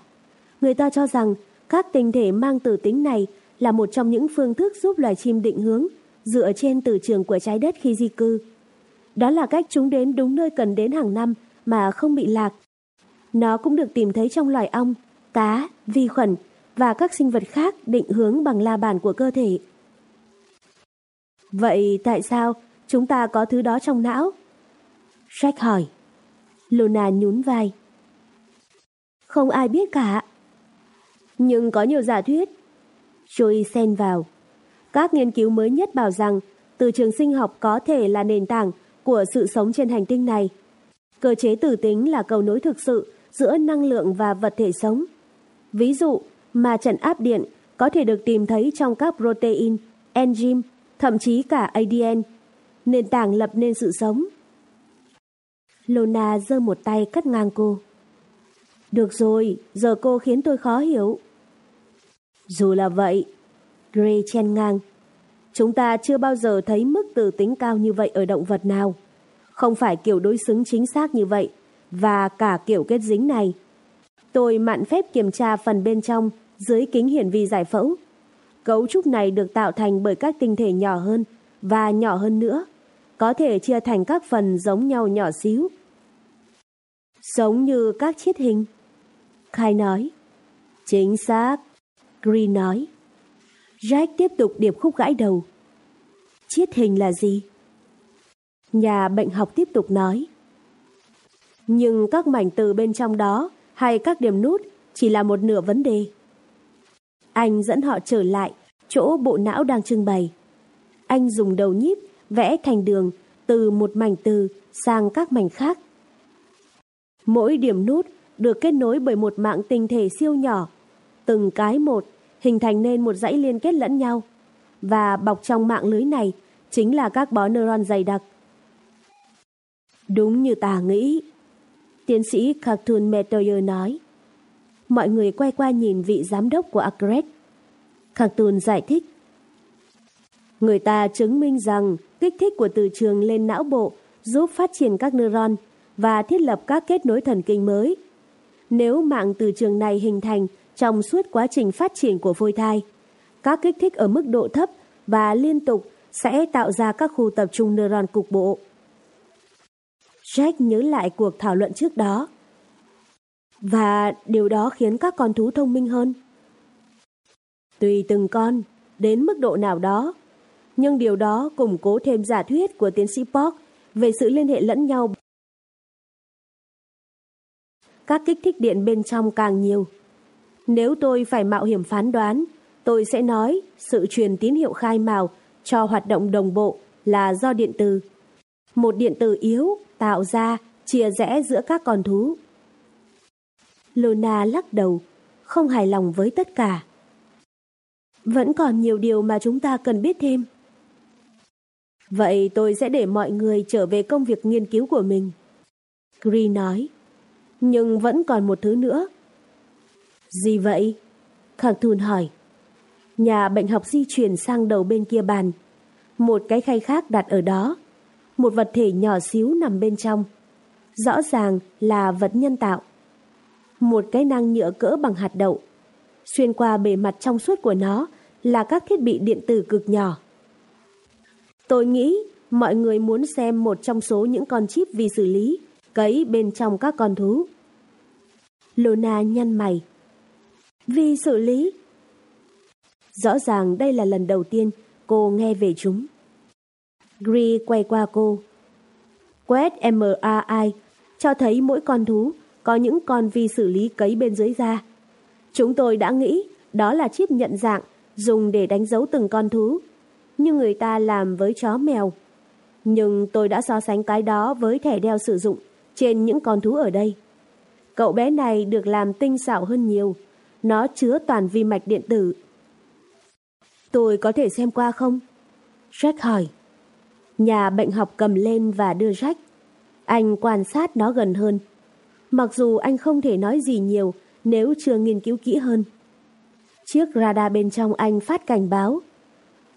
Người ta cho rằng các tinh thể mang tử tính này là một trong những phương thức giúp loài chim định hướng dựa trên từ trường của trái đất khi di cư. Đó là cách chúng đến đúng nơi cần đến hàng năm mà không bị lạc. Nó cũng được tìm thấy trong loài ong, cá, vi khuẩn và các sinh vật khác định hướng bằng la bàn của cơ thể. Vậy tại sao chúng ta có thứ đó trong não? Jack hỏi. Luna nhún vai. Không ai biết cả. Nhưng có nhiều giả thuyết. Joey xen vào. Các nghiên cứu mới nhất bảo rằng từ trường sinh học có thể là nền tảng của sự sống trên hành tinh này. Cơ chế tử tính là cầu nối thực sự giữa năng lượng và vật thể sống. Ví dụ, mà trận áp điện có thể được tìm thấy trong các protein, enzyme, thậm chí cả ADN, nền tảng lập nên sự sống. Lona giơ một tay cắt ngang cô. Được rồi, giờ cô khiến tôi khó hiểu. Dù là vậy, Gray chen ngang. Chúng ta chưa bao giờ thấy mức từ tính cao như vậy ở động vật nào. Không phải kiểu đối xứng chính xác như vậy, và cả kiểu kết dính này. Tôi mạn phép kiểm tra phần bên trong dưới kính hiển vi giải phẫu. Cấu trúc này được tạo thành bởi các tinh thể nhỏ hơn và nhỏ hơn nữa, có thể chia thành các phần giống nhau nhỏ xíu. Giống như các chiết hình. Khai nói. Chính xác. Green nói. Jack tiếp tục điệp khúc gãi đầu. Chiết hình là gì? Nhà bệnh học tiếp tục nói. Nhưng các mảnh từ bên trong đó hay các điểm nút chỉ là một nửa vấn đề. Anh dẫn họ trở lại chỗ bộ não đang trưng bày. Anh dùng đầu nhíp vẽ thành đường từ một mảnh từ sang các mảnh khác. Mỗi điểm nút được kết nối bởi một mạng tinh thể siêu nhỏ, từng cái một hình thành nên một dãy liên kết lẫn nhau. Và bọc trong mạng lưới này chính là các bó neuron dày đặc. Đúng như ta nghĩ. Tiến sĩ Cartoon Metoyer nói. Mọi người quay qua nhìn vị giám đốc của Agret. Cartoon giải thích. Người ta chứng minh rằng kích thích của từ trường lên não bộ giúp phát triển các neuron và thiết lập các kết nối thần kinh mới. Nếu mạng từ trường này hình thành trong suốt quá trình phát triển của phôi thai, các kích thích ở mức độ thấp và liên tục sẽ tạo ra các khu tập trung neuron cục bộ. Jack nhớ lại cuộc thảo luận trước đó. Và điều đó khiến các con thú thông minh hơn. Tùy từng con, đến mức độ nào đó, nhưng điều đó củng cố thêm giả thuyết của tiến sĩ Park về sự liên hệ lẫn nhau. Các kích thích điện bên trong càng nhiều. Nếu tôi phải mạo hiểm phán đoán, tôi sẽ nói sự truyền tín hiệu khai màu cho hoạt động đồng bộ là do điện từ. Một điện từ yếu tạo ra chia rẽ giữa các con thú. Luna lắc đầu, không hài lòng với tất cả. Vẫn còn nhiều điều mà chúng ta cần biết thêm. Vậy tôi sẽ để mọi người trở về công việc nghiên cứu của mình. Green nói. Nhưng vẫn còn một thứ nữa. Gì vậy? Khang Thun hỏi. Nhà bệnh học di chuyển sang đầu bên kia bàn. Một cái khay khác đặt ở đó. Một vật thể nhỏ xíu nằm bên trong. Rõ ràng là vật nhân tạo. Một cái nang nhựa cỡ bằng hạt đậu. Xuyên qua bề mặt trong suốt của nó là các thiết bị điện tử cực nhỏ. Tôi nghĩ mọi người muốn xem một trong số những con chip vi xử lý cấy bên trong các con thú. Luna nhăn mày. Vi xử lý? Rõ ràng đây là lần đầu tiên cô nghe về chúng. Gree quay qua cô. Quét MRI cho thấy mỗi con thú có những con vi xử lý cấy bên dưới da. Chúng tôi đã nghĩ đó là chip nhận dạng dùng để đánh dấu từng con thú, như người ta làm với chó mèo. Nhưng tôi đã so sánh cái đó với thẻ đeo sử dụng trên những con thú ở đây. Cậu bé này được làm tinh xảo hơn nhiều. Nó chứa toàn vi mạch điện tử. Tôi có thể xem qua không? Jack hỏi. Nhà bệnh học cầm lên và đưa Jack. Anh quan sát nó gần hơn. Mặc dù anh không thể nói gì nhiều nếu chưa nghiên cứu kỹ hơn. Chiếc radar bên trong anh phát cảnh báo.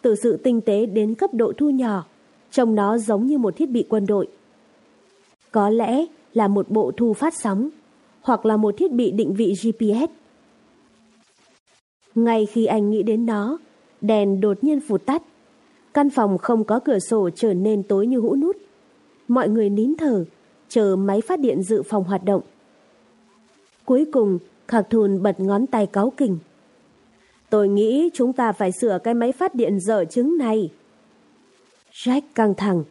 Từ sự tinh tế đến cấp độ thu nhỏ, trông nó giống như một thiết bị quân đội. Có lẽ là một bộ thu phát sóng, hoặc là một thiết bị định vị GPS. Ngay khi anh nghĩ đến nó, đèn đột nhiên phụt tắt. Căn phòng không có cửa sổ trở nên tối như hũ nút. Mọi người nín thở, chờ máy phát điện dự phòng hoạt động. Cuối cùng, Khạc Thùn bật ngón tay cáu kỉnh. Tôi nghĩ chúng ta phải sửa cái máy phát điện dở trứng này. Jack căng thẳng.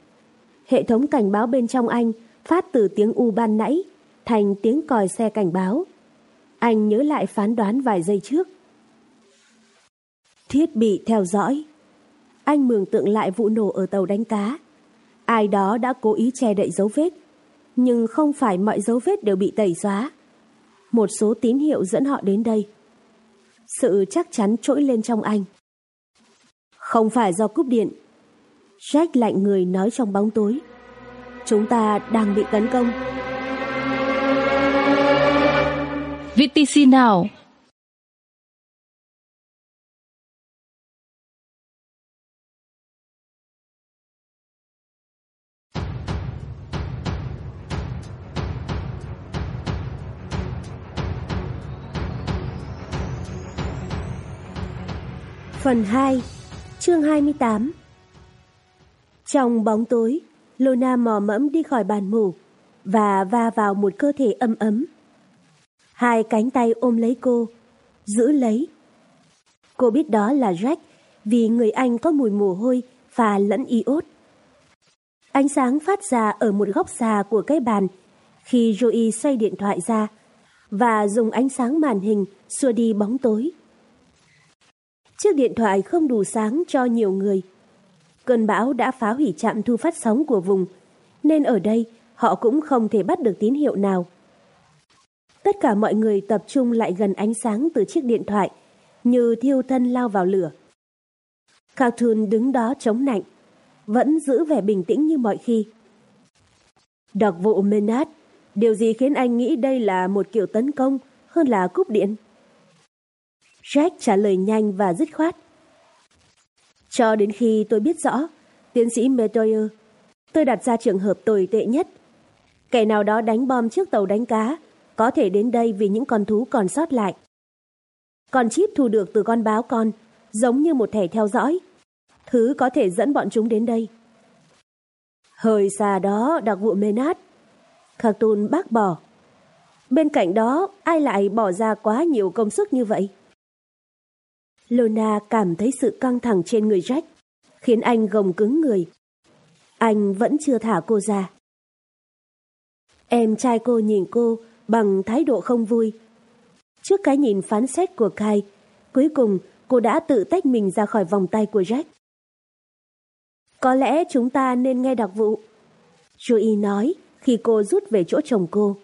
Hệ thống cảnh báo bên trong anh phát từ tiếng U ban nãy thành tiếng còi xe cảnh báo. Anh nhớ lại phán đoán vài giây trước. Thiết bị theo dõi. Anh mường tượng lại vụ nổ ở tàu đánh cá. Ai đó đã cố ý che đậy dấu vết, nhưng không phải mọi dấu vết đều bị tẩy xóa. Một số tín hiệu dẫn họ đến đây. Sự chắc chắn trỗi lên trong anh. Không phải do cúp điện. Jack lạnh người nói trong bóng tối. Chúng ta đang bị tấn công. VTC nào? Phần 2 Chương 28 Trong bóng tối, Luna mò mẫm đi khỏi bàn mổ và va vào một cơ thể ấm ấm. Hai cánh tay ôm lấy cô, giữ lấy. Cô biết đó là Jack vì người anh có mùi mồ hôi và lẫn iốt. Ánh sáng phát ra ở một góc xa của cái bàn khi Joey xoay điện thoại ra và dùng ánh sáng màn hình xua đi bóng tối. Chiếc điện thoại không đủ sáng cho nhiều người. Cơn bão đã phá hủy trạm thu phát sóng của vùng, nên ở đây họ cũng không thể bắt được tín hiệu nào. Tất cả mọi người tập trung lại gần ánh sáng từ chiếc điện thoại, như thiêu thân lao vào lửa. Cartoon đứng đó chống nạnh, vẫn giữ vẻ bình tĩnh như mọi khi. Đặc vụ Menard, điều gì khiến anh nghĩ đây là một kiểu tấn công hơn là cúp điện? Jack trả lời nhanh và dứt khoát. Cho đến khi tôi biết rõ, tiến sĩ Metoyer, tôi đặt ra trường hợp tồi tệ nhất. Kẻ nào đó đánh bom trước tàu đánh cá, có thể đến đây vì những con thú còn sót lại. Con chip thu được từ con báo con, giống như một thẻ theo dõi. Thứ có thể dẫn bọn chúng đến đây. Hơi xa đó, đặc vụ Menat. Khạc bác bỏ. Bên cạnh đó, ai lại bỏ ra quá nhiều công sức như vậy? Lona cảm thấy sự căng thẳng trên người Jack, khiến anh gồng cứng người. Anh vẫn chưa thả cô ra. Em trai cô nhìn cô bằng thái độ không vui. Trước cái nhìn phán xét của Kai, cuối cùng cô đã tự tách mình ra khỏi vòng tay của Jack. Có lẽ chúng ta nên nghe đặc vụ. Joey nói khi cô rút về chỗ chồng cô.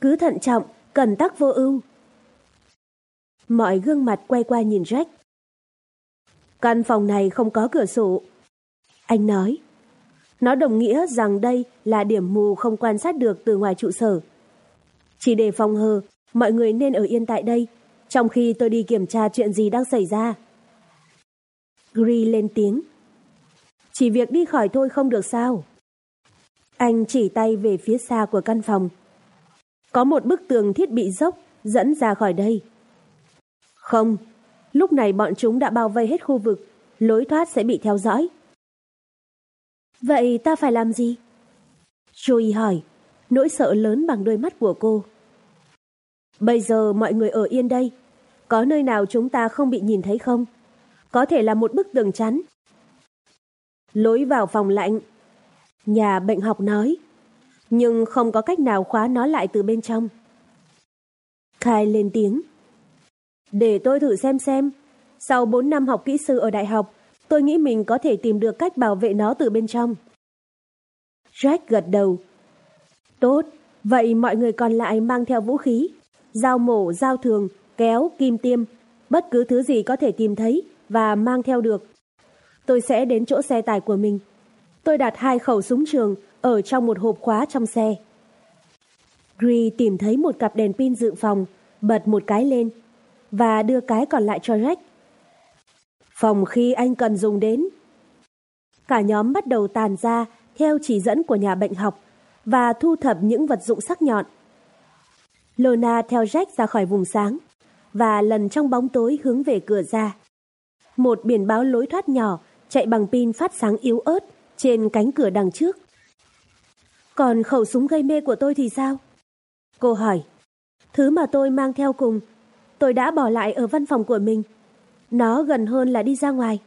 Cứ thận trọng, cần tắc vô ưu. Mọi gương mặt quay qua nhìn Jack. Căn phòng này không có cửa sổ. Anh nói. Nó đồng nghĩa rằng đây là điểm mù không quan sát được từ ngoài trụ sở. Chỉ để phòng hờ, Mọi người nên ở yên tại đây, trong khi tôi đi kiểm tra chuyện gì đang xảy ra. Gri lên tiếng. Chỉ việc đi khỏi thôi không được sao? Anh chỉ tay về phía xa của căn phòng. Có một bức tường thiết bị dốc dẫn ra khỏi đây. Không, lúc này bọn chúng đã bao vây hết khu vực, lối thoát sẽ bị theo dõi. Vậy ta phải làm gì? Joey hỏi, nỗi sợ lớn bằng đôi mắt của cô. Bây giờ mọi người ở yên đây, có nơi nào chúng ta không bị nhìn thấy không? Có thể là một bức tường chắn. Lối vào phòng lạnh. Nhà bệnh học nói, nhưng không có cách nào khóa nó lại từ bên trong. Khai lên tiếng. Để tôi thử xem xem. Sau 4 năm học kỹ sư ở đại học, tôi nghĩ mình có thể tìm được cách bảo vệ nó từ bên trong. Jack gật đầu. Tốt, vậy mọi người còn lại mang theo vũ khí. Dao mổ, dao thường, kéo, kim tiêm, bất cứ thứ gì có thể tìm thấy và mang theo được. Tôi sẽ đến chỗ xe tải của mình. Tôi đặt hai khẩu súng trường ở trong một hộp khóa trong xe. Gree tìm thấy một cặp đèn pin dự phòng, bật một cái lên và đưa cái còn lại cho Jack. Phòng khi anh cần dùng đến. Cả nhóm bắt đầu tàn ra theo chỉ dẫn của nhà bệnh học và thu thập những vật dụng sắc nhọn. Lona theo Jack ra khỏi vùng sáng và lần trong bóng tối hướng về cửa ra. Một biển báo lối thoát nhỏ chạy bằng pin phát sáng yếu ớt trên cánh cửa đằng trước. Còn khẩu súng gây mê của tôi thì sao? Cô hỏi. Thứ mà tôi mang theo cùng, tôi đã bỏ lại ở văn phòng của mình. Nó gần hơn là đi ra ngoài.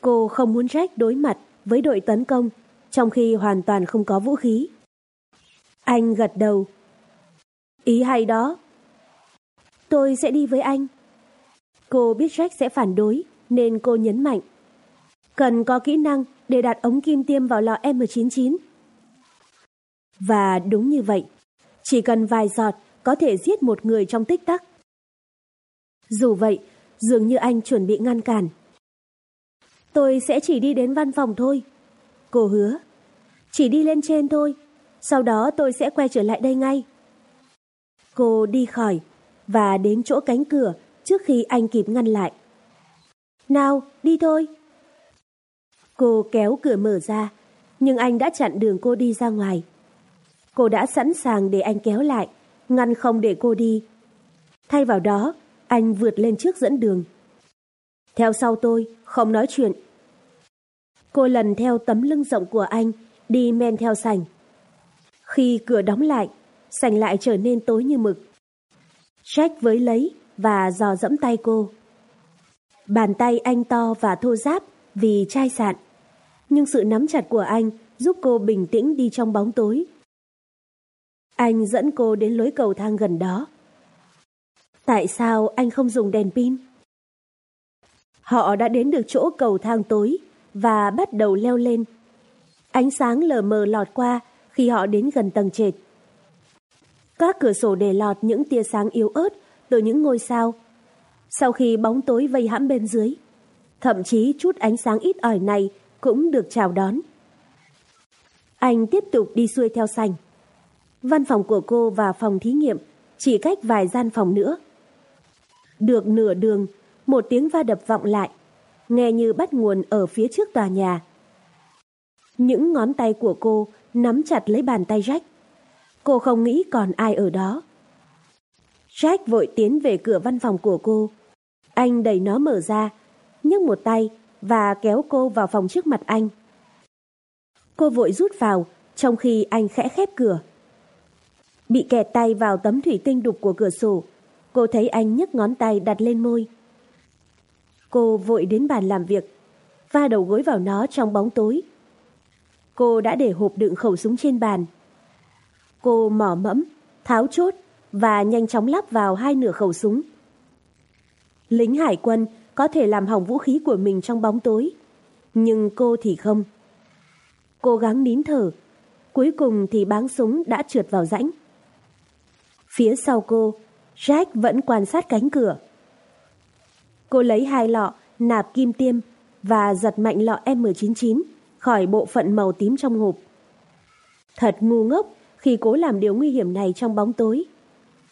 Cô không muốn Jack đối mặt với đội tấn công, trong khi hoàn toàn không có vũ khí. Anh gật đầu. Ý hay đó. Tôi sẽ đi với anh. Cô biết Jack sẽ phản đối, nên cô nhấn mạnh. Cần có kỹ năng để đặt ống kim tiêm vào lọ M99. Và đúng như vậy, chỉ cần vài giọt có thể giết một người trong tích tắc. Dù vậy, dường như anh chuẩn bị ngăn cản. Tôi sẽ chỉ đi đến văn phòng thôi. Cô hứa. Chỉ đi lên trên thôi. Sau đó tôi sẽ quay trở lại đây ngay. Cô đi khỏi và đến chỗ cánh cửa trước khi anh kịp ngăn lại. Nào, đi thôi. Cô kéo cửa mở ra, nhưng anh đã chặn đường cô đi ra ngoài. Cô đã sẵn sàng để anh kéo lại, ngăn không để cô đi. Thay vào đó, anh vượt lên trước dẫn đường. Theo sau tôi, không nói chuyện. Cô lần theo tấm lưng rộng của anh, đi men theo sành. Khi cửa đóng lại, sành lại trở nên tối như mực. Jack với lấy và dò dẫm tay cô. Bàn tay anh to và thô ráp vì chai sạn. Nhưng sự nắm chặt của anh giúp cô bình tĩnh đi trong bóng tối. Anh dẫn cô đến lối cầu thang gần đó. Tại sao anh không dùng đèn pin? Họ đã đến được chỗ cầu thang tối và bắt đầu leo lên. Ánh sáng lờ mờ lọt qua khi họ đến gần tầng trệt. Các cửa sổ để lọt những tia sáng yếu ớt từ những ngôi sao. Sau khi bóng tối vây hãm bên dưới, thậm chí chút ánh sáng ít ỏi này cũng được chào đón. Anh tiếp tục đi xuôi theo sành. Văn phòng của cô và phòng thí nghiệm chỉ cách vài gian phòng nữa. Được nửa đường, một tiếng va đập vọng lại, nghe như bắt nguồn ở phía trước tòa nhà. Những ngón tay của cô nắm chặt lấy bàn tay Jack. Cô không nghĩ còn ai ở đó. Jack vội tiến về cửa văn phòng của cô. Anh đẩy nó mở ra, nhấc một tay và kéo cô vào phòng trước mặt anh. Cô vội rút vào, trong khi anh khẽ khép cửa. Bị kẹt tay vào tấm thủy tinh đục của cửa sổ, cô thấy anh nhấc ngón tay đặt lên môi. Cô vội đến bàn làm việc, va đầu gối vào nó trong bóng tối. Cô đã để hộp đựng khẩu súng trên bàn. Cô mỏ mẫm, tháo chốt và nhanh chóng lắp vào hai nửa khẩu súng. Lính hải quân có thể làm hỏng vũ khí của mình trong bóng tối, nhưng cô thì không. Cố gắng nín thở, cuối cùng thì báng súng đã trượt vào rãnh. Phía sau cô, Jack vẫn quan sát cánh cửa. Cô lấy hai lọ, nạp kim tiêm và giật mạnh lọ M99 khỏi bộ phận màu tím trong hộp. Thật ngu ngốc khi cố làm điều nguy hiểm này trong bóng tối.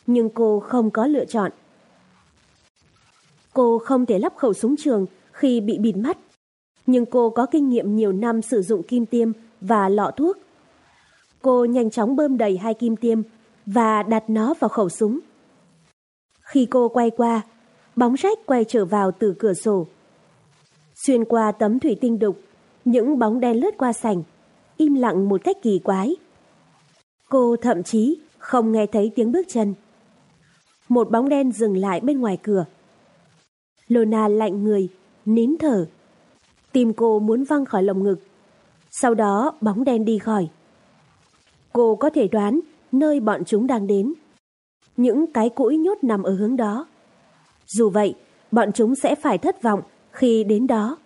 nhưng cô không có lựa chọn. Cô không thể lắp khẩu súng trường khi bị bịt mắt, nhưng cô có kinh nghiệm nhiều năm sử dụng kim tiêm và lọ thuốc. Cô nhanh chóng bơm đầy hai kim tiêm và đặt nó vào khẩu súng. Khi cô quay qua, bóng rách quay trở vào từ cửa sổ. Xuyên qua tấm thủy tinh đục, những bóng đen lướt qua sảnh, im lặng một cách kỳ quái. Cô thậm chí không nghe thấy tiếng bước chân. Một bóng đen dừng lại bên ngoài cửa. Lona lạnh người, nín thở. Tim cô muốn văng khỏi lồng ngực. Sau đó bóng đen đi khỏi. Cô có thể đoán nơi bọn chúng đang đến. Những cái cũi nhốt nằm ở hướng đó. Dù vậy, bọn chúng sẽ phải thất vọng khi đến đó.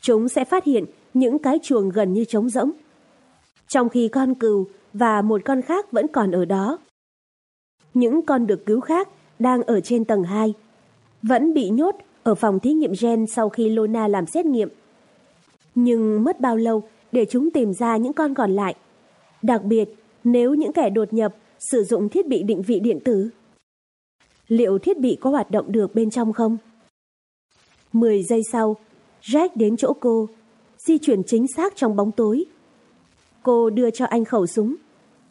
Chúng sẽ phát hiện những cái chuồng gần như trống rỗng. Trong khi con cừu và một con khác vẫn còn ở đó. Những con được cứu khác đang ở trên tầng 2, vẫn bị nhốt ở phòng thí nghiệm gen sau khi Lona làm xét nghiệm. Nhưng mất bao lâu để chúng tìm ra những con còn lại? Đặc biệt, nếu những kẻ đột nhập sử dụng thiết bị định vị điện tử. Liệu thiết bị có hoạt động được bên trong không? 10 giây sau, Jack đến chỗ cô, di chuyển chính xác trong bóng tối. Cô đưa cho anh khẩu súng,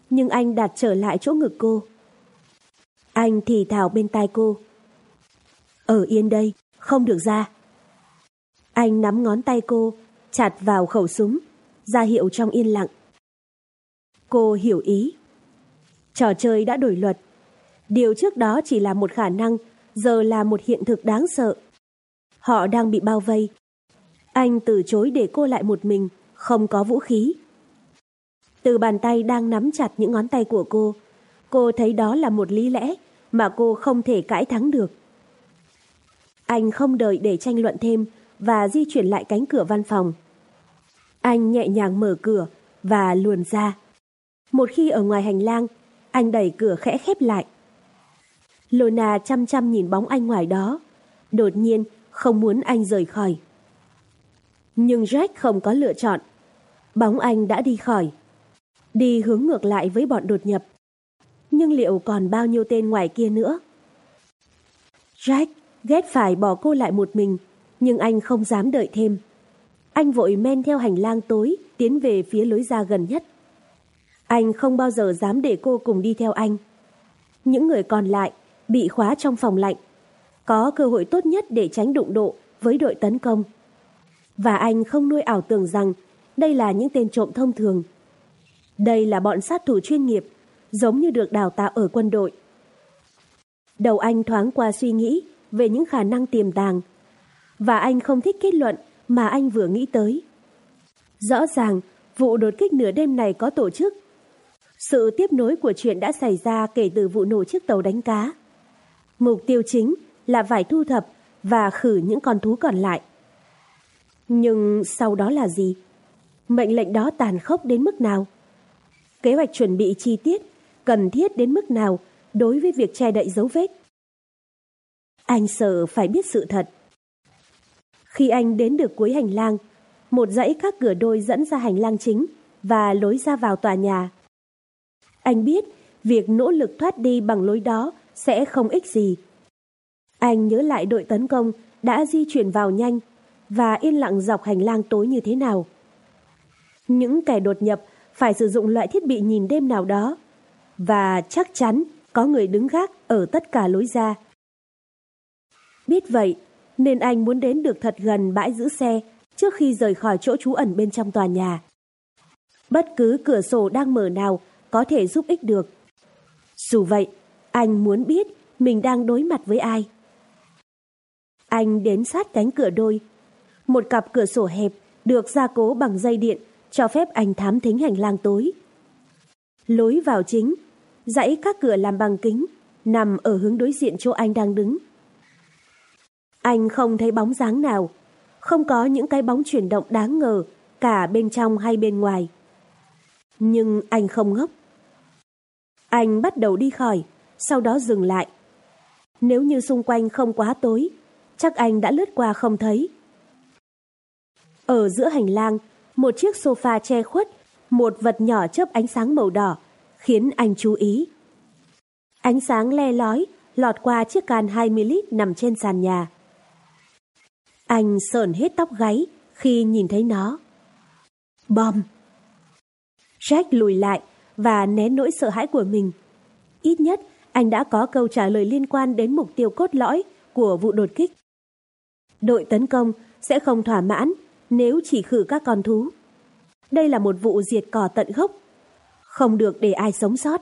nhưng anh đặt trở lại chỗ ngực cô. Anh thì thào bên tai cô. Ở yên đây, không được ra. Anh nắm ngón tay cô, chặt vào khẩu súng, ra hiệu trong yên lặng. Cô hiểu ý. Trò chơi đã đổi luật. Điều trước đó chỉ là một khả năng, giờ là một hiện thực đáng sợ. Họ đang bị bao vây. Anh từ chối để cô lại một mình, không có vũ khí. Từ bàn tay đang nắm chặt những ngón tay của cô, cô thấy đó là một lý lẽ mà cô không thể cãi thắng được. Anh không đợi để tranh luận thêm và di chuyển lại cánh cửa văn phòng. Anh nhẹ nhàng mở cửa và luồn ra. Một khi ở ngoài hành lang, anh đẩy cửa khẽ khép lại. Lona chăm chăm nhìn bóng anh ngoài đó, đột nhiên không muốn anh rời khỏi. Nhưng Jack không có lựa chọn. Bóng anh đã đi khỏi. Đi hướng ngược lại với bọn đột nhập. Nhưng liệu còn bao nhiêu tên ngoài kia nữa? Jack ghét phải bỏ cô lại một mình, nhưng anh không dám đợi thêm. Anh vội men theo hành lang tối, tiến về phía lối ra gần nhất. Anh không bao giờ dám để cô cùng đi theo anh. Những người còn lại bị khóa trong phòng lạnh, có cơ hội tốt nhất để tránh đụng độ với đội tấn công. Và anh không nuôi ảo tưởng rằng đây là những tên trộm thông thường. Đây là bọn sát thủ chuyên nghiệp, giống như được đào tạo ở quân đội. Đầu anh thoáng qua suy nghĩ về những khả năng tiềm tàng, và anh không thích kết luận mà anh vừa nghĩ tới. Rõ ràng, vụ đột kích nửa đêm này có tổ chức. Sự tiếp nối của chuyện đã xảy ra kể từ vụ nổ chiếc tàu đánh cá. Mục tiêu chính là phải thu thập và khử những con thú còn lại. Nhưng sau đó là gì? Mệnh lệnh đó tàn khốc đến mức nào? Kế hoạch chuẩn bị chi tiết, cần thiết đến mức nào đối với việc che đậy dấu vết? Anh sợ phải biết sự thật. Khi anh đến được cuối hành lang, một dãy các cửa đôi dẫn ra hành lang chính và lối ra vào tòa nhà. Anh biết việc nỗ lực thoát đi bằng lối đó sẽ không ích gì. Anh nhớ lại đội tấn công đã di chuyển vào nhanh và yên lặng dọc hành lang tối như thế nào. Những kẻ đột nhập phải sử dụng loại thiết bị nhìn đêm nào đó và chắc chắn có người đứng gác ở tất cả lối ra. Biết vậy, nên anh muốn đến được thật gần bãi giữ xe trước khi rời khỏi chỗ trú ẩn bên trong tòa nhà. Bất cứ cửa sổ đang mở nào có thể giúp ích được. Dù vậy, anh muốn biết mình đang đối mặt với ai. Anh đến sát cánh cửa đôi. Một cặp cửa sổ hẹp được gia cố bằng dây điện cho phép anh thám thính hành lang tối. Lối vào chính, dãy các cửa làm bằng kính, nằm ở hướng đối diện chỗ anh đang đứng. Anh không thấy bóng dáng nào, không có những cái bóng chuyển động đáng ngờ cả bên trong hay bên ngoài. Nhưng anh không ngốc. Anh bắt đầu đi khỏi, sau đó dừng lại. Nếu như xung quanh không quá tối, chắc anh đã lướt qua không thấy. Ở giữa hành lang, một chiếc sofa che khuất, một vật nhỏ chớp ánh sáng màu đỏ, khiến anh chú ý. Ánh sáng le lói lọt qua chiếc can 20 lít nằm trên sàn nhà. Anh sờn hết tóc gáy khi nhìn thấy nó. Bom! Jack lùi lại và né nỗi sợ hãi của mình. Ít nhất anh đã có câu trả lời liên quan đến mục tiêu cốt lõi của vụ đột kích. Đội tấn công sẽ không thỏa mãn nếu chỉ khử các con thú. Đây là một vụ diệt cỏ tận gốc, không được để ai sống sót.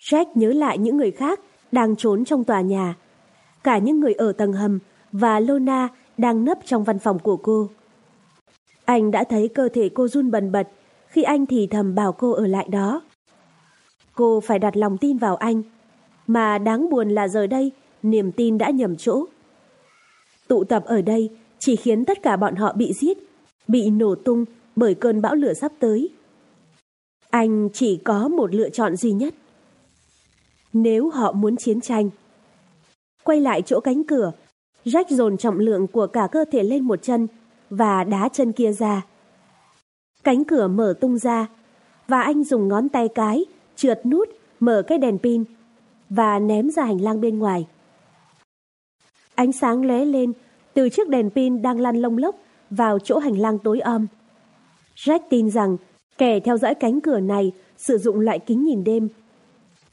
Jack nhớ lại những người khác đang trốn trong tòa nhà, cả những người ở tầng hầm và Lona đang nấp trong văn phòng của cô. Anh đã thấy cơ thể cô run bần bật khi anh thì thầm bảo cô ở lại đó. Cô phải đặt lòng tin vào anh, mà đáng buồn là giờ đây niềm tin đã nhầm chỗ. Tụ tập ở đây chỉ khiến tất cả bọn họ bị giết, bị nổ tung bởi cơn bão lửa sắp tới. Anh chỉ có một lựa chọn duy nhất. Nếu họ muốn chiến tranh. Quay lại chỗ cánh cửa, Jack dồn trọng lượng của cả cơ thể lên một chân và đá chân kia ra. Cánh cửa mở tung ra, và anh dùng ngón tay cái trượt nút mở cái đèn pin và ném ra hành lang bên ngoài. Ánh sáng lóe lên từ chiếc đèn pin đang lăn lông lốc vào chỗ hành lang tối om. Jack tin rằng kẻ theo dõi cánh cửa này sử dụng loại kính nhìn đêm.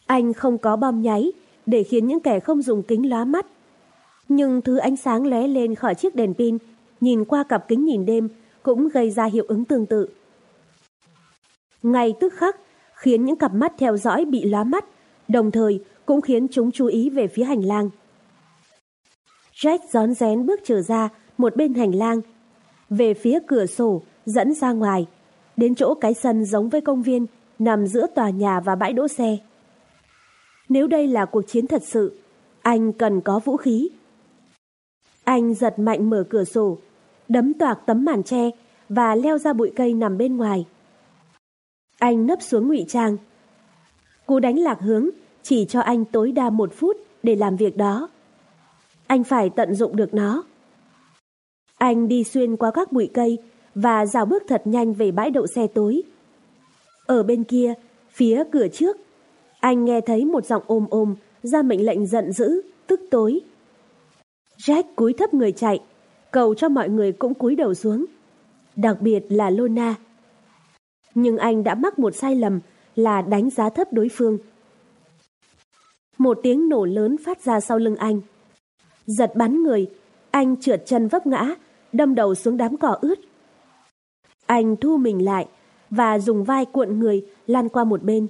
Anh không có bom nháy để khiến những kẻ không dùng kính lóa mắt. Nhưng thứ ánh sáng lóe lên khỏi chiếc đèn pin, nhìn qua cặp kính nhìn đêm cũng gây ra hiệu ứng tương tự. Ngay tức khắc khiến những cặp mắt theo dõi bị lóa mắt, đồng thời cũng khiến chúng chú ý về phía hành lang. Jack rón rén bước trở ra một bên hành lang, về phía cửa sổ dẫn ra ngoài, đến chỗ cái sân giống với công viên nằm giữa tòa nhà và bãi đỗ xe. Nếu đây là cuộc chiến thật sự, anh cần có vũ khí. Anh giật mạnh mở cửa sổ, đấm toạc tấm màn tre và leo ra bụi cây nằm bên ngoài. Anh nấp xuống ngụy trang. Cú đánh lạc hướng chỉ cho anh tối đa một phút để làm việc đó. Anh phải tận dụng được nó. Anh đi xuyên qua các bụi cây và dào bước thật nhanh về bãi đậu xe tối. Ở bên kia, phía cửa trước, anh nghe thấy một giọng ôm ôm ra mệnh lệnh giận dữ, tức tối. Jack cúi thấp người chạy, cầu cho mọi người cũng cúi đầu xuống. Đặc biệt là Lona. Nhưng anh đã mắc một sai lầm là đánh giá thấp đối phương. Một tiếng nổ lớn phát ra sau lưng anh. Giật bắn người, anh trượt chân vấp ngã, đâm đầu xuống đám cỏ ướt. Anh thu mình lại và dùng vai cuộn người lan qua một bên.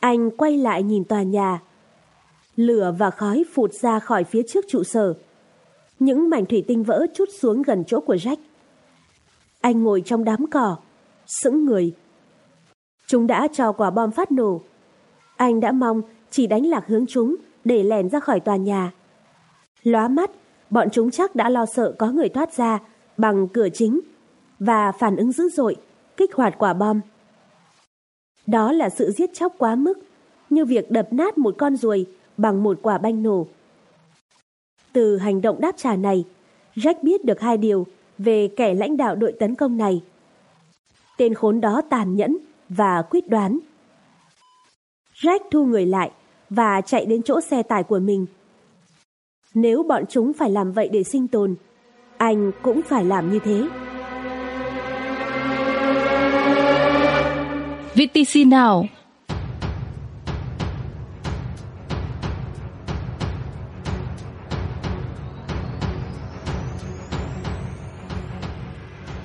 Anh quay lại nhìn tòa nhà. Lửa và khói phụt ra khỏi phía trước trụ sở. Những mảnh thủy tinh vỡ chút xuống gần chỗ của Jack. Anh ngồi trong đám cỏ, sững người. Chúng đã cho quả bom phát nổ. Anh đã mong chỉ đánh lạc hướng chúng để lèn ra khỏi tòa nhà. Lóa mắt, bọn chúng chắc đã lo sợ có người thoát ra bằng cửa chính và phản ứng dữ dội, kích hoạt quả bom. Đó là sự giết chóc quá mức, như việc đập nát một con ruồi bằng một quả banh nổ. Từ hành động đáp trả này, Jack biết được hai điều về kẻ lãnh đạo đội tấn công này. Tên khốn đó tàn nhẫn và quyết đoán. Jack thu người lại và chạy đến chỗ xe tải của mình. Nếu bọn chúng phải làm vậy để sinh tồn, anh cũng phải làm như thế. VTC nào?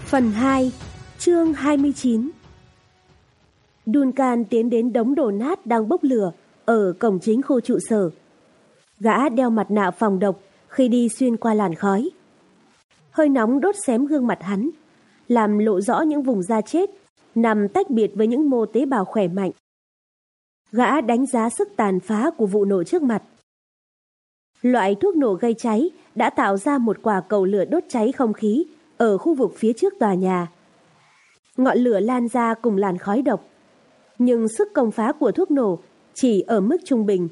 Phần 2, chương 29 Duncan tiến đến đống đổ nát đang bốc lửa ở cổng chính khu trụ sở. Gã đeo mặt nạ phòng độc khi đi xuyên qua làn khói. Hơi nóng đốt xém gương mặt hắn, làm lộ rõ những vùng da chết nằm tách biệt với những mô tế bào khỏe mạnh. Gã đánh giá sức tàn phá của vụ nổ trước mặt. Loại thuốc nổ gây cháy đã tạo ra một quả cầu lửa đốt cháy không khí ở khu vực phía trước tòa nhà. Ngọn lửa lan ra cùng làn khói độc, nhưng sức công phá của thuốc nổ chỉ ở mức trung bình.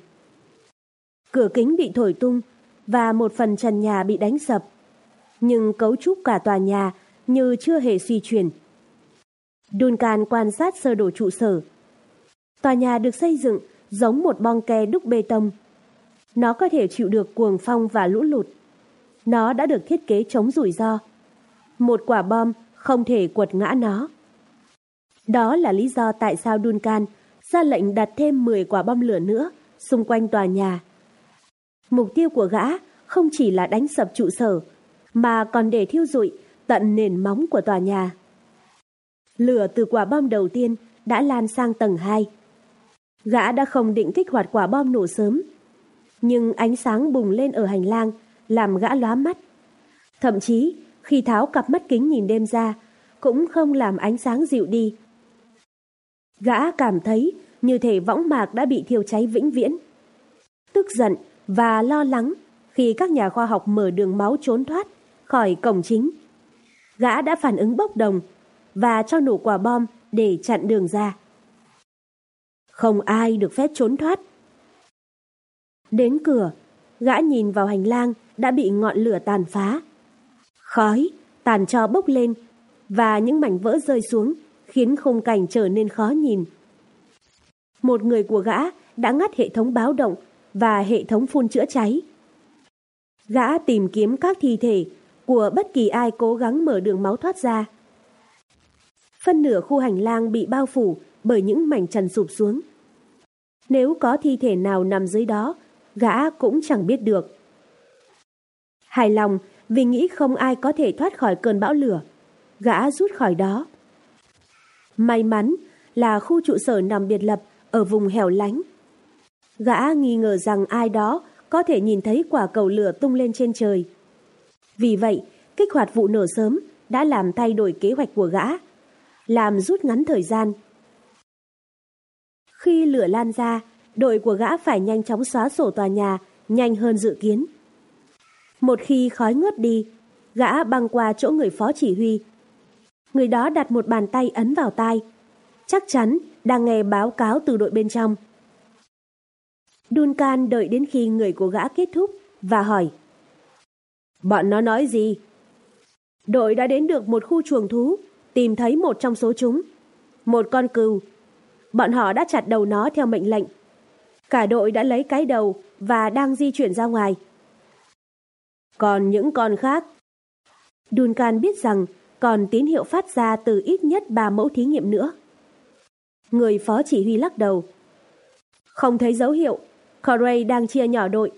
Cửa kính bị thổi tung và một phần trần nhà bị đánh sập, nhưng cấu trúc cả tòa nhà như chưa hề suy chuyển. Duncan quan sát sơ đồ trụ sở. Tòa nhà được xây dựng giống một bong ke đúc bê tông. Nó có thể chịu được cuồng phong và lũ lụt. Nó đã được thiết kế chống rủi ro. Một quả bom không thể quật ngã nó. Đó là lý do tại sao Duncan ra lệnh đặt thêm 10 quả bom lửa nữa xung quanh tòa nhà. Mục tiêu của gã không chỉ là đánh sập trụ sở, mà còn để thiêu rụi tận nền móng của tòa nhà. Lửa từ quả bom đầu tiên đã lan sang tầng 2. Gã đã không định kích hoạt quả bom nổ sớm, nhưng ánh sáng bùng lên ở hành lang làm gã lóa mắt. Thậm chí, khi tháo cặp mắt kính nhìn đêm ra, cũng không làm ánh sáng dịu đi. Gã cảm thấy như thể võng mạc đã bị thiêu cháy vĩnh viễn. Tức giận và lo lắng khi các nhà khoa học mở đường máu trốn thoát khỏi cổng chính. Gã đã phản ứng bốc đồng và cho nổ quả bom để chặn đường ra. Không ai được phép trốn thoát. Đến cửa, gã nhìn vào hành lang đã bị ngọn lửa tàn phá. Khói, tàn cho bốc lên và những mảnh vỡ rơi xuống khiến khung cảnh trở nên khó nhìn. Một người của gã đã ngắt hệ thống báo động và hệ thống phun chữa cháy. Gã tìm kiếm các thi thể của bất kỳ ai cố gắng mở đường máu thoát ra. Phân nửa khu hành lang bị bao phủ bởi những mảnh trần sụp xuống. Nếu có thi thể nào nằm dưới đó, gã cũng chẳng biết được. Hài lòng vì nghĩ không ai có thể thoát khỏi cơn bão lửa, gã rút khỏi đó. May mắn là khu trụ sở nằm biệt lập ở vùng hẻo lánh. Gã nghi ngờ rằng ai đó có thể nhìn thấy quả cầu lửa tung lên trên trời. Vì vậy, kích hoạt vụ nổ sớm đã làm thay đổi kế hoạch của gã, làm rút ngắn thời gian. Khi lửa lan ra, đội của gã phải nhanh chóng xóa sổ tòa nhà, nhanh hơn dự kiến. Một khi khói ngớt đi, gã băng qua chỗ người phó chỉ huy. Người đó đặt một bàn tay ấn vào tai. Chắc chắn đang nghe báo cáo từ đội bên trong. Duncan đợi đến khi người của gã kết thúc và hỏi. Bọn nó nói gì? Đội đã đến được một khu chuồng thú, tìm thấy một trong số chúng. Một con cừu. Bọn họ đã chặt đầu nó theo mệnh lệnh. Cả đội đã lấy cái đầu và đang di chuyển ra ngoài. Còn những con khác? Duncan biết rằng còn tín hiệu phát ra từ ít nhất ba mẫu thí nghiệm nữa. Người phó chỉ huy lắc đầu. Không thấy dấu hiệu, Corey đang chia nhỏ đội.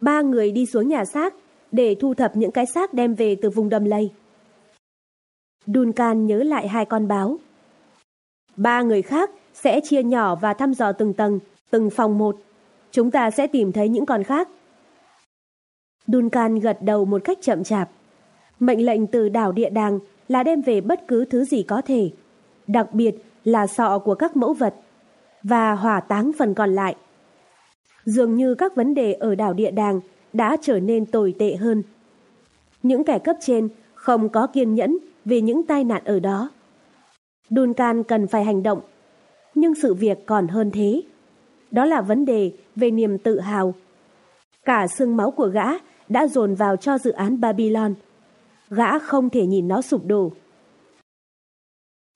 Ba người đi xuống nhà xác để thu thập những cái xác đem về từ vùng đầm lầy. Duncan nhớ lại hai con báo. Ba người khác sẽ chia nhỏ và thăm dò từng tầng, từng phòng một. Chúng ta sẽ tìm thấy những con khác. Duncan gật đầu một cách chậm chạp. Mệnh lệnh từ đảo địa đàng là đem về bất cứ thứ gì có thể, đặc biệt là sọ của các mẫu vật, và hỏa táng phần còn lại. Dường như các vấn đề ở đảo địa đàng đã trở nên tồi tệ hơn. Những kẻ cấp trên không có kiên nhẫn vì những tai nạn ở đó. Duncan cần phải hành động, nhưng sự việc còn hơn thế. Đó là vấn đề về niềm tự hào. Cả xương máu của gã đã dồn vào cho dự án Babylon. Gã không thể nhìn nó sụp đổ.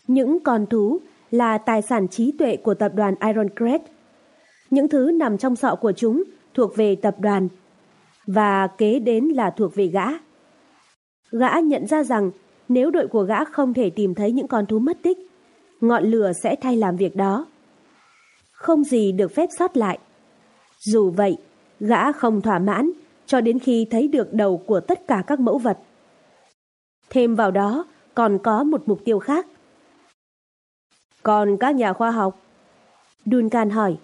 Những con thú là tài sản trí tuệ của tập đoàn Ironcrest. Những thứ nằm trong sọ của chúng thuộc về tập đoàn và kế đến là thuộc về gã. Gã nhận ra rằng nếu đội của gã không thể tìm thấy những con thú mất tích, ngọn lửa sẽ thay làm việc đó. Không gì được phép sót lại. Dù vậy, gã không thỏa mãn cho đến khi thấy được đầu của tất cả các mẫu vật. Thêm vào đó, còn có một mục tiêu khác. Còn các nhà khoa học? Duncan hỏi.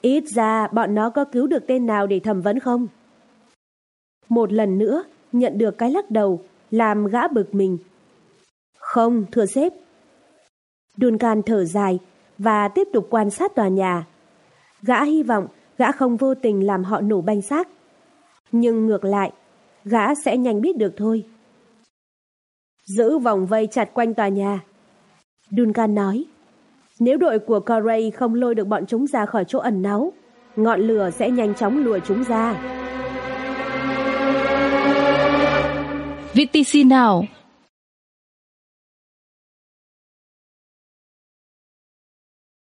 Ít ra bọn nó có cứu được tên nào để thẩm vấn không? Một lần nữa, nhận được cái lắc đầu, làm gã bực mình. Không, thưa sếp. Duncan thở dài và tiếp tục quan sát tòa nhà. Gã hy vọng gã không vô tình làm họ nổ banh xác. Nhưng ngược lại, gã sẽ nhanh biết được thôi. Giữ vòng vây chặt quanh tòa nhà. Duncan nói. Nếu đội của Corey không lôi được bọn chúng ra khỏi chỗ ẩn náu, ngọn lửa sẽ nhanh chóng lùa chúng ra. VTC Now